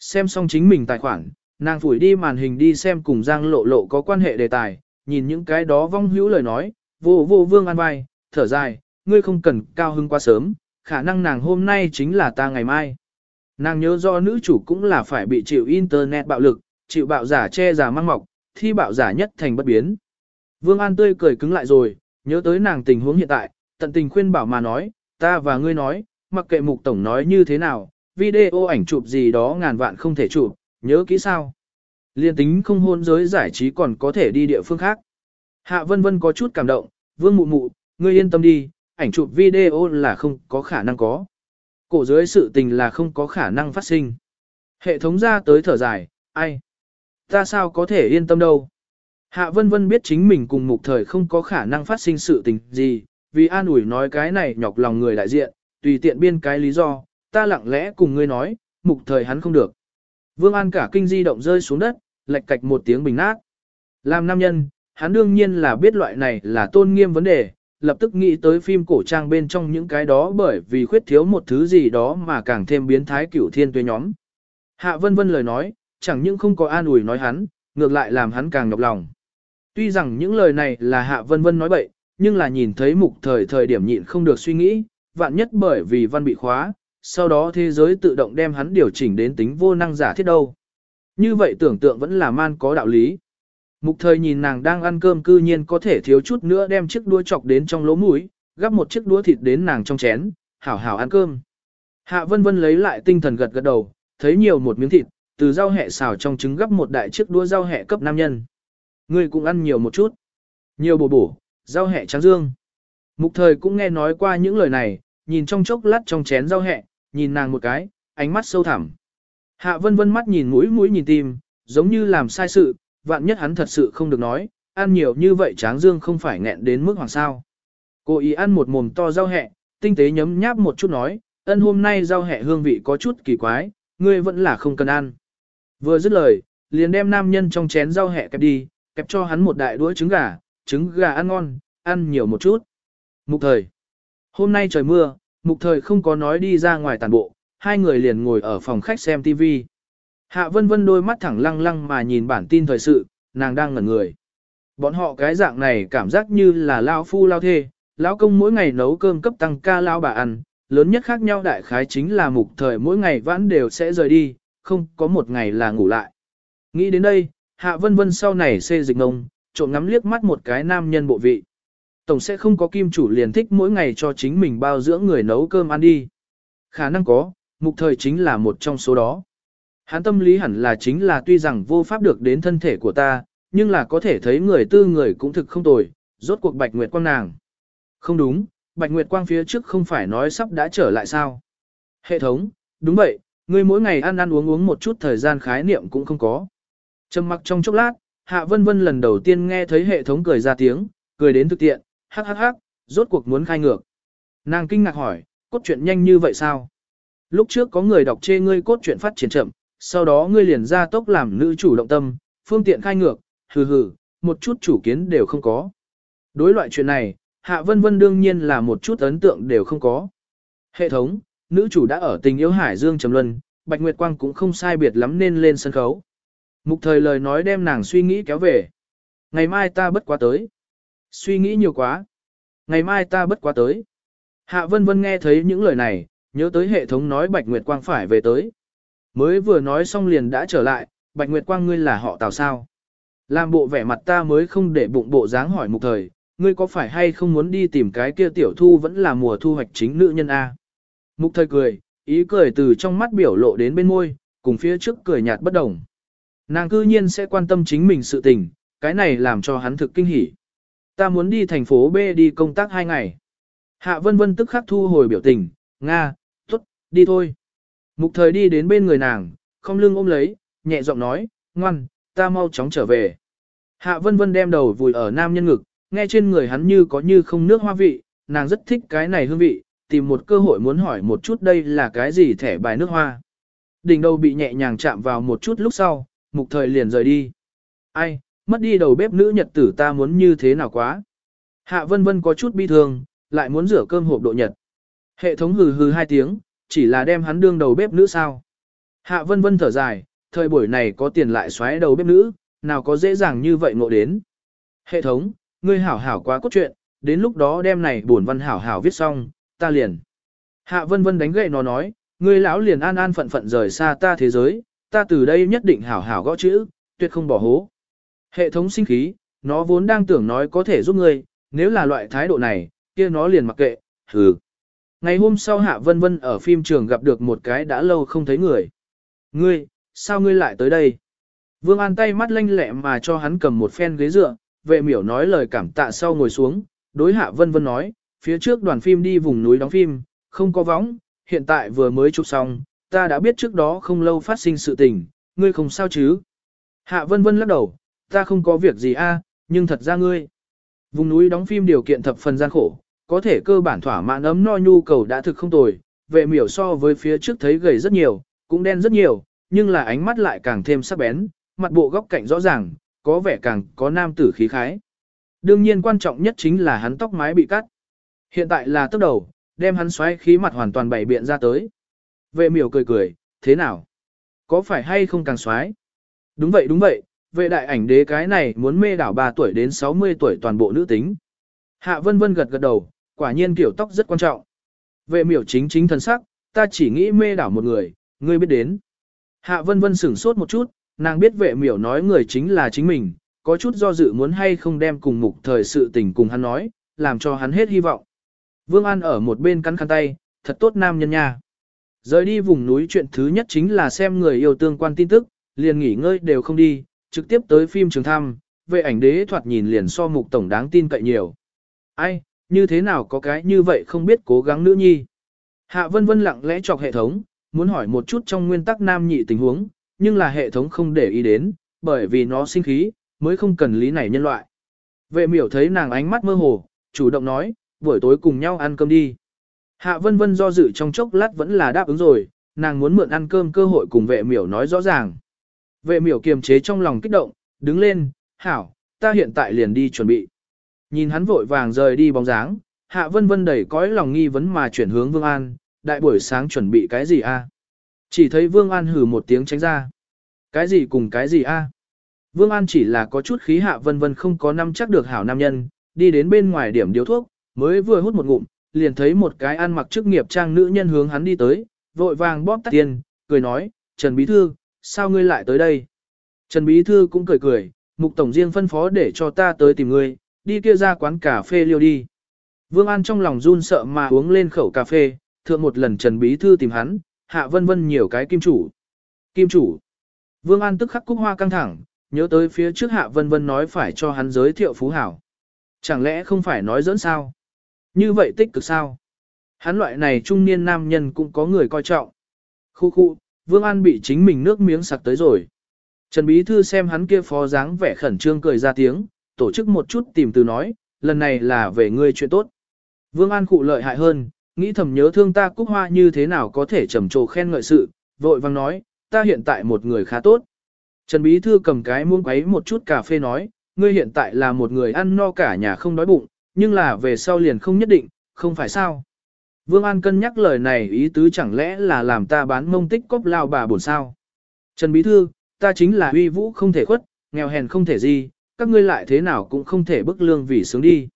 Xem xong chính mình tài khoản, nàng phủi đi màn hình đi xem cùng Giang Lộ Lộ có quan hệ đề tài, nhìn những cái đó vong hữu lời nói, vô vô Vương An vai, thở dài, ngươi không cần cao hưng quá sớm, khả năng nàng hôm nay chính là ta ngày mai. Nàng nhớ do nữ chủ cũng là phải bị chịu internet bạo lực, chịu bạo giả che giả mang mọc, thi bạo giả nhất thành bất biến. Vương An tươi cười cứng lại rồi, nhớ tới nàng tình huống hiện tại, tận tình khuyên bảo mà nói, ta và ngươi nói, mặc kệ mục tổng nói như thế nào, video ảnh chụp gì đó ngàn vạn không thể chụp, nhớ kỹ sao. Liên tính không hôn giới giải trí còn có thể đi địa phương khác. Hạ vân vân có chút cảm động, vương mụ mụ, ngươi yên tâm đi, ảnh chụp video là không có khả năng có. Cổ dưới sự tình là không có khả năng phát sinh. Hệ thống ra tới thở dài, ai? Ta sao có thể yên tâm đâu? Hạ vân vân biết chính mình cùng mục thời không có khả năng phát sinh sự tình gì, vì an ủi nói cái này nhọc lòng người đại diện, tùy tiện biên cái lý do, ta lặng lẽ cùng ngươi nói, mục thời hắn không được. Vương An cả kinh di động rơi xuống đất, lạch cạch một tiếng bình nát. Làm nam nhân, hắn đương nhiên là biết loại này là tôn nghiêm vấn đề, lập tức nghĩ tới phim cổ trang bên trong những cái đó bởi vì khuyết thiếu một thứ gì đó mà càng thêm biến thái cửu thiên tuế nhóm. Hạ vân vân lời nói, chẳng những không có an ủi nói hắn, ngược lại làm hắn càng nhọc lòng. Tuy rằng những lời này là hạ vân vân nói bậy, nhưng là nhìn thấy mục thời thời điểm nhịn không được suy nghĩ, vạn nhất bởi vì văn bị khóa, sau đó thế giới tự động đem hắn điều chỉnh đến tính vô năng giả thiết đâu. Như vậy tưởng tượng vẫn là man có đạo lý. Mục thời nhìn nàng đang ăn cơm cư nhiên có thể thiếu chút nữa đem chiếc đũa chọc đến trong lỗ mũi, gắp một chiếc đũa thịt đến nàng trong chén, hảo hảo ăn cơm. Hạ vân vân lấy lại tinh thần gật gật đầu, thấy nhiều một miếng thịt, từ rau hẹ xào trong trứng gấp một đại chiếc đũa rau hẹ cấp nam nhân. Ngươi cũng ăn nhiều một chút. Nhiều bổ bổ, rau hẹ trắng dương. Mục thời cũng nghe nói qua những lời này, nhìn trong chốc lát trong chén rau hẹ, nhìn nàng một cái, ánh mắt sâu thẳm. Hạ vân vân mắt nhìn mũi mũi nhìn tim, giống như làm sai sự, vạn nhất hắn thật sự không được nói, ăn nhiều như vậy tráng dương không phải nghẹn đến mức hoàng sao. Cô ý ăn một mồm to rau hẹ, tinh tế nhấm nháp một chút nói, ân hôm nay rau hẹ hương vị có chút kỳ quái, ngươi vẫn là không cần ăn. Vừa dứt lời, liền đem nam nhân trong chén rau hẹ kẹp đi, kẹp cho hắn một đại đũa trứng gà, trứng gà ăn ngon, ăn nhiều một chút. Mục thời. Hôm nay trời mưa, mục thời không có nói đi ra ngoài tàn bộ, hai người liền ngồi ở phòng khách xem TV. Hạ vân vân đôi mắt thẳng lăng lăng mà nhìn bản tin thời sự, nàng đang ngẩn người. Bọn họ cái dạng này cảm giác như là lao phu lao thê, lão công mỗi ngày nấu cơm cấp tăng ca lao bà ăn, lớn nhất khác nhau đại khái chính là mục thời mỗi ngày vãn đều sẽ rời đi, không có một ngày là ngủ lại. Nghĩ đến đây, Hạ Vân Vân sau này xê dịch ngông, trộm ngắm liếc mắt một cái nam nhân bộ vị. Tổng sẽ không có kim chủ liền thích mỗi ngày cho chính mình bao dưỡng người nấu cơm ăn đi. Khả năng có, mục thời chính là một trong số đó. Hắn tâm lý hẳn là chính là tuy rằng vô pháp được đến thân thể của ta, nhưng là có thể thấy người tư người cũng thực không tồi, rốt cuộc Bạch Nguyệt Quang nàng. Không đúng, Bạch Nguyệt Quang phía trước không phải nói sắp đã trở lại sao. Hệ thống, đúng vậy, ngươi mỗi ngày ăn ăn uống uống một chút thời gian khái niệm cũng không có. Trầm mặc trong chốc lát, Hạ Vân Vân lần đầu tiên nghe thấy hệ thống cười ra tiếng, cười đến thực tiện, hắc hắc hắc, rốt cuộc muốn khai ngược. Nàng kinh ngạc hỏi, cốt truyện nhanh như vậy sao? Lúc trước có người đọc chê ngươi cốt truyện phát triển chậm, sau đó ngươi liền ra tốc làm nữ chủ động tâm, phương tiện khai ngược, hừ hừ, một chút chủ kiến đều không có. Đối loại chuyện này, Hạ Vân Vân đương nhiên là một chút ấn tượng đều không có. Hệ thống, nữ chủ đã ở tình yêu Hải Dương Trầm Luân, Bạch Nguyệt Quang cũng không sai biệt lắm nên lên sân khấu. Mục thời lời nói đem nàng suy nghĩ kéo về. Ngày mai ta bất quá tới. Suy nghĩ nhiều quá. Ngày mai ta bất quá tới. Hạ Vân Vân nghe thấy những lời này, nhớ tới hệ thống nói Bạch Nguyệt Quang phải về tới. Mới vừa nói xong liền đã trở lại, Bạch Nguyệt Quang ngươi là họ tào sao. Làm bộ vẻ mặt ta mới không để bụng bộ dáng hỏi mục thời, ngươi có phải hay không muốn đi tìm cái kia tiểu thu vẫn là mùa thu hoạch chính nữ nhân A. Mục thời cười, ý cười từ trong mắt biểu lộ đến bên môi, cùng phía trước cười nhạt bất đồng. Nàng cư nhiên sẽ quan tâm chính mình sự tình, cái này làm cho hắn thực kinh hỉ. Ta muốn đi thành phố B đi công tác hai ngày. Hạ vân vân tức khắc thu hồi biểu tình, Nga, tốt, đi thôi. Mục thời đi đến bên người nàng, không lưng ôm lấy, nhẹ giọng nói, ngoan, ta mau chóng trở về. Hạ vân vân đem đầu vùi ở nam nhân ngực, nghe trên người hắn như có như không nước hoa vị, nàng rất thích cái này hương vị, tìm một cơ hội muốn hỏi một chút đây là cái gì thẻ bài nước hoa. Đỉnh đầu bị nhẹ nhàng chạm vào một chút lúc sau, mục thời liền rời đi. Ai, mất đi đầu bếp nữ nhật tử ta muốn như thế nào quá. Hạ vân vân có chút bi thương, lại muốn rửa cơm hộp độ nhật. Hệ thống hừ hừ hai tiếng, chỉ là đem hắn đương đầu bếp nữ sao. Hạ vân vân thở dài, thời buổi này có tiền lại xoáy đầu bếp nữ, nào có dễ dàng như vậy ngộ đến. Hệ thống, ngươi hảo hảo quá cốt truyện, đến lúc đó đem này buồn văn hảo hảo viết xong, ta liền. Hạ vân vân đánh gậy nó nói, ngươi lão liền an an phận phận rời xa ta thế giới, ta từ đây nhất định hảo hảo gõ chữ, tuyệt không bỏ hố. Hệ thống sinh khí, nó vốn đang tưởng nói có thể giúp ngươi, nếu là loại thái độ này, kia nó liền mặc kệ, hừ. Ngày hôm sau Hạ Vân Vân ở phim trường gặp được một cái đã lâu không thấy người. Ngươi, sao ngươi lại tới đây? Vương An tay mắt lanh lẹ mà cho hắn cầm một phen ghế dựa, vệ miểu nói lời cảm tạ sau ngồi xuống, đối Hạ Vân Vân nói, phía trước đoàn phim đi vùng núi đóng phim, không có võng, hiện tại vừa mới chụp xong, ta đã biết trước đó không lâu phát sinh sự tình, ngươi không sao chứ? Hạ Vân Vân lắc đầu, ta không có việc gì a, nhưng thật ra ngươi. Vùng núi đóng phim điều kiện thập phần gian khổ, có thể cơ bản thỏa mãn ấm no nhu cầu đã thực không tồi, vệ miểu so với phía trước thấy gầy rất nhiều, cũng đen rất nhiều, nhưng là ánh mắt lại càng thêm sắc bén, mặt bộ góc cạnh rõ ràng, có vẻ càng có nam tử khí khái. Đương nhiên quan trọng nhất chính là hắn tóc mái bị cắt. Hiện tại là tốc đầu, đem hắn xoáy khí mặt hoàn toàn bảy biện ra tới. Vệ miểu cười cười, thế nào? Có phải hay không càng xoáy? Đúng vậy đúng vậy, vệ đại ảnh đế cái này muốn mê đảo 3 tuổi đến 60 tuổi toàn bộ nữ tính. Hạ vân vân gật gật đầu, quả nhiên kiểu tóc rất quan trọng. Vệ miểu chính chính thần sắc, ta chỉ nghĩ mê đảo một người, ngươi biết đến. Hạ vân vân sửng sốt một chút, nàng biết vệ miểu nói người chính là chính mình, có chút do dự muốn hay không đem cùng mục thời sự tình cùng hắn nói, làm cho hắn hết hy vọng. Vương An ở một bên cắn khăn tay, thật tốt nam nhân nha. Rời đi vùng núi chuyện thứ nhất chính là xem người yêu tương quan tin tức, liền nghỉ ngơi đều không đi, trực tiếp tới phim trường thăm, vệ ảnh đế thoạt nhìn liền so mục tổng đáng tin cậy nhiều. Ai, như thế nào có cái như vậy không biết cố gắng nữ nhi. Hạ vân vân lặng lẽ chọc hệ thống, muốn hỏi một chút trong nguyên tắc nam nhị tình huống, nhưng là hệ thống không để ý đến, bởi vì nó sinh khí, mới không cần lý này nhân loại. Vệ miểu thấy nàng ánh mắt mơ hồ, chủ động nói, buổi tối cùng nhau ăn cơm đi. Hạ vân vân do dự trong chốc lát vẫn là đáp ứng rồi, nàng muốn mượn ăn cơm cơ hội cùng vệ miểu nói rõ ràng. Vệ miểu kiềm chế trong lòng kích động, đứng lên, hảo, ta hiện tại liền đi chuẩn bị. Nhìn hắn vội vàng rời đi bóng dáng, hạ vân vân đẩy cõi lòng nghi vấn mà chuyển hướng Vương An, đại buổi sáng chuẩn bị cái gì a? Chỉ thấy Vương An hử một tiếng tránh ra. Cái gì cùng cái gì a? Vương An chỉ là có chút khí hạ vân vân không có năm chắc được hảo nam nhân, đi đến bên ngoài điểm điếu thuốc, mới vừa hút một ngụm, liền thấy một cái ăn mặc chức nghiệp trang nữ nhân hướng hắn đi tới, vội vàng bóp tắt tiền, cười nói, Trần Bí Thư, sao ngươi lại tới đây? Trần Bí Thư cũng cười cười, mục tổng riêng phân phó để cho ta tới tìm ngươi, đi kia ra quán cà phê liêu đi. Vương An trong lòng run sợ mà uống lên khẩu cà phê, thượng một lần Trần Bí Thư tìm hắn, hạ vân vân nhiều cái kim chủ. Kim chủ. Vương An tức khắc cúc hoa căng thẳng, nhớ tới phía trước hạ vân vân nói phải cho hắn giới thiệu phú hảo. Chẳng lẽ không phải nói dẫn sao? Như vậy tích cực sao? Hắn loại này trung niên nam nhân cũng có người coi trọng. Khu khu, Vương An bị chính mình nước miếng sặc tới rồi. Trần Bí Thư xem hắn kia phó dáng vẻ khẩn trương cười ra tiếng, tổ chức một chút tìm từ nói, lần này là về ngươi chuyện tốt. Vương An cụ lợi hại hơn, nghĩ thầm nhớ thương ta cúc hoa như thế nào có thể trầm trồ khen ngợi sự, vội vang nói, ta hiện tại một người khá tốt. Trần Bí Thư cầm cái muỗng quấy một chút cà phê nói, ngươi hiện tại là một người ăn no cả nhà không đói bụng, nhưng là về sau liền không nhất định, không phải sao. Vương An cân nhắc lời này ý tứ chẳng lẽ là làm ta bán mông tích cốc lao bà buồn sao. Trần Bí Thư, ta chính là uy vũ không thể khuất, nghèo hèn không thể gì, các ngươi lại thế nào cũng không thể bức lương vì sướng đi.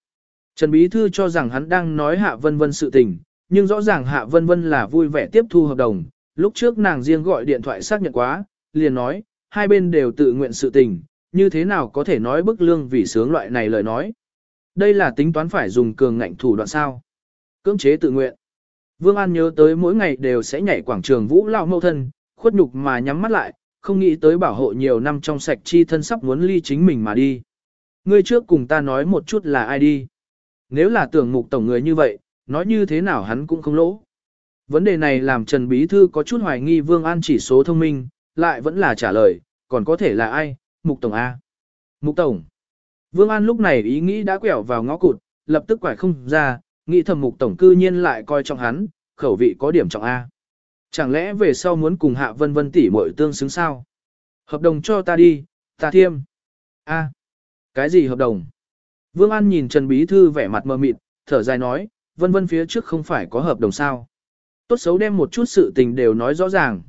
Trần Bí Thư cho rằng hắn đang nói Hạ Vân Vân sự tình, nhưng rõ ràng Hạ Vân Vân là vui vẻ tiếp thu hợp đồng. Lúc trước nàng riêng gọi điện thoại xác nhận quá, liền nói, hai bên đều tự nguyện sự tình, như thế nào có thể nói bức lương vì sướng loại này lời nói. Đây là tính toán phải dùng cường ngạnh thủ đoạn sao. Cưỡng chế tự nguyện. Vương An nhớ tới mỗi ngày đều sẽ nhảy quảng trường vũ lão mâu thân, khuất nhục mà nhắm mắt lại, không nghĩ tới bảo hộ nhiều năm trong sạch chi thân sắp muốn ly chính mình mà đi. Ngươi trước cùng ta nói một chút là ai đi. Nếu là tưởng mục tổng người như vậy, nói như thế nào hắn cũng không lỗ. Vấn đề này làm Trần Bí Thư có chút hoài nghi Vương An chỉ số thông minh, lại vẫn là trả lời, còn có thể là ai, mục tổng A. Mục tổng. Vương An lúc này ý nghĩ đã quẹo vào ngõ cụt, lập tức quải không ra, nghĩ thầm mục tổng cư nhiên lại coi trọng hắn, khẩu vị có điểm trọng A. Chẳng lẽ về sau muốn cùng hạ vân vân tỷ muội tương xứng sao? Hợp đồng cho ta đi, ta thiêm. A. Cái gì hợp đồng? Vương An nhìn Trần Bí Thư vẻ mặt mờ mịt, thở dài nói, vân vân phía trước không phải có hợp đồng sao. Tốt xấu đem một chút sự tình đều nói rõ ràng.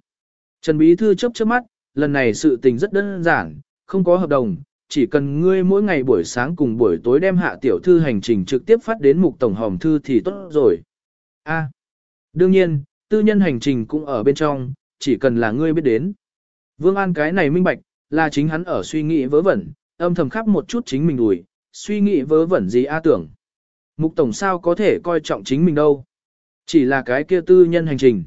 Trần Bí Thư chớp chớp mắt, lần này sự tình rất đơn giản, không có hợp đồng, chỉ cần ngươi mỗi ngày buổi sáng cùng buổi tối đem hạ tiểu thư hành trình trực tiếp phát đến mục tổng hòm thư thì tốt rồi. A. đương nhiên, tư nhân hành trình cũng ở bên trong, chỉ cần là ngươi biết đến. Vương An cái này minh bạch, là chính hắn ở suy nghĩ vớ vẩn, âm thầm khắp một chút chính mình đùi, suy nghĩ vớ vẩn gì a tưởng. Mục tổng sao có thể coi trọng chính mình đâu. Chỉ là cái kia tư nhân hành trình.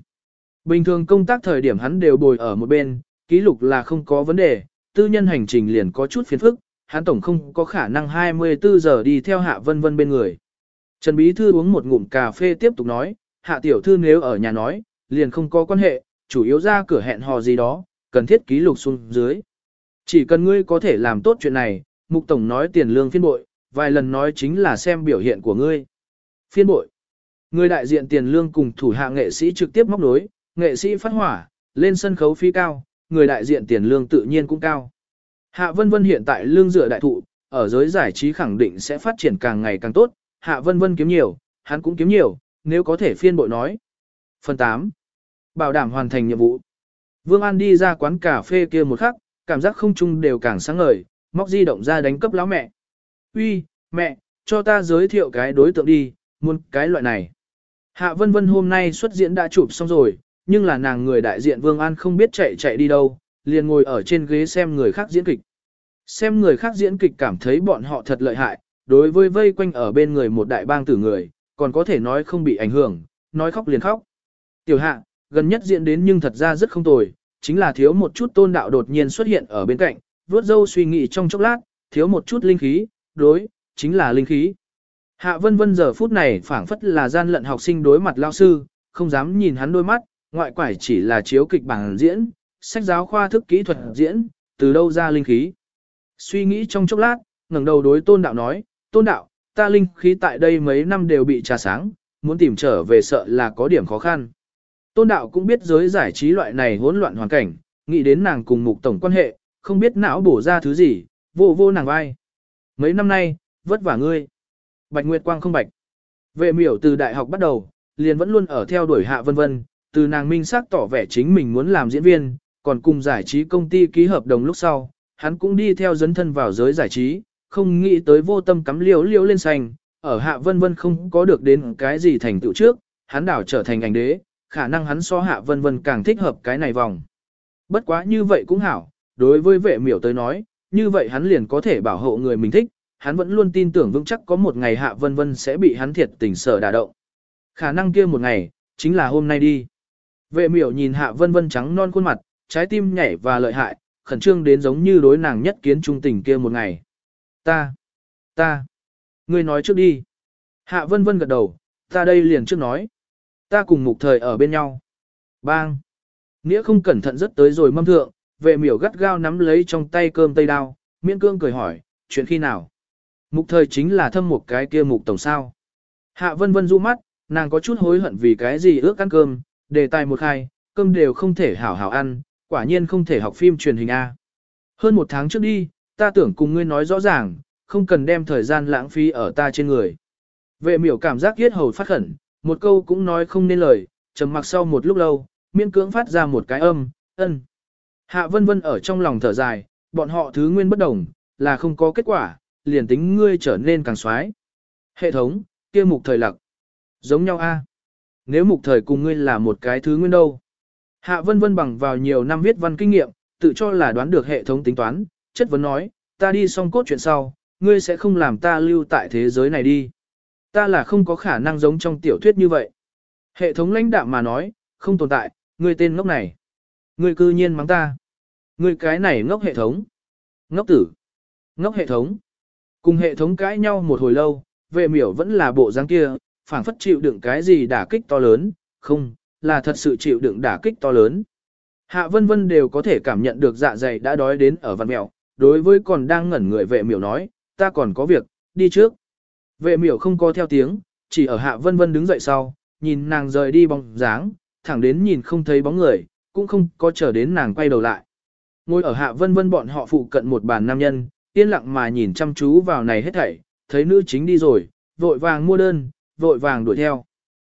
Bình thường công tác thời điểm hắn đều bồi ở một bên, ký lục là không có vấn đề, tư nhân hành trình liền có chút phiền phức, hắn tổng không có khả năng 24 giờ đi theo hạ vân vân bên người. Trần Bí Thư uống một ngụm cà phê tiếp tục nói, hạ tiểu thư nếu ở nhà nói, liền không có quan hệ, chủ yếu ra cửa hẹn hò gì đó, cần thiết ký lục xuống dưới. Chỉ cần ngươi có thể làm tốt chuyện này, Mục Tổng nói tiền lương phiên bội, vài lần nói chính là xem biểu hiện của ngươi. Phiên bội. Người đại diện tiền lương cùng thủ hạ nghệ sĩ trực tiếp móc nối, nghệ sĩ phát hỏa, lên sân khấu phí cao, người đại diện tiền lương tự nhiên cũng cao. Hạ Vân Vân hiện tại lương dựa đại thụ, ở giới giải trí khẳng định sẽ phát triển càng ngày càng tốt, Hạ Vân Vân kiếm nhiều, hắn cũng kiếm nhiều, nếu có thể phiên bội nói. Phần 8. Bảo đảm hoàn thành nhiệm vụ. Vương An đi ra quán cà phê kia một khắc, cảm giác không chung đều càng sáng ngời, móc di động ra đánh cấp lão mẹ. Uy, mẹ, cho ta giới thiệu cái đối tượng đi, muốn cái loại này. Hạ Vân Vân hôm nay xuất diễn đã chụp xong rồi, nhưng là nàng người đại diện Vương An không biết chạy chạy đi đâu, liền ngồi ở trên ghế xem người khác diễn kịch. Xem người khác diễn kịch cảm thấy bọn họ thật lợi hại, đối với vây quanh ở bên người một đại bang tử người, còn có thể nói không bị ảnh hưởng, nói khóc liền khóc. Tiểu hạ, gần nhất diễn đến nhưng thật ra rất không tồi, chính là thiếu một chút tôn đạo đột nhiên xuất hiện ở bên cạnh, vuốt dâu suy nghĩ trong chốc lát, thiếu một chút linh khí, đối, chính là linh khí. Hạ vân vân giờ phút này phảng phất là gian lận học sinh đối mặt lao sư, không dám nhìn hắn đôi mắt, ngoại quải chỉ là chiếu kịch bản diễn, sách giáo khoa thức kỹ thuật diễn, từ đâu ra linh khí. Suy nghĩ trong chốc lát, ngẩng đầu đối tôn đạo nói, tôn đạo, ta linh khí tại đây mấy năm đều bị trà sáng, muốn tìm trở về sợ là có điểm khó khăn. Tôn đạo cũng biết giới giải trí loại này hỗn loạn hoàn cảnh, nghĩ đến nàng cùng mục tổng quan hệ, không biết não bổ ra thứ gì, vô vô nàng vai. Mấy năm nay, vất vả ngươi. Bạch Nguyệt Quang không bạch. Vệ miểu từ đại học bắt đầu, liền vẫn luôn ở theo đuổi hạ vân vân, từ nàng minh xác tỏ vẻ chính mình muốn làm diễn viên, còn cùng giải trí công ty ký hợp đồng lúc sau, hắn cũng đi theo dấn thân vào giới giải trí, không nghĩ tới vô tâm cắm liễu liễu lên xanh, ở hạ vân vân không có được đến cái gì thành tựu trước, hắn đảo trở thành ảnh đế, khả năng hắn so hạ vân vân càng thích hợp cái này vòng. Bất quá như vậy cũng hảo, đối với vệ miểu tới nói, như vậy hắn liền có thể bảo hộ người mình thích, hắn vẫn luôn tin tưởng vững chắc có một ngày hạ vân vân sẽ bị hắn thiệt tình sở đả động. Khả năng kia một ngày, chính là hôm nay đi. Vệ miểu nhìn hạ vân vân trắng non khuôn mặt, trái tim nhảy và lợi hại, khẩn trương đến giống như đối nàng nhất kiến trung tình kia một ngày. Ta, ta, ngươi nói trước đi. Hạ vân vân gật đầu, ta đây liền trước nói. Ta cùng mục thời ở bên nhau. Bang. Nghĩa không cẩn thận rất tới rồi mâm thượng, vệ miểu gắt gao nắm lấy trong tay cơm tây đao, miễn cương cười hỏi, chuyện khi nào? Mục thời chính là thâm một cái kia mục tổng sao. Hạ vân vân du mắt, nàng có chút hối hận vì cái gì ước ăn cơm, đề tài một khai, cơm đều không thể hảo hảo ăn, quả nhiên không thể học phim truyền hình A. Hơn một tháng trước đi, ta tưởng cùng ngươi nói rõ ràng, không cần đem thời gian lãng phí ở ta trên người. Vệ miểu cảm giác yết hầu phát khẩn, một câu cũng nói không nên lời, trầm mặc sau một lúc lâu, miễn cưỡng phát ra một cái âm, ân. Hạ vân vân ở trong lòng thở dài, bọn họ thứ nguyên bất đồng, là không có kết quả, liền tính ngươi trở nên càng xoái. Hệ thống, kia mục thời lặc. Giống nhau a. Nếu mục thời cùng ngươi là một cái thứ nguyên đâu. Hạ vân vân bằng vào nhiều năm viết văn kinh nghiệm, tự cho là đoán được hệ thống tính toán, chất vấn nói, ta đi xong cốt chuyện sau, ngươi sẽ không làm ta lưu tại thế giới này đi. Ta là không có khả năng giống trong tiểu thuyết như vậy. Hệ thống lãnh đạm mà nói, không tồn tại, ngươi tên ngốc này. Ngươi cư nhiên mắng ta. Ngươi cái này ngốc hệ thống. Ngốc tử. Ngốc hệ thống. Cùng hệ thống cãi nhau một hồi lâu, vệ miểu vẫn là bộ dáng kia, phảng phất chịu đựng cái gì đả kích to lớn, không, là thật sự chịu đựng đả kích to lớn. Hạ vân vân đều có thể cảm nhận được dạ dày đã đói đến ở văn mèo, đối với còn đang ngẩn người vệ miểu nói, ta còn có việc, đi trước. Vệ miểu không có theo tiếng, chỉ ở hạ vân vân đứng dậy sau, nhìn nàng rời đi bóng dáng, thẳng đến nhìn không thấy bóng người, cũng không có chờ đến nàng quay đầu lại. Ngồi ở hạ vân vân bọn họ phụ cận một bàn nam nhân, yên lặng mà nhìn chăm chú vào này hết thảy, thấy nữ chính đi rồi, vội vàng mua đơn, vội vàng đuổi theo.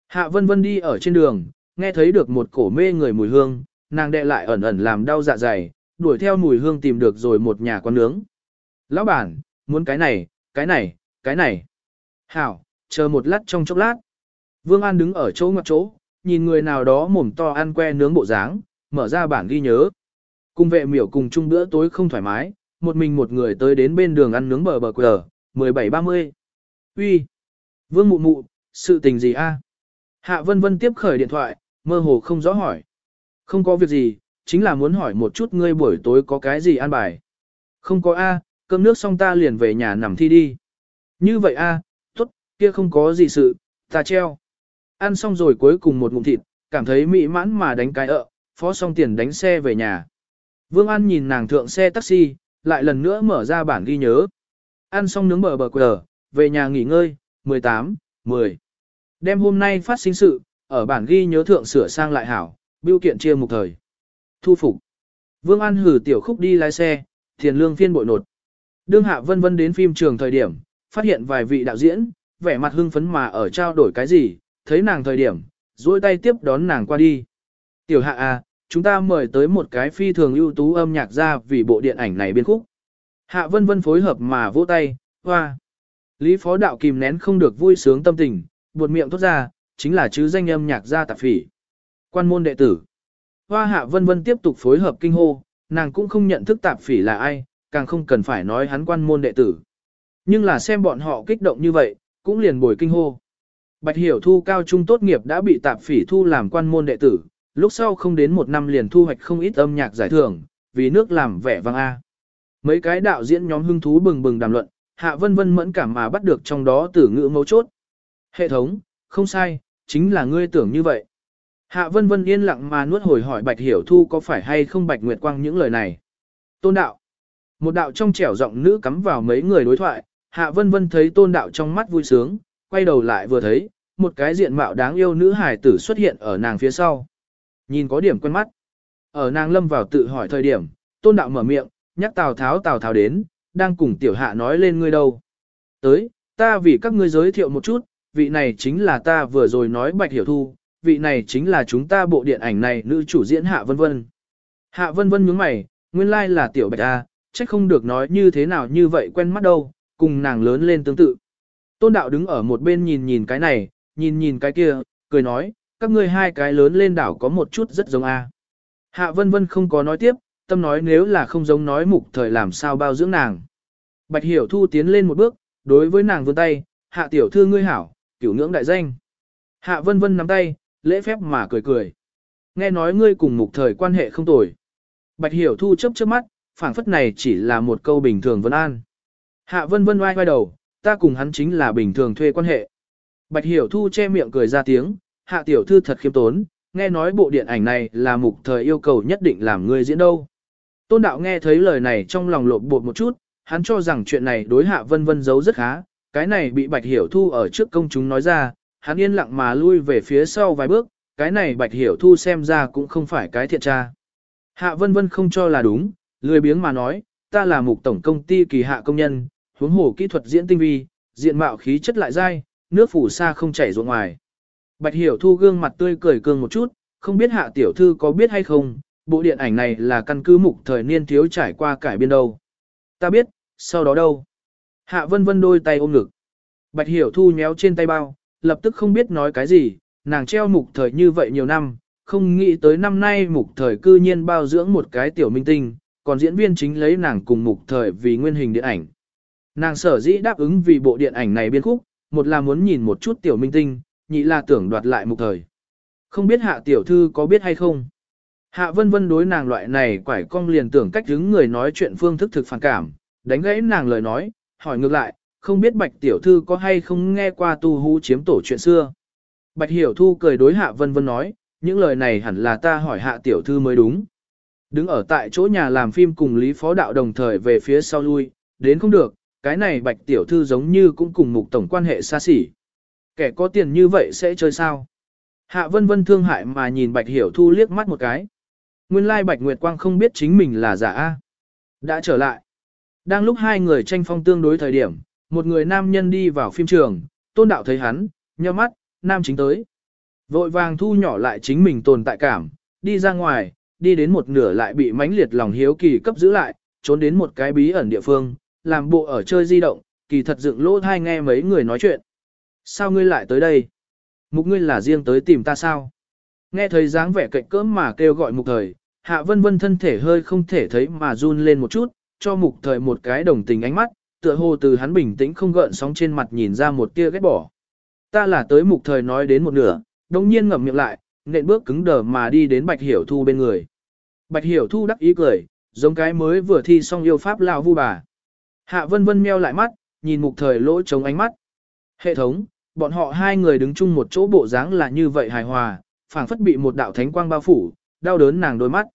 Hạ vân vân đi ở trên đường, nghe thấy được một cổ mê người mùi hương, nàng đệ lại ẩn ẩn làm đau dạ dày, đuổi theo mùi hương tìm được rồi một nhà quán nướng. Lão bản, muốn cái này, cái này, cái này. Hảo, chờ một lát trong chốc lát. Vương An đứng ở chỗ ngoặt chỗ, nhìn người nào đó mồm to ăn que nướng bộ dáng, mở ra bản ghi nhớ. Cùng vệ miểu cùng chung bữa tối không thoải mái, một mình một người tới đến bên đường ăn nướng bờ bờ quờ, 17-30. Uy, Vương mụ mụ, sự tình gì a? Hạ vân vân tiếp khởi điện thoại, mơ hồ không rõ hỏi. Không có việc gì, chính là muốn hỏi một chút ngươi buổi tối có cái gì ăn bài. Không có a, cơm nước xong ta liền về nhà nằm thi đi. Như vậy a, tốt, kia không có gì sự, ta treo. Ăn xong rồi cuối cùng một ngụm thịt, cảm thấy mỹ mãn mà đánh cái ợ, phó xong tiền đánh xe về nhà. Vương An nhìn nàng thượng xe taxi, lại lần nữa mở ra bản ghi nhớ. Ăn xong nướng bờ bờ quờ, về nhà nghỉ ngơi, 18, 10. Đêm hôm nay phát sinh sự, ở bản ghi nhớ thượng sửa sang lại hảo, biêu kiện chia một thời. Thu phục. Vương An hử tiểu khúc đi lái xe, tiền lương phiên bội nột. Đương hạ vân vân đến phim trường thời điểm, phát hiện vài vị đạo diễn, vẻ mặt hưng phấn mà ở trao đổi cái gì, thấy nàng thời điểm, duỗi tay tiếp đón nàng qua đi. Tiểu hạ à, chúng ta mời tới một cái phi thường ưu tú âm nhạc ra vì bộ điện ảnh này biên khúc. Hạ vân vân phối hợp mà vỗ tay, hoa. Lý phó đạo kìm nén không được vui sướng tâm tình, buột miệng thốt ra, chính là chứ danh âm nhạc gia tạp phỉ. Quan môn đệ tử. Hoa hạ vân vân tiếp tục phối hợp kinh hô, nàng cũng không nhận thức tạp phỉ là ai, càng không cần phải nói hắn quan môn đệ tử. Nhưng là xem bọn họ kích động như vậy, cũng liền bồi kinh hô. Bạch Hiểu Thu cao trung tốt nghiệp đã bị tạp phỉ thu làm quan môn đệ tử, lúc sau không đến một năm liền thu hoạch không ít âm nhạc giải thưởng, vì nước làm vẻ vang A. Mấy cái đạo diễn nhóm hưng thú bừng bừng đàm luận, Hạ Vân Vân mẫn cảm mà bắt được trong đó tử ngữ mấu chốt. Hệ thống, không sai, chính là ngươi tưởng như vậy. Hạ Vân Vân yên lặng mà nuốt hồi hỏi Bạch Hiểu Thu có phải hay không Bạch Nguyệt Quang những lời này. Tôn đạo. Một đạo trong trẻo giọng nữ cắm vào mấy người đối thoại, Hạ Vân Vân thấy tôn đạo trong mắt vui sướng, quay đầu lại vừa thấy, một cái diện mạo đáng yêu nữ hài tử xuất hiện ở nàng phía sau. Nhìn có điểm quen mắt. Ở nàng lâm vào tự hỏi thời điểm, tôn đạo mở miệng, nhắc Tào Tháo Tào Tháo đến, đang cùng tiểu hạ nói lên ngươi đâu. Tới, ta vì các ngươi giới thiệu một chút, vị này chính là ta vừa rồi nói Bạch Hiểu Thu, vị này chính là chúng ta bộ điện ảnh này nữ chủ diễn Hạ Vân Vân. Hạ Vân Vân nhướng mày, nguyên lai like là tiểu Bạch A, chắc không được nói như thế nào như vậy quen mắt đâu, cùng nàng lớn lên tương tự. Tôn đạo đứng ở một bên nhìn nhìn cái này, nhìn nhìn cái kia, cười nói, các ngươi hai cái lớn lên đảo có một chút rất giống A. Hạ Vân Vân không có nói tiếp, tâm nói nếu là không giống nói mục thời làm sao bao dưỡng nàng. Bạch Hiểu Thu tiến lên một bước, đối với nàng vươn tay, hạ tiểu thư ngươi hảo, cửu ngưỡng đại danh. Hạ Vân Vân nắm tay, lễ phép mà cười cười. Nghe nói ngươi cùng mục thời quan hệ không tồi. Bạch Hiểu Thu chớp chớp mắt, phảng phất này chỉ là một câu bình thường vân an. Hạ Vân Vân oai oai đầu, ta cùng hắn chính là bình thường thuê quan hệ. Bạch Hiểu Thu che miệng cười ra tiếng, hạ tiểu thư thật khiêm tốn, nghe nói bộ điện ảnh này là mục thời yêu cầu nhất định làm ngươi diễn đâu. Tôn đạo nghe thấy lời này trong lòng lộn bột một chút, hắn cho rằng chuyện này đối hạ vân vân giấu rất khá, cái này bị Bạch Hiểu Thu ở trước công chúng nói ra, hắn yên lặng mà lui về phía sau vài bước, cái này Bạch Hiểu Thu xem ra cũng không phải cái thiện tra. Hạ vân vân không cho là đúng, lười biếng mà nói, ta là mục tổng công ty kỳ hạ công nhân, huống hồ kỹ thuật diễn tinh vi, diện mạo khí chất lại dai, nước phủ xa không chảy ruộng ngoài. Bạch Hiểu Thu gương mặt tươi cười cương một chút, không biết hạ tiểu thư có biết hay không, bộ điện ảnh này là căn cứ mục thời niên thiếu trải qua cải biên đâu. Ta biết, sau đó đâu. Hạ vân vân đôi tay ôm ngực. Bạch Hiểu Thu nhéo trên tay bao, lập tức không biết nói cái gì, nàng treo mục thời như vậy nhiều năm, không nghĩ tới năm nay mục thời cư nhiên bao dưỡng một cái tiểu minh tinh, còn diễn viên chính lấy nàng cùng mục thời vì nguyên hình điện ảnh. Nàng sở dĩ đáp ứng vì bộ điện ảnh này biên khúc, một là muốn nhìn một chút tiểu minh tinh, nhị là tưởng đoạt lại mục thời. Không biết hạ tiểu thư có biết hay không? Hạ vân vân đối nàng loại này quải cong liền tưởng cách đứng người nói chuyện phương thức thực phản cảm, đánh gãy nàng lời nói, hỏi ngược lại, không biết bạch tiểu thư có hay không nghe qua tu hú chiếm tổ chuyện xưa. Bạch hiểu thu cười đối hạ vân vân nói, những lời này hẳn là ta hỏi hạ tiểu thư mới đúng. Đứng ở tại chỗ nhà làm phim cùng Lý Phó Đạo đồng thời về phía sau lui, đến không được, cái này bạch tiểu thư giống như cũng cùng mục tổng quan hệ xa xỉ. Kẻ có tiền như vậy sẽ chơi sao? Hạ vân vân thương hại mà nhìn bạch hiểu thu liếc mắt một cái. Nguyên lai bạch nguyệt quang không biết chính mình là giả A. Đã trở lại. Đang lúc hai người tranh phong tương đối thời điểm, một người nam nhân đi vào phim trường, tôn đạo thấy hắn, nheo mắt, nam chính tới. Vội vàng thu nhỏ lại chính mình tồn tại cảm, đi ra ngoài, đi đến một nửa lại bị mãnh liệt lòng hiếu kỳ cấp giữ lại, trốn đến một cái bí ẩn địa phương, làm bộ ở chơi di động, kỳ thật dựng lỗ thai nghe mấy người nói chuyện. Sao ngươi lại tới đây? Mục ngươi là riêng tới tìm ta sao? Nghe thấy dáng vẻ cạnh cỡm mà kêu gọi mục thời, hạ vân vân thân thể hơi không thể thấy mà run lên một chút, cho mục thời một cái đồng tình ánh mắt, tựa hồ từ hắn bình tĩnh không gợn sóng trên mặt nhìn ra một tia ghét bỏ. Ta là tới mục thời nói đến một nửa, đồng nhiên ngậm miệng lại, nện bước cứng đờ mà đi đến Bạch Hiểu Thu bên người. Bạch Hiểu Thu đắc ý cười, giống cái mới vừa thi xong yêu pháp lao vu bà. Hạ Vân Vân meo lại mắt, nhìn mục thời lỗ trống ánh mắt. Hệ thống, bọn họ hai người đứng chung một chỗ bộ dáng là như vậy hài hòa, phảng phất bị một đạo thánh quang bao phủ, đau đớn nàng đôi mắt.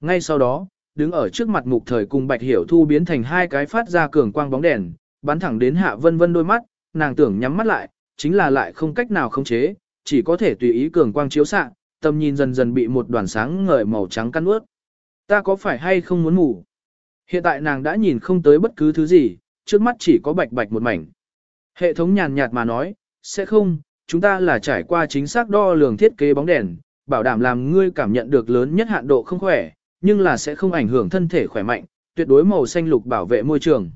Ngay sau đó, đứng ở trước mặt mục thời cùng Bạch Hiểu Thu biến thành hai cái phát ra cường quang bóng đèn, bắn thẳng đến Hạ Vân Vân đôi mắt, nàng tưởng nhắm mắt lại, chính là lại không cách nào khống chế, chỉ có thể tùy ý cường quang chiếu xạ, tầm nhìn dần dần bị một đoàn sáng ngời màu trắng căn ướt. Ta có phải hay không muốn ngủ? Hiện tại nàng đã nhìn không tới bất cứ thứ gì, trước mắt chỉ có bạch bạch một mảnh. Hệ thống nhàn nhạt mà nói, sẽ không, chúng ta là trải qua chính xác đo lường thiết kế bóng đèn, bảo đảm làm ngươi cảm nhận được lớn nhất hạn độ không khỏe, nhưng là sẽ không ảnh hưởng thân thể khỏe mạnh, tuyệt đối màu xanh lục bảo vệ môi trường.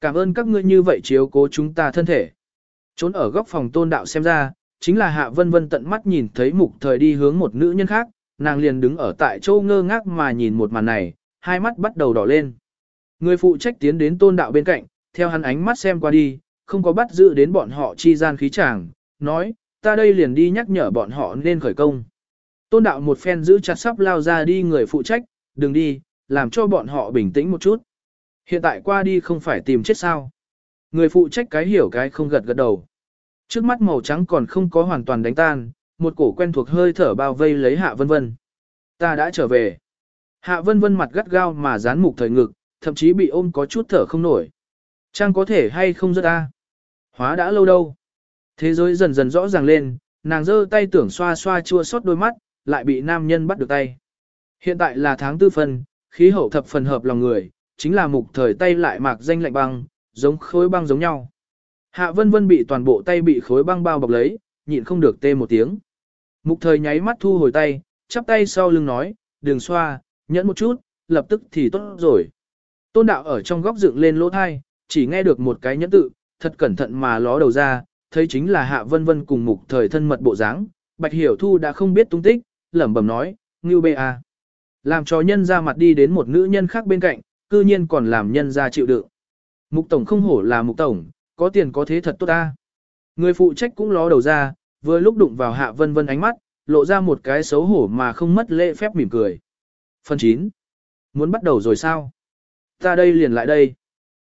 Cảm ơn các ngươi như vậy chiếu cố chúng ta thân thể. Trốn ở góc phòng tôn đạo xem ra, chính là Hạ Vân Vân tận mắt nhìn thấy mục thời đi hướng một nữ nhân khác, nàng liền đứng ở tại chỗ ngơ ngác mà nhìn một màn này, hai mắt bắt đầu đỏ lên. Người phụ trách tiến đến tôn đạo bên cạnh, theo hắn ánh mắt xem qua đi, không có bắt giữ đến bọn họ chi gian khí chàng, nói, ta đây liền đi nhắc nhở bọn họ nên khởi công. Tôn đạo một phen giữ chặt sắp lao ra đi người phụ trách, đừng đi, làm cho bọn họ bình tĩnh một chút. Hiện tại qua đi không phải tìm chết sao. Người phụ trách cái hiểu cái không gật gật đầu. Trước mắt màu trắng còn không có hoàn toàn đánh tan, một cổ quen thuộc hơi thở bao vây lấy hạ vân vân. Ta đã trở về. Hạ vân vân mặt gắt gao mà dán mục thời ngực, thậm chí bị ôm có chút thở không nổi. Trang có thể hay không rất ta. Hóa đã lâu đâu. Thế giới dần dần rõ ràng lên, nàng giơ tay tưởng xoa xoa chua xót đôi mắt, lại bị nam nhân bắt được tay. Hiện tại là tháng tư phân, khí hậu thập phần hợp lòng người, chính là mục thời tay lại mạc danh lạnh băng, giống khối băng giống nhau. Hạ vân vân bị toàn bộ tay bị khối băng bao bọc lấy, nhịn không được tê một tiếng. Mục thời nháy mắt thu hồi tay, chắp tay sau lưng nói, đừng xoa, nhẫn một chút, lập tức thì tốt rồi. Tôn đạo ở trong góc dựng lên lỗ thai, chỉ nghe được một cái nhẫn tự, thật cẩn thận mà ló đầu ra, thấy chính là hạ vân vân cùng mục thời thân mật bộ dáng. Bạch Hiểu Thu đã không biết tung tích, lẩm bẩm nói, Ngưu bê a. Làm cho nhân ra mặt đi đến một nữ nhân khác bên cạnh, cư nhiên còn làm nhân ra chịu đựng. Mục tổng không hổ là mục tổng, có tiền có thế thật tốt ta. Người phụ trách cũng ló đầu ra, vừa lúc đụng vào hạ vân vân ánh mắt, lộ ra một cái xấu hổ mà không mất lễ phép mỉm cười. Phần 9. Muốn bắt đầu rồi sao? Ta đây liền lại đây.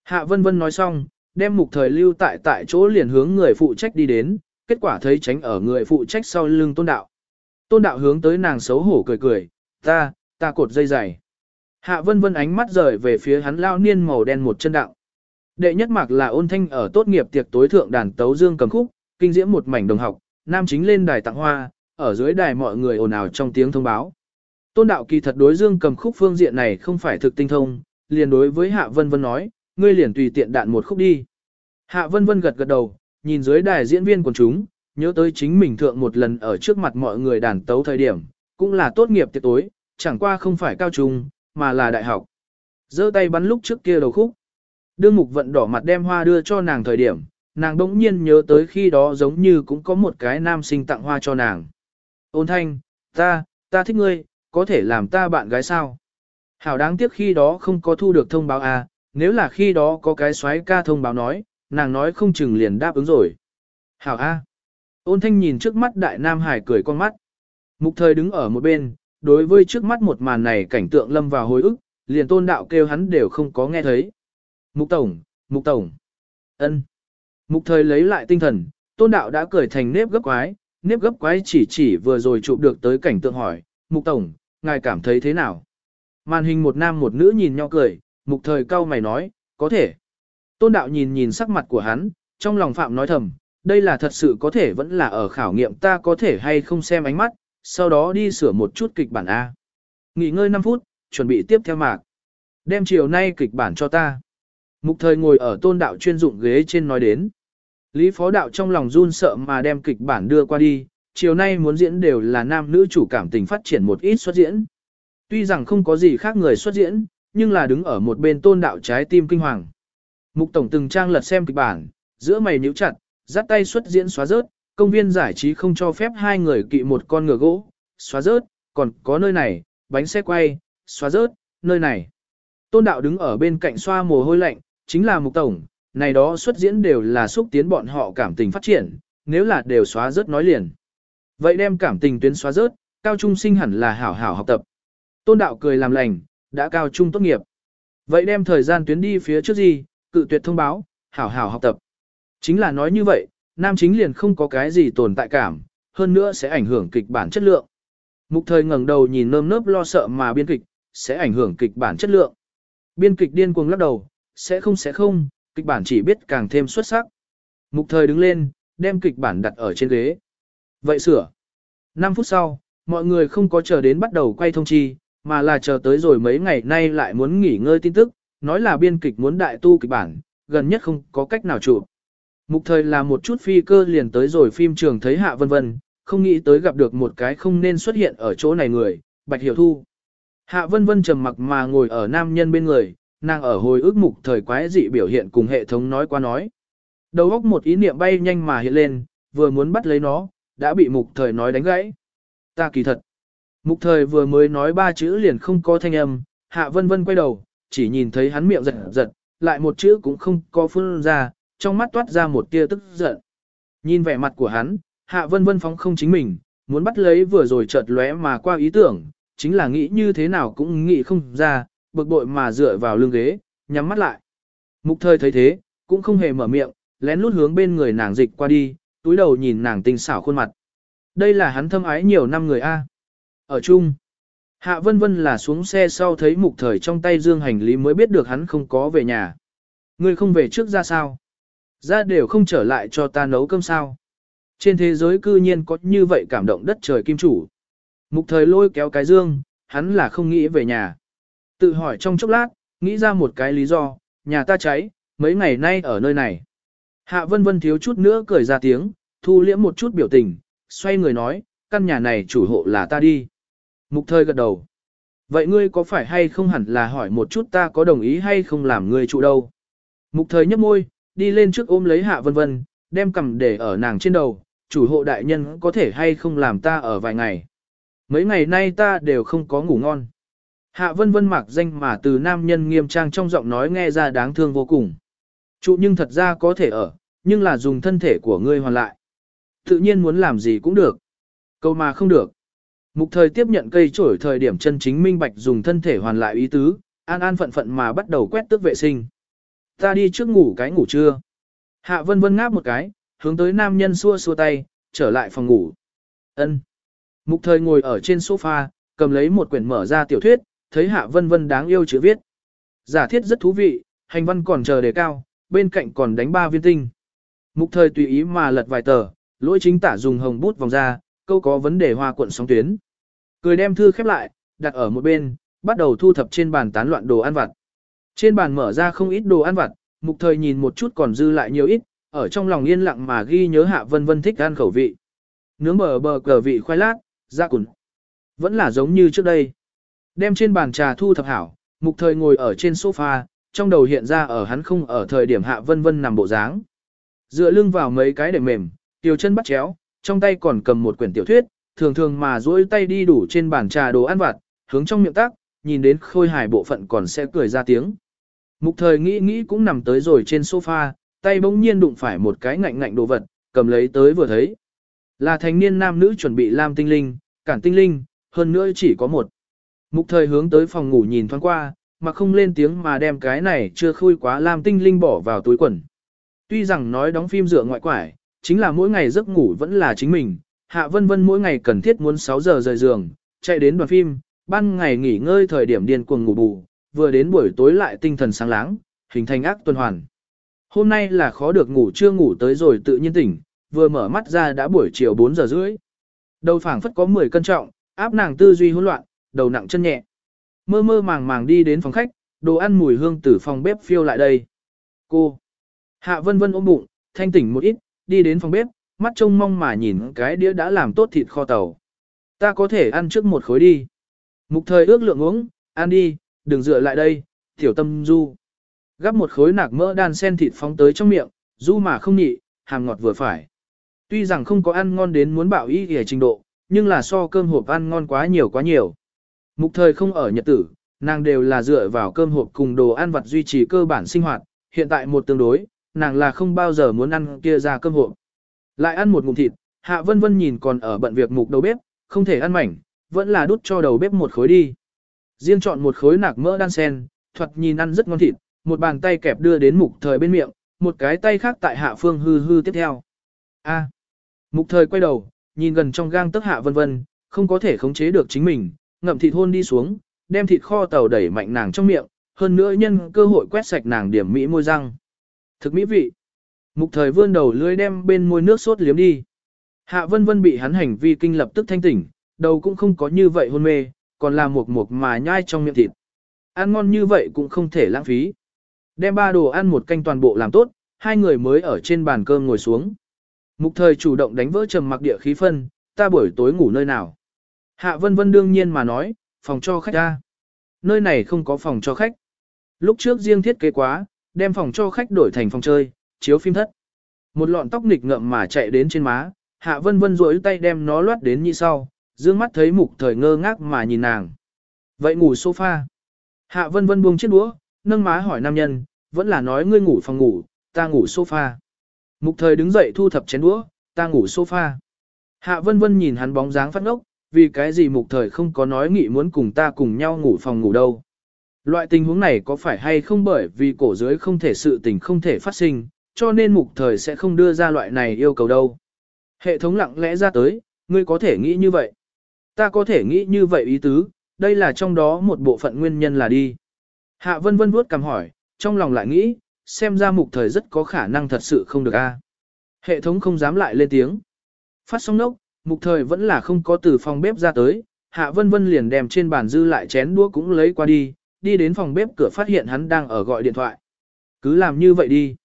Hạ vân vân nói xong, đem mục thời lưu tại tại chỗ liền hướng người phụ trách đi đến, kết quả thấy tránh ở người phụ trách sau lưng tôn đạo. Tôn đạo hướng tới nàng xấu hổ cười cười, ta, ta cột dây dày. Hạ vân vân ánh mắt rời về phía hắn lao niên màu đen một chân đạo. Đệ nhất mạc là ôn thanh ở tốt nghiệp tiệc tối thượng đàn tấu dương cầm khúc, kinh diễm một mảnh đồng học, nam chính lên đài tặng hoa, ở dưới đài mọi người ồn ào trong tiếng thông báo. Tôn đạo kỳ thật đối dương cầm khúc phương diện này không phải thực tinh thông, liền đối với Hạ Vân Vân nói, ngươi liền tùy tiện đạn một khúc đi. Hạ Vân Vân gật gật đầu, nhìn dưới đài diễn viên quần chúng, nhớ tới chính mình thượng một lần ở trước mặt mọi người đàn tấu thời điểm, cũng là tốt nghiệp tiệc tối, chẳng qua không phải cao trung, mà là đại học. giơ tay bắn lúc trước kia đầu khúc. Đương mục vận đỏ mặt đem hoa đưa cho nàng thời điểm, nàng đỗng nhiên nhớ tới khi đó giống như cũng có một cái nam sinh tặng hoa cho nàng. Ôn thanh, ta, ta thích ngươi, có thể làm ta bạn gái sao? Hảo đáng tiếc khi đó không có thu được thông báo à, nếu là khi đó có cái xoáy ca thông báo nói, nàng nói không chừng liền đáp ứng rồi. Hảo A. Ôn thanh nhìn trước mắt đại nam hải cười con mắt. Mục thời đứng ở một bên, đối với trước mắt một màn này cảnh tượng lâm vào hồi ức, liền tôn đạo kêu hắn đều không có nghe thấy. Mục tổng, mục tổng. ân. Mục thời lấy lại tinh thần, tôn đạo đã cười thành nếp gấp quái, nếp gấp quái chỉ chỉ vừa rồi chụp được tới cảnh tượng hỏi, mục tổng, ngài cảm thấy thế nào? Màn hình một nam một nữ nhìn nhau cười, mục thời cau mày nói, có thể. Tôn đạo nhìn nhìn sắc mặt của hắn, trong lòng phạm nói thầm, đây là thật sự có thể vẫn là ở khảo nghiệm ta có thể hay không xem ánh mắt, sau đó đi sửa một chút kịch bản A. Nghỉ ngơi 5 phút, chuẩn bị tiếp theo mạc. Đem chiều nay kịch bản cho ta. Mục thời ngồi ở tôn đạo chuyên dụng ghế trên nói đến. Lý phó đạo trong lòng run sợ mà đem kịch bản đưa qua đi, chiều nay muốn diễn đều là nam nữ chủ cảm tình phát triển một ít xuất diễn. Tuy rằng không có gì khác người xuất diễn, nhưng là đứng ở một bên tôn đạo trái tim kinh hoàng. Mục tổng từng trang lật xem kịch bản, giữa mày nhíu chặt, dắt tay xuất diễn xóa rớt, công viên giải trí không cho phép hai người kỵ một con ngựa gỗ, xóa rớt, còn có nơi này, bánh xe quay, xóa rớt, nơi này. Tôn đạo đứng ở bên cạnh xoa mồ hôi lạnh, chính là mục tổng, này đó xuất diễn đều là xúc tiến bọn họ cảm tình phát triển, nếu là đều xóa rớt nói liền. Vậy đem cảm tình tuyến xóa rớt, cao trung sinh hẳn là hảo hảo học tập. Tôn đạo cười làm lành, đã cao trung tốt nghiệp. Vậy đem thời gian tuyến đi phía trước gì, cự tuyệt thông báo, hảo hảo học tập. Chính là nói như vậy, nam chính liền không có cái gì tồn tại cảm, hơn nữa sẽ ảnh hưởng kịch bản chất lượng. Mục thời ngẩng đầu nhìn nơm nớp lo sợ mà biên kịch, sẽ ảnh hưởng kịch bản chất lượng. Biên kịch điên cuồng lắc đầu, sẽ không sẽ không, kịch bản chỉ biết càng thêm xuất sắc. Mục thời đứng lên, đem kịch bản đặt ở trên ghế. Vậy sửa. 5 phút sau, mọi người không có chờ đến bắt đầu quay thông chi, mà là chờ tới rồi mấy ngày nay lại muốn nghỉ ngơi tin tức, nói là biên kịch muốn đại tu kịch bản, gần nhất không có cách nào chụp. Mục thời là một chút phi cơ liền tới rồi phim trường thấy hạ vân vân, không nghĩ tới gặp được một cái không nên xuất hiện ở chỗ này người, Bạch Hiểu Thu. Hạ vân vân trầm mặc mà ngồi ở nam nhân bên người, nàng ở hồi ức mục thời quái dị biểu hiện cùng hệ thống nói qua nói. Đầu óc một ý niệm bay nhanh mà hiện lên, vừa muốn bắt lấy nó, đã bị mục thời nói đánh gãy. Ta kỳ thật. Mục thời vừa mới nói ba chữ liền không có thanh âm, hạ vân vân quay đầu, chỉ nhìn thấy hắn miệng giật giật, lại một chữ cũng không có phun ra, trong mắt toát ra một tia tức giận. Nhìn vẻ mặt của hắn, hạ vân vân phóng không chính mình, muốn bắt lấy vừa rồi chợt lóe mà qua ý tưởng, chính là nghĩ như thế nào cũng nghĩ không ra, bực bội mà dựa vào lưng ghế, nhắm mắt lại. Mục thời thấy thế, cũng không hề mở miệng, lén lút hướng bên người nàng dịch qua đi, túi đầu nhìn nàng tinh xảo khuôn mặt. Đây là hắn thâm ái nhiều năm người A. Ở chung, Hạ Vân Vân là xuống xe sau thấy mục thời trong tay dương hành lý mới biết được hắn không có về nhà. người không về trước ra sao? Ra đều không trở lại cho ta nấu cơm sao? Trên thế giới cư nhiên có như vậy cảm động đất trời kim chủ. Mục thời lôi kéo cái dương, hắn là không nghĩ về nhà. Tự hỏi trong chốc lát, nghĩ ra một cái lý do, nhà ta cháy, mấy ngày nay ở nơi này. Hạ vân vân thiếu chút nữa cười ra tiếng, thu liễm một chút biểu tình, xoay người nói, căn nhà này chủ hộ là ta đi. Mục thời gật đầu. Vậy ngươi có phải hay không hẳn là hỏi một chút ta có đồng ý hay không làm ngươi trụ đâu? Mục thời nhấp môi, đi lên trước ôm lấy hạ vân vân, đem cầm để ở nàng trên đầu, chủ hộ đại nhân có thể hay không làm ta ở vài ngày. Mấy ngày nay ta đều không có ngủ ngon. Hạ vân vân mặc danh mà từ nam nhân nghiêm trang trong giọng nói nghe ra đáng thương vô cùng. Trụ nhưng thật ra có thể ở, nhưng là dùng thân thể của ngươi hoàn lại. Tự nhiên muốn làm gì cũng được. Câu mà không được. Mục thời tiếp nhận cây trổi thời điểm chân chính minh bạch dùng thân thể hoàn lại ý tứ, an an phận phận mà bắt đầu quét tước vệ sinh. Ta đi trước ngủ cái ngủ trưa. Hạ vân vân ngáp một cái, hướng tới nam nhân xua xua tay, trở lại phòng ngủ. Ân. Mục thời ngồi ở trên sofa, cầm lấy một quyển mở ra tiểu thuyết, thấy hạ vân vân đáng yêu chữ viết. Giả thiết rất thú vị, hành văn còn chờ đề cao, bên cạnh còn đánh ba viên tinh. Mục thời tùy ý mà lật vài tờ, lỗi chính tả dùng hồng bút vòng ra, câu có vấn đề hoa cuộn sóng tuyến. Cười đem thư khép lại, đặt ở một bên, bắt đầu thu thập trên bàn tán loạn đồ ăn vặt. Trên bàn mở ra không ít đồ ăn vặt, mục thời nhìn một chút còn dư lại nhiều ít, ở trong lòng yên lặng mà ghi nhớ hạ vân vân thích ăn khẩu vị. Nướng bờ bờ cờ vị khoai lát, da cùn. Vẫn là giống như trước đây. Đem trên bàn trà thu thập hảo, mục thời ngồi ở trên sofa, trong đầu hiện ra ở hắn không ở thời điểm hạ vân vân nằm bộ dáng. Dựa lưng vào mấy cái đệm mềm, tiểu chân bắt chéo, trong tay còn cầm một quyển tiểu thuyết, thường thường mà duỗi tay đi đủ trên bàn trà đồ ăn vặt, hướng trong miệng tác, nhìn đến khôi hài bộ phận còn sẽ cười ra tiếng. Mục thời nghĩ nghĩ cũng nằm tới rồi trên sofa, tay bỗng nhiên đụng phải một cái ngạnh ngạnh đồ vật, cầm lấy tới vừa thấy. Là thanh niên nam nữ chuẩn bị làm tinh linh, cản tinh linh, hơn nữa chỉ có một. Mục thời hướng tới phòng ngủ nhìn thoáng qua, mà không lên tiếng mà đem cái này chưa khui quá làm tinh linh bỏ vào túi quần. Tuy rằng nói đóng phim dựa ngoại quải, chính là mỗi ngày giấc ngủ vẫn là chính mình, Hạ Vân Vân mỗi ngày cần thiết muốn 6 giờ rời giường, chạy đến đoàn phim, ban ngày nghỉ ngơi thời điểm điên cuồng ngủ bù, vừa đến buổi tối lại tinh thần sáng láng, hình thành ác tuần hoàn. Hôm nay là khó được ngủ chưa ngủ tới rồi tự nhiên tỉnh, vừa mở mắt ra đã buổi chiều 4 giờ rưỡi. Đầu phảng phất có 10 cân trọng, áp nàng tư duy hỗn loạn, đầu nặng chân nhẹ. Mơ mơ màng màng đi đến phòng khách, đồ ăn mùi hương từ phòng bếp phiêu lại đây. Cô. Hạ vân vân ôm bụng, thanh tỉnh một ít, đi đến phòng bếp, mắt trông mong mà nhìn cái đĩa đã làm tốt thịt kho tàu. Ta có thể ăn trước một khối đi. Mục thời ước lượng uống, ăn đi, đừng dựa lại đây, tiểu tâm du. Gắp một khối nạc mỡ đan sen thịt phóng tới trong miệng, du mà không nhị, hàm ngọt vừa phải. Tuy rằng không có ăn ngon đến muốn bảo ý ở trình độ, nhưng là so cơm hộp ăn ngon quá nhiều quá nhiều. Mục thời không ở nhật tử, nàng đều là dựa vào cơm hộp cùng đồ ăn vặt duy trì cơ bản sinh hoạt, hiện tại một tương đối, nàng là không bao giờ muốn ăn kia ra cơm hộp. Lại ăn một ngụm thịt, hạ vân vân nhìn còn ở bận việc mục đầu bếp, không thể ăn mảnh, vẫn là đút cho đầu bếp một khối đi. Riêng chọn một khối nạc mỡ đan sen, thuật nhìn ăn rất ngon thịt, một bàn tay kẹp đưa đến mục thời bên miệng, một cái tay khác tại hạ phương hư hư tiếp theo. A. Mục thời quay đầu, nhìn gần trong gang tức hạ vân vân, không có thể khống chế được chính mình, ngậm thịt hôn đi xuống, đem thịt kho tàu đẩy mạnh nàng trong miệng, hơn nữa nhân cơ hội quét sạch nàng điểm mỹ môi răng. Thực mỹ vị. Mục thời vươn đầu lưới đem bên môi nước sốt liếm đi. Hạ vân vân bị hắn hành vi kinh lập tức thanh tỉnh, đầu cũng không có như vậy hôn mê, còn là một mục mà nhai trong miệng thịt. Ăn ngon như vậy cũng không thể lãng phí. Đem ba đồ ăn một canh toàn bộ làm tốt, hai người mới ở trên bàn cơm ngồi xuống. Mục thời chủ động đánh vỡ trầm mặc địa khí phân, ta buổi tối ngủ nơi nào. Hạ vân vân đương nhiên mà nói, phòng cho khách ta. Nơi này không có phòng cho khách. Lúc trước riêng thiết kế quá, đem phòng cho khách đổi thành phòng chơi, chiếu phim thất. Một lọn tóc nịch ngậm mà chạy đến trên má, hạ vân vân duỗi tay đem nó loát đến như sau, dương mắt thấy mục thời ngơ ngác mà nhìn nàng. Vậy ngủ sofa. Hạ vân vân buông chiếc đũa, nâng má hỏi nam nhân, vẫn là nói ngươi ngủ phòng ngủ, ta ngủ sofa. Mục thời đứng dậy thu thập chén đũa, ta ngủ sofa. Hạ vân vân nhìn hắn bóng dáng phát ngốc, vì cái gì mục thời không có nói nghị muốn cùng ta cùng nhau ngủ phòng ngủ đâu. Loại tình huống này có phải hay không bởi vì cổ dưới không thể sự tình không thể phát sinh, cho nên mục thời sẽ không đưa ra loại này yêu cầu đâu. Hệ thống lặng lẽ ra tới, ngươi có thể nghĩ như vậy. Ta có thể nghĩ như vậy ý tứ, đây là trong đó một bộ phận nguyên nhân là đi. Hạ vân vân vuốt cầm hỏi, trong lòng lại nghĩ, xem ra mục thời rất có khả năng thật sự không được a. Hệ thống không dám lại lên tiếng. Phát xong nốc, mục thời vẫn là không có từ phòng bếp ra tới, hạ vân vân liền đem trên bàn dư lại chén đũa cũng lấy qua đi, đi đến phòng bếp cửa phát hiện hắn đang ở gọi điện thoại. Cứ làm như vậy đi.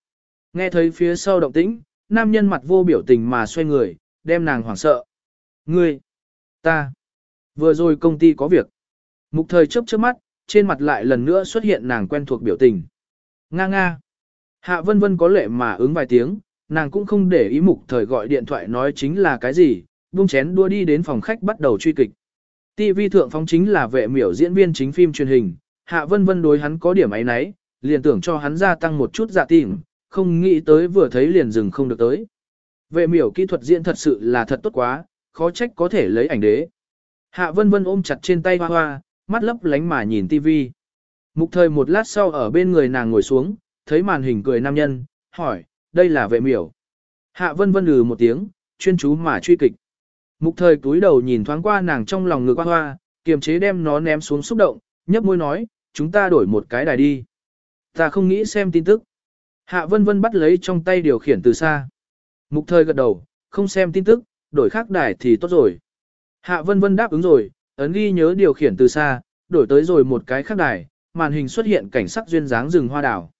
Nghe thấy phía sau động tĩnh, nam nhân mặt vô biểu tình mà xoay người, đem nàng hoảng sợ. Ngươi, ta, vừa rồi công ty có việc. Mục thời chớp chớp mắt, trên mặt lại lần nữa xuất hiện nàng quen thuộc biểu tình. Nga nga. Hạ vân vân có lệ mà ứng vài tiếng, nàng cũng không để ý mục thời gọi điện thoại nói chính là cái gì, buông chén đua đi đến phòng khách bắt đầu truy kịch. TV thượng phóng chính là vệ miểu diễn viên chính phim truyền hình, Hạ Vân Vân đối hắn có điểm ấy nấy, liền tưởng cho hắn gia tăng một chút dạ tìm, không nghĩ tới vừa thấy liền dừng không được tới. Vệ miểu kỹ thuật diễn thật sự là thật tốt quá, khó trách có thể lấy ảnh đế. Hạ Vân Vân ôm chặt trên tay hoa hoa, mắt lấp lánh mà nhìn TV. Mục thời một lát sau ở bên người nàng ngồi xuống, thấy màn hình cười nam nhân, hỏi, đây là vệ miểu. Hạ Vân Vân lừ một tiếng, chuyên chú mà truy kịch. Mục thời túi đầu nhìn thoáng qua nàng trong lòng ngực hoa hoa, kiềm chế đem nó ném xuống xúc động, nhấp môi nói, chúng ta đổi một cái đài đi. Ta không nghĩ xem tin tức. Hạ vân vân bắt lấy trong tay điều khiển từ xa. Mục thời gật đầu, không xem tin tức, đổi khác đài thì tốt rồi. Hạ vân vân đáp ứng rồi, ấn ghi nhớ điều khiển từ xa, đổi tới rồi một cái khác đài, màn hình xuất hiện cảnh sắc duyên dáng rừng hoa đảo.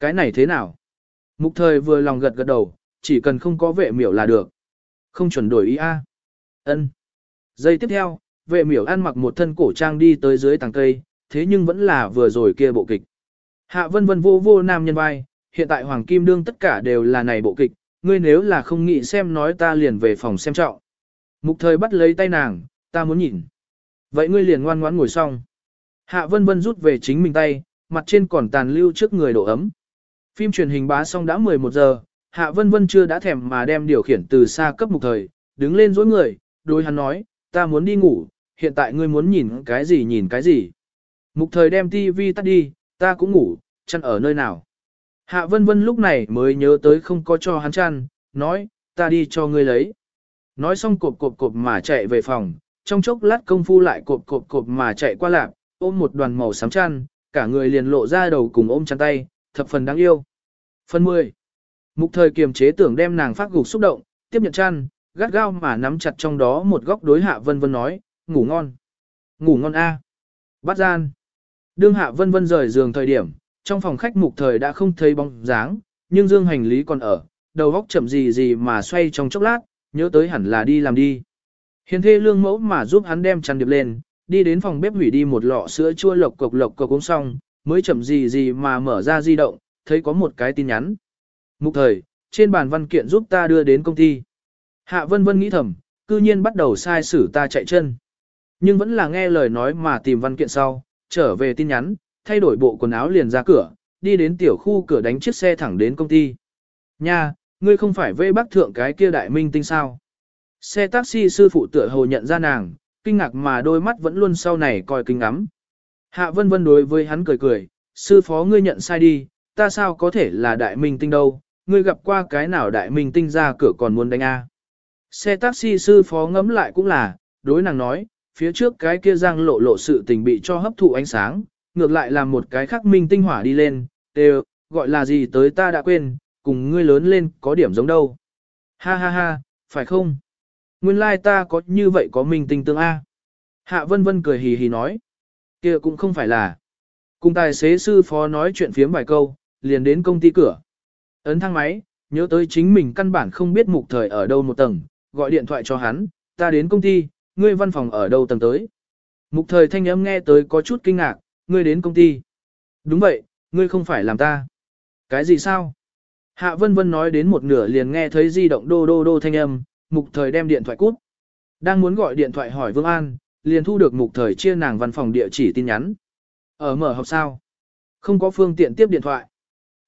Cái này thế nào? Mục thời vừa lòng gật gật đầu, chỉ cần không có vệ miểu là được. Không chuẩn đổi ý a. Ân. Giây tiếp theo, vệ miểu ăn mặc một thân cổ trang đi tới dưới tàng cây, thế nhưng vẫn là vừa rồi kia bộ kịch. Hạ vân vân vô vô nam nhân vai, hiện tại Hoàng Kim Đương tất cả đều là này bộ kịch, ngươi nếu là không nghĩ xem nói ta liền về phòng xem trọng. Mục thời bắt lấy tay nàng, ta muốn nhìn. Vậy ngươi liền ngoan ngoãn ngồi xong. Hạ vân vân rút về chính mình tay, mặt trên còn tàn lưu trước người độ ấm. Phim truyền hình bá xong đã 11 giờ, Hạ vân vân chưa đã thèm mà đem điều khiển từ xa cấp mục thời, đứng lên dối người, đối hắn nói, ta muốn đi ngủ, hiện tại ngươi muốn nhìn cái gì nhìn cái gì. Mục thời đem tivi tắt đi, ta cũng ngủ, chăn ở nơi nào. Hạ vân vân lúc này mới nhớ tới không có cho hắn chăn, nói, ta đi cho ngươi lấy. Nói xong cộp cộp cộp mà chạy về phòng, trong chốc lát công phu lại cộp cộp cộp mà chạy qua lạc, ôm một đoàn màu xám chăn, cả người liền lộ ra đầu cùng ôm chăn tay, thập phần đáng yêu. Phần 10. Mục thời kiềm chế tưởng đem nàng phát gục xúc động, tiếp nhận chăn, gắt gao mà nắm chặt trong đó một góc đối hạ vân vân nói, ngủ ngon. Ngủ ngon a. Bắt gian. Đương hạ vân vân rời giường thời điểm, trong phòng khách mục thời đã không thấy bóng dáng, nhưng dương hành lý còn ở, đầu góc chậm gì gì mà xoay trong chốc lát, nhớ tới hẳn là đi làm đi. Hiền thê lương mẫu mà giúp hắn đem chăn điệp lên, đi đến phòng bếp hủy đi một lọ sữa chua lộc cộc lộc cộc uống xong, mới chậm gì gì mà mở ra di động, thấy có một cái tin nhắn. Mục thời, trên bàn văn kiện giúp ta đưa đến công ty. Hạ vân vân nghĩ thầm, cư nhiên bắt đầu sai xử ta chạy chân. Nhưng vẫn là nghe lời nói mà tìm văn kiện sau, trở về tin nhắn, thay đổi bộ quần áo liền ra cửa, đi đến tiểu khu cửa đánh chiếc xe thẳng đến công ty. Nha, ngươi không phải vê bác thượng cái kia đại minh tinh sao. Xe taxi sư phụ tựa hồ nhận ra nàng, kinh ngạc mà đôi mắt vẫn luôn sau này coi kinh ngắm. Hạ vân vân đối với hắn cười cười, sư phó ngươi nhận sai đi, ta sao có thể là đại minh tinh đâu, ngươi gặp qua cái nào đại minh tinh ra cửa còn muốn đánh A. Xe taxi sư phó ngẫm lại cũng là, đối nàng nói, phía trước cái kia giang lộ lộ sự tình bị cho hấp thụ ánh sáng, ngược lại làm một cái khắc minh tinh hỏa đi lên, đều, gọi là gì tới ta đã quên, cùng ngươi lớn lên có điểm giống đâu. Ha ha ha, phải không? Nguyên lai like ta có như vậy có minh tinh tương A. Hạ vân vân cười hì hì nói. kia cũng không phải là. Cùng tài xế sư phó nói chuyện phiếm vài câu, liền đến công ty cửa. Ấn thang máy, nhớ tới chính mình căn bản không biết mục thời ở đâu một tầng, gọi điện thoại cho hắn, ta đến công ty, ngươi văn phòng ở đâu tầng tới. Mục thời thanh âm nghe tới có chút kinh ngạc, ngươi đến công ty. Đúng vậy, ngươi không phải làm ta. Cái gì sao? Hạ vân vân nói đến một nửa liền nghe thấy di động đô đô đô thanh âm, mục thời đem điện thoại cút. Đang muốn gọi điện thoại hỏi Vương An, liền thu được mục thời chia nàng văn phòng địa chỉ tin nhắn. Ở mở học sao? Không có phương tiện tiếp điện thoại.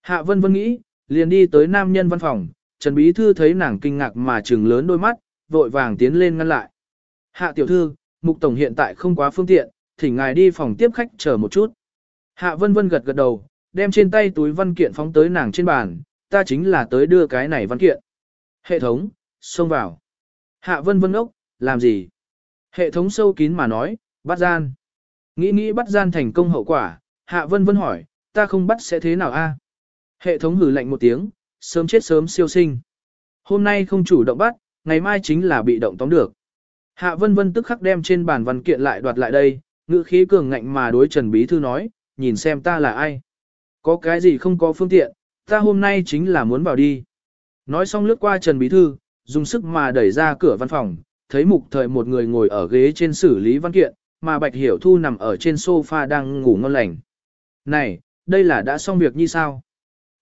Hạ vân vân nghĩ, liền đi tới nam nhân văn phòng, Trần Bí Thư thấy nàng kinh ngạc mà trừng lớn đôi mắt, vội vàng tiến lên ngăn lại. Hạ tiểu thư, mục tổng hiện tại không quá phương tiện, thỉnh ngài đi phòng tiếp khách chờ một chút. Hạ vân vân gật gật đầu, đem trên tay túi văn kiện phóng tới nàng trên bàn, ta chính là tới đưa cái này văn kiện. Hệ thống, xông vào. Hạ vân vân ốc, làm gì? Hệ thống sâu kín mà nói, bắt gian. Nghĩ nghĩ bắt gian thành công hậu quả, hạ vân vân hỏi, ta không bắt sẽ thế nào a? Hệ thống hử lạnh một tiếng, sớm chết sớm siêu sinh. Hôm nay không chủ động bắt, ngày mai chính là bị động tóm được. Hạ vân vân tức khắc đem trên bàn văn kiện lại đoạt lại đây, ngữ khí cường ngạnh mà đối Trần Bí Thư nói, nhìn xem ta là ai. Có cái gì không có phương tiện, ta hôm nay chính là muốn vào đi. Nói xong lướt qua Trần Bí Thư, dùng sức mà đẩy ra cửa văn phòng, thấy mục thời một người ngồi ở ghế trên xử lý văn kiện, mà Bạch Hiểu Thu nằm ở trên sofa đang ngủ ngon lành. Này, đây là đã xong việc như sao?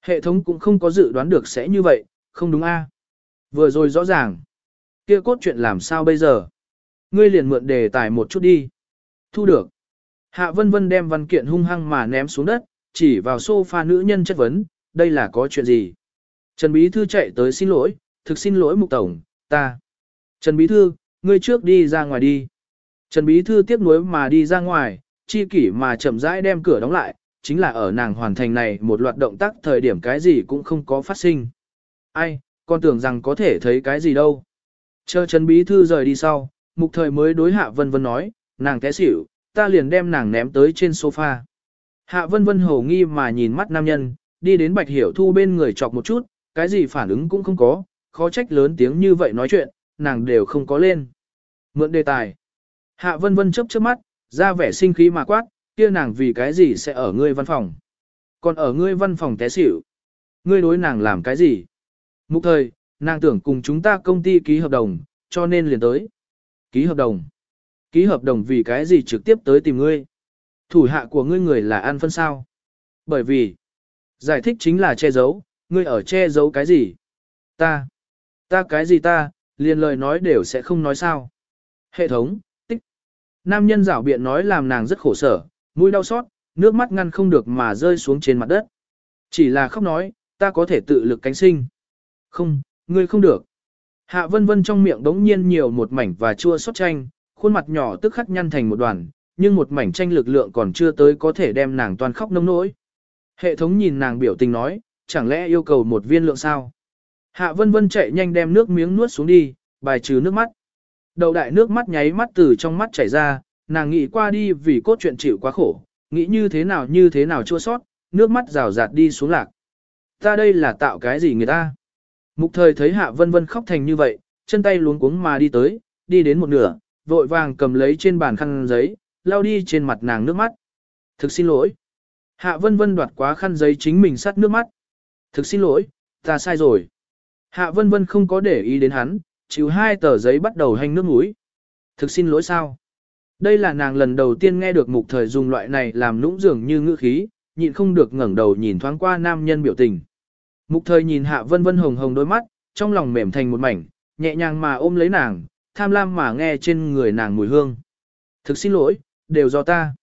Hệ thống cũng không có dự đoán được sẽ như vậy, không đúng a? Vừa rồi rõ ràng. Kia cốt chuyện làm sao bây giờ? Ngươi liền mượn đề tài một chút đi. Thu được. Hạ vân vân đem văn kiện hung hăng mà ném xuống đất, chỉ vào sofa nữ nhân chất vấn, đây là có chuyện gì? Trần Bí Thư chạy tới xin lỗi, thực xin lỗi mục tổng, ta. Trần Bí Thư, ngươi trước đi ra ngoài đi. Trần Bí Thư tiếp nối mà đi ra ngoài, chi kỷ mà chậm rãi đem cửa đóng lại, chính là ở nàng hoàn thành này một loạt động tác thời điểm cái gì cũng không có phát sinh. Ai, con tưởng rằng có thể thấy cái gì đâu. Chờ Trần Bí Thư rời đi sau, mục thời mới đối hạ vân vân nói, nàng té xỉu, ta liền đem nàng ném tới trên sofa. Hạ vân vân hồ nghi mà nhìn mắt nam nhân, đi đến bạch hiểu thu bên người chọc một chút, cái gì phản ứng cũng không có, khó trách lớn tiếng như vậy nói chuyện, nàng đều không có lên. Mượn đề tài. Hạ vân vân chớp chớp mắt, ra vẻ sinh khí mà quát, kia nàng vì cái gì sẽ ở ngươi văn phòng. Còn ở ngươi văn phòng té xỉu. Ngươi đối nàng làm cái gì? Mục thời, nàng tưởng cùng chúng ta công ty ký hợp đồng, cho nên liền tới. Ký hợp đồng. Ký hợp đồng vì cái gì trực tiếp tới tìm ngươi. Thủ hạ của ngươi người là An Phân sao? Bởi vì, giải thích chính là che giấu, ngươi ở che giấu cái gì? Ta, ta cái gì ta, liền lời nói đều sẽ không nói sao. Hệ thống, tích. Nam nhân rảo biện nói làm nàng rất khổ sở, mũi đau xót, nước mắt ngăn không được mà rơi xuống trên mặt đất. Chỉ là khóc nói, ta có thể tự lực cánh sinh. Không, ngươi không được. Hạ vân vân trong miệng đống nhiên nhiều một mảnh và chua xót chanh, khuôn mặt nhỏ tức khắc nhăn thành một đoàn, nhưng một mảnh tranh lực lượng còn chưa tới có thể đem nàng toàn khóc nông nỗi. Hệ thống nhìn nàng biểu tình nói, chẳng lẽ yêu cầu một viên lượng sao? Hạ vân vân chạy nhanh đem nước miếng nuốt xuống đi, bài trừ nước mắt. Đầu đại nước mắt nháy mắt từ trong mắt chảy ra, nàng nghĩ qua đi vì cốt chuyện chịu quá khổ, nghĩ như thế nào như thế nào chua sót, nước mắt rào rạt đi xuống lạc. Ta đây là tạo cái gì người ta? Mục thời thấy hạ vân vân khóc thành như vậy, chân tay luống cuống mà đi tới, đi đến một nửa, vội vàng cầm lấy trên bàn khăn giấy, lau đi trên mặt nàng nước mắt. Thực xin lỗi. Hạ vân vân đoạt quá khăn giấy chính mình sắt nước mắt. Thực xin lỗi, ta sai rồi. Hạ vân vân không có để ý đến hắn, chịu hai tờ giấy bắt đầu hành nước mũi. Thực xin lỗi sao? Đây là nàng lần đầu tiên nghe được mục thời dùng loại này làm nũng dường như ngữ khí, nhịn không được ngẩng đầu nhìn thoáng qua nam nhân biểu tình. Mục thời nhìn hạ vân vân hồng hồng đôi mắt, trong lòng mềm thành một mảnh, nhẹ nhàng mà ôm lấy nàng, tham lam mà nghe trên người nàng mùi hương. Thực xin lỗi, đều do ta.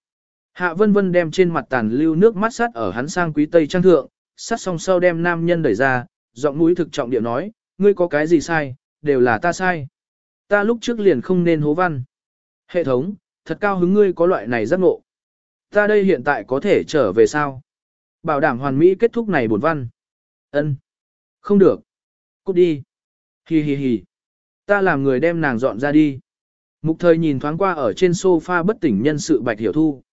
Hạ vân vân đem trên mặt tàn lưu nước mắt sắt ở hắn sang quý tây trang thượng, sắt xong sau đem nam nhân đẩy ra, giọng mũi thực trọng điệu nói, ngươi có cái gì sai, đều là ta sai. Ta lúc trước liền không nên hố văn. Hệ thống, thật cao hứng ngươi có loại này giác ngộ. Ta đây hiện tại có thể trở về sao? Bảo đảm hoàn mỹ kết thúc này buồn văn. Ân, Không được. Cút đi. Hi hi hi. Ta làm người đem nàng dọn ra đi. Mục thời nhìn thoáng qua ở trên sofa bất tỉnh nhân sự bạch hiểu thu.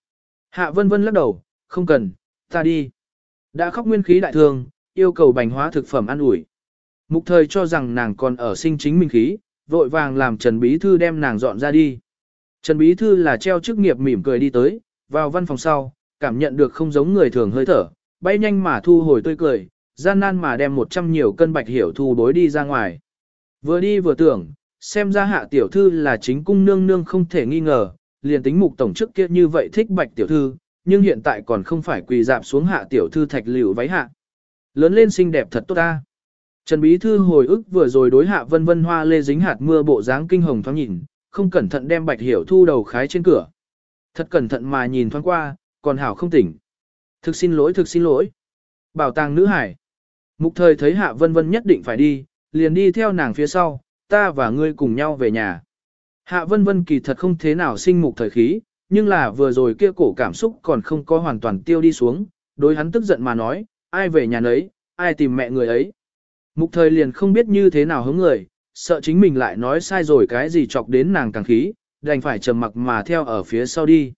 Hạ vân vân lắc đầu, không cần, ta đi. Đã khóc nguyên khí đại thương, yêu cầu bành hóa thực phẩm ăn ủi. Mục thời cho rằng nàng còn ở sinh chính minh khí, vội vàng làm Trần Bí Thư đem nàng dọn ra đi. Trần Bí Thư là treo chức nghiệp mỉm cười đi tới, vào văn phòng sau, cảm nhận được không giống người thường hơi thở, bay nhanh mà thu hồi tươi cười, gian nan mà đem một trăm nhiều cân bạch hiểu thu bối đi ra ngoài. Vừa đi vừa tưởng, xem ra hạ tiểu thư là chính cung nương nương không thể nghi ngờ, liền tính mục tổng trước kia như vậy thích bạch tiểu thư, nhưng hiện tại còn không phải quỳ dạp xuống hạ tiểu thư thạch liều váy hạ. Lớn lên xinh đẹp thật tốt ta. Trần Bí Thư hồi ức vừa rồi đối hạ vân vân hoa lê dính hạt mưa bộ dáng kinh hồng thoáng nhìn, không cẩn thận đem bạch hiểu thu đầu khái trên cửa. Thật cẩn thận mà nhìn thoáng qua, còn hảo không tỉnh. Thực xin lỗi thực xin lỗi. Bảo tàng nữ hải. Mục thời thấy hạ vân vân nhất định phải đi, liền đi theo nàng phía sau, ta và ngươi cùng nhau về nhà. Hạ vân vân kỳ thật không thế nào sinh mục thời khí, nhưng là vừa rồi kia cổ cảm xúc còn không có hoàn toàn tiêu đi xuống, đối hắn tức giận mà nói, ai về nhà nấy, ai tìm mẹ người ấy. Mục thời liền không biết như thế nào hứng người, sợ chính mình lại nói sai rồi cái gì chọc đến nàng càng khí, đành phải trầm mặc mà theo ở phía sau đi.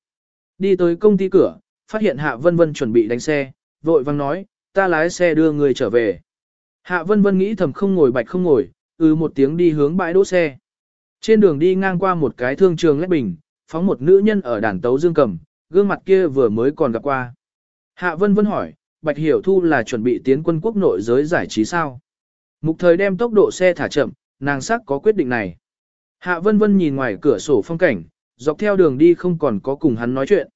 Đi tới công ty cửa, phát hiện Hạ Vân Vân chuẩn bị đánh xe, vội vang nói, ta lái xe đưa người trở về. Hạ Vân Vân nghĩ thầm không ngồi bạch không ngồi, ừ một tiếng đi hướng bãi đỗ xe. Trên đường đi ngang qua một cái thương trường lép bình, phóng một nữ nhân ở đàn tấu dương cầm, gương mặt kia vừa mới còn gặp qua. Hạ Vân Vân hỏi, Bạch Hiểu Thu là chuẩn bị tiến quân quốc nội giới giải trí sao? Mục thời đem tốc độ xe thả chậm, nàng sắc có quyết định này. Hạ Vân Vân nhìn ngoài cửa sổ phong cảnh, dọc theo đường đi không còn có cùng hắn nói chuyện.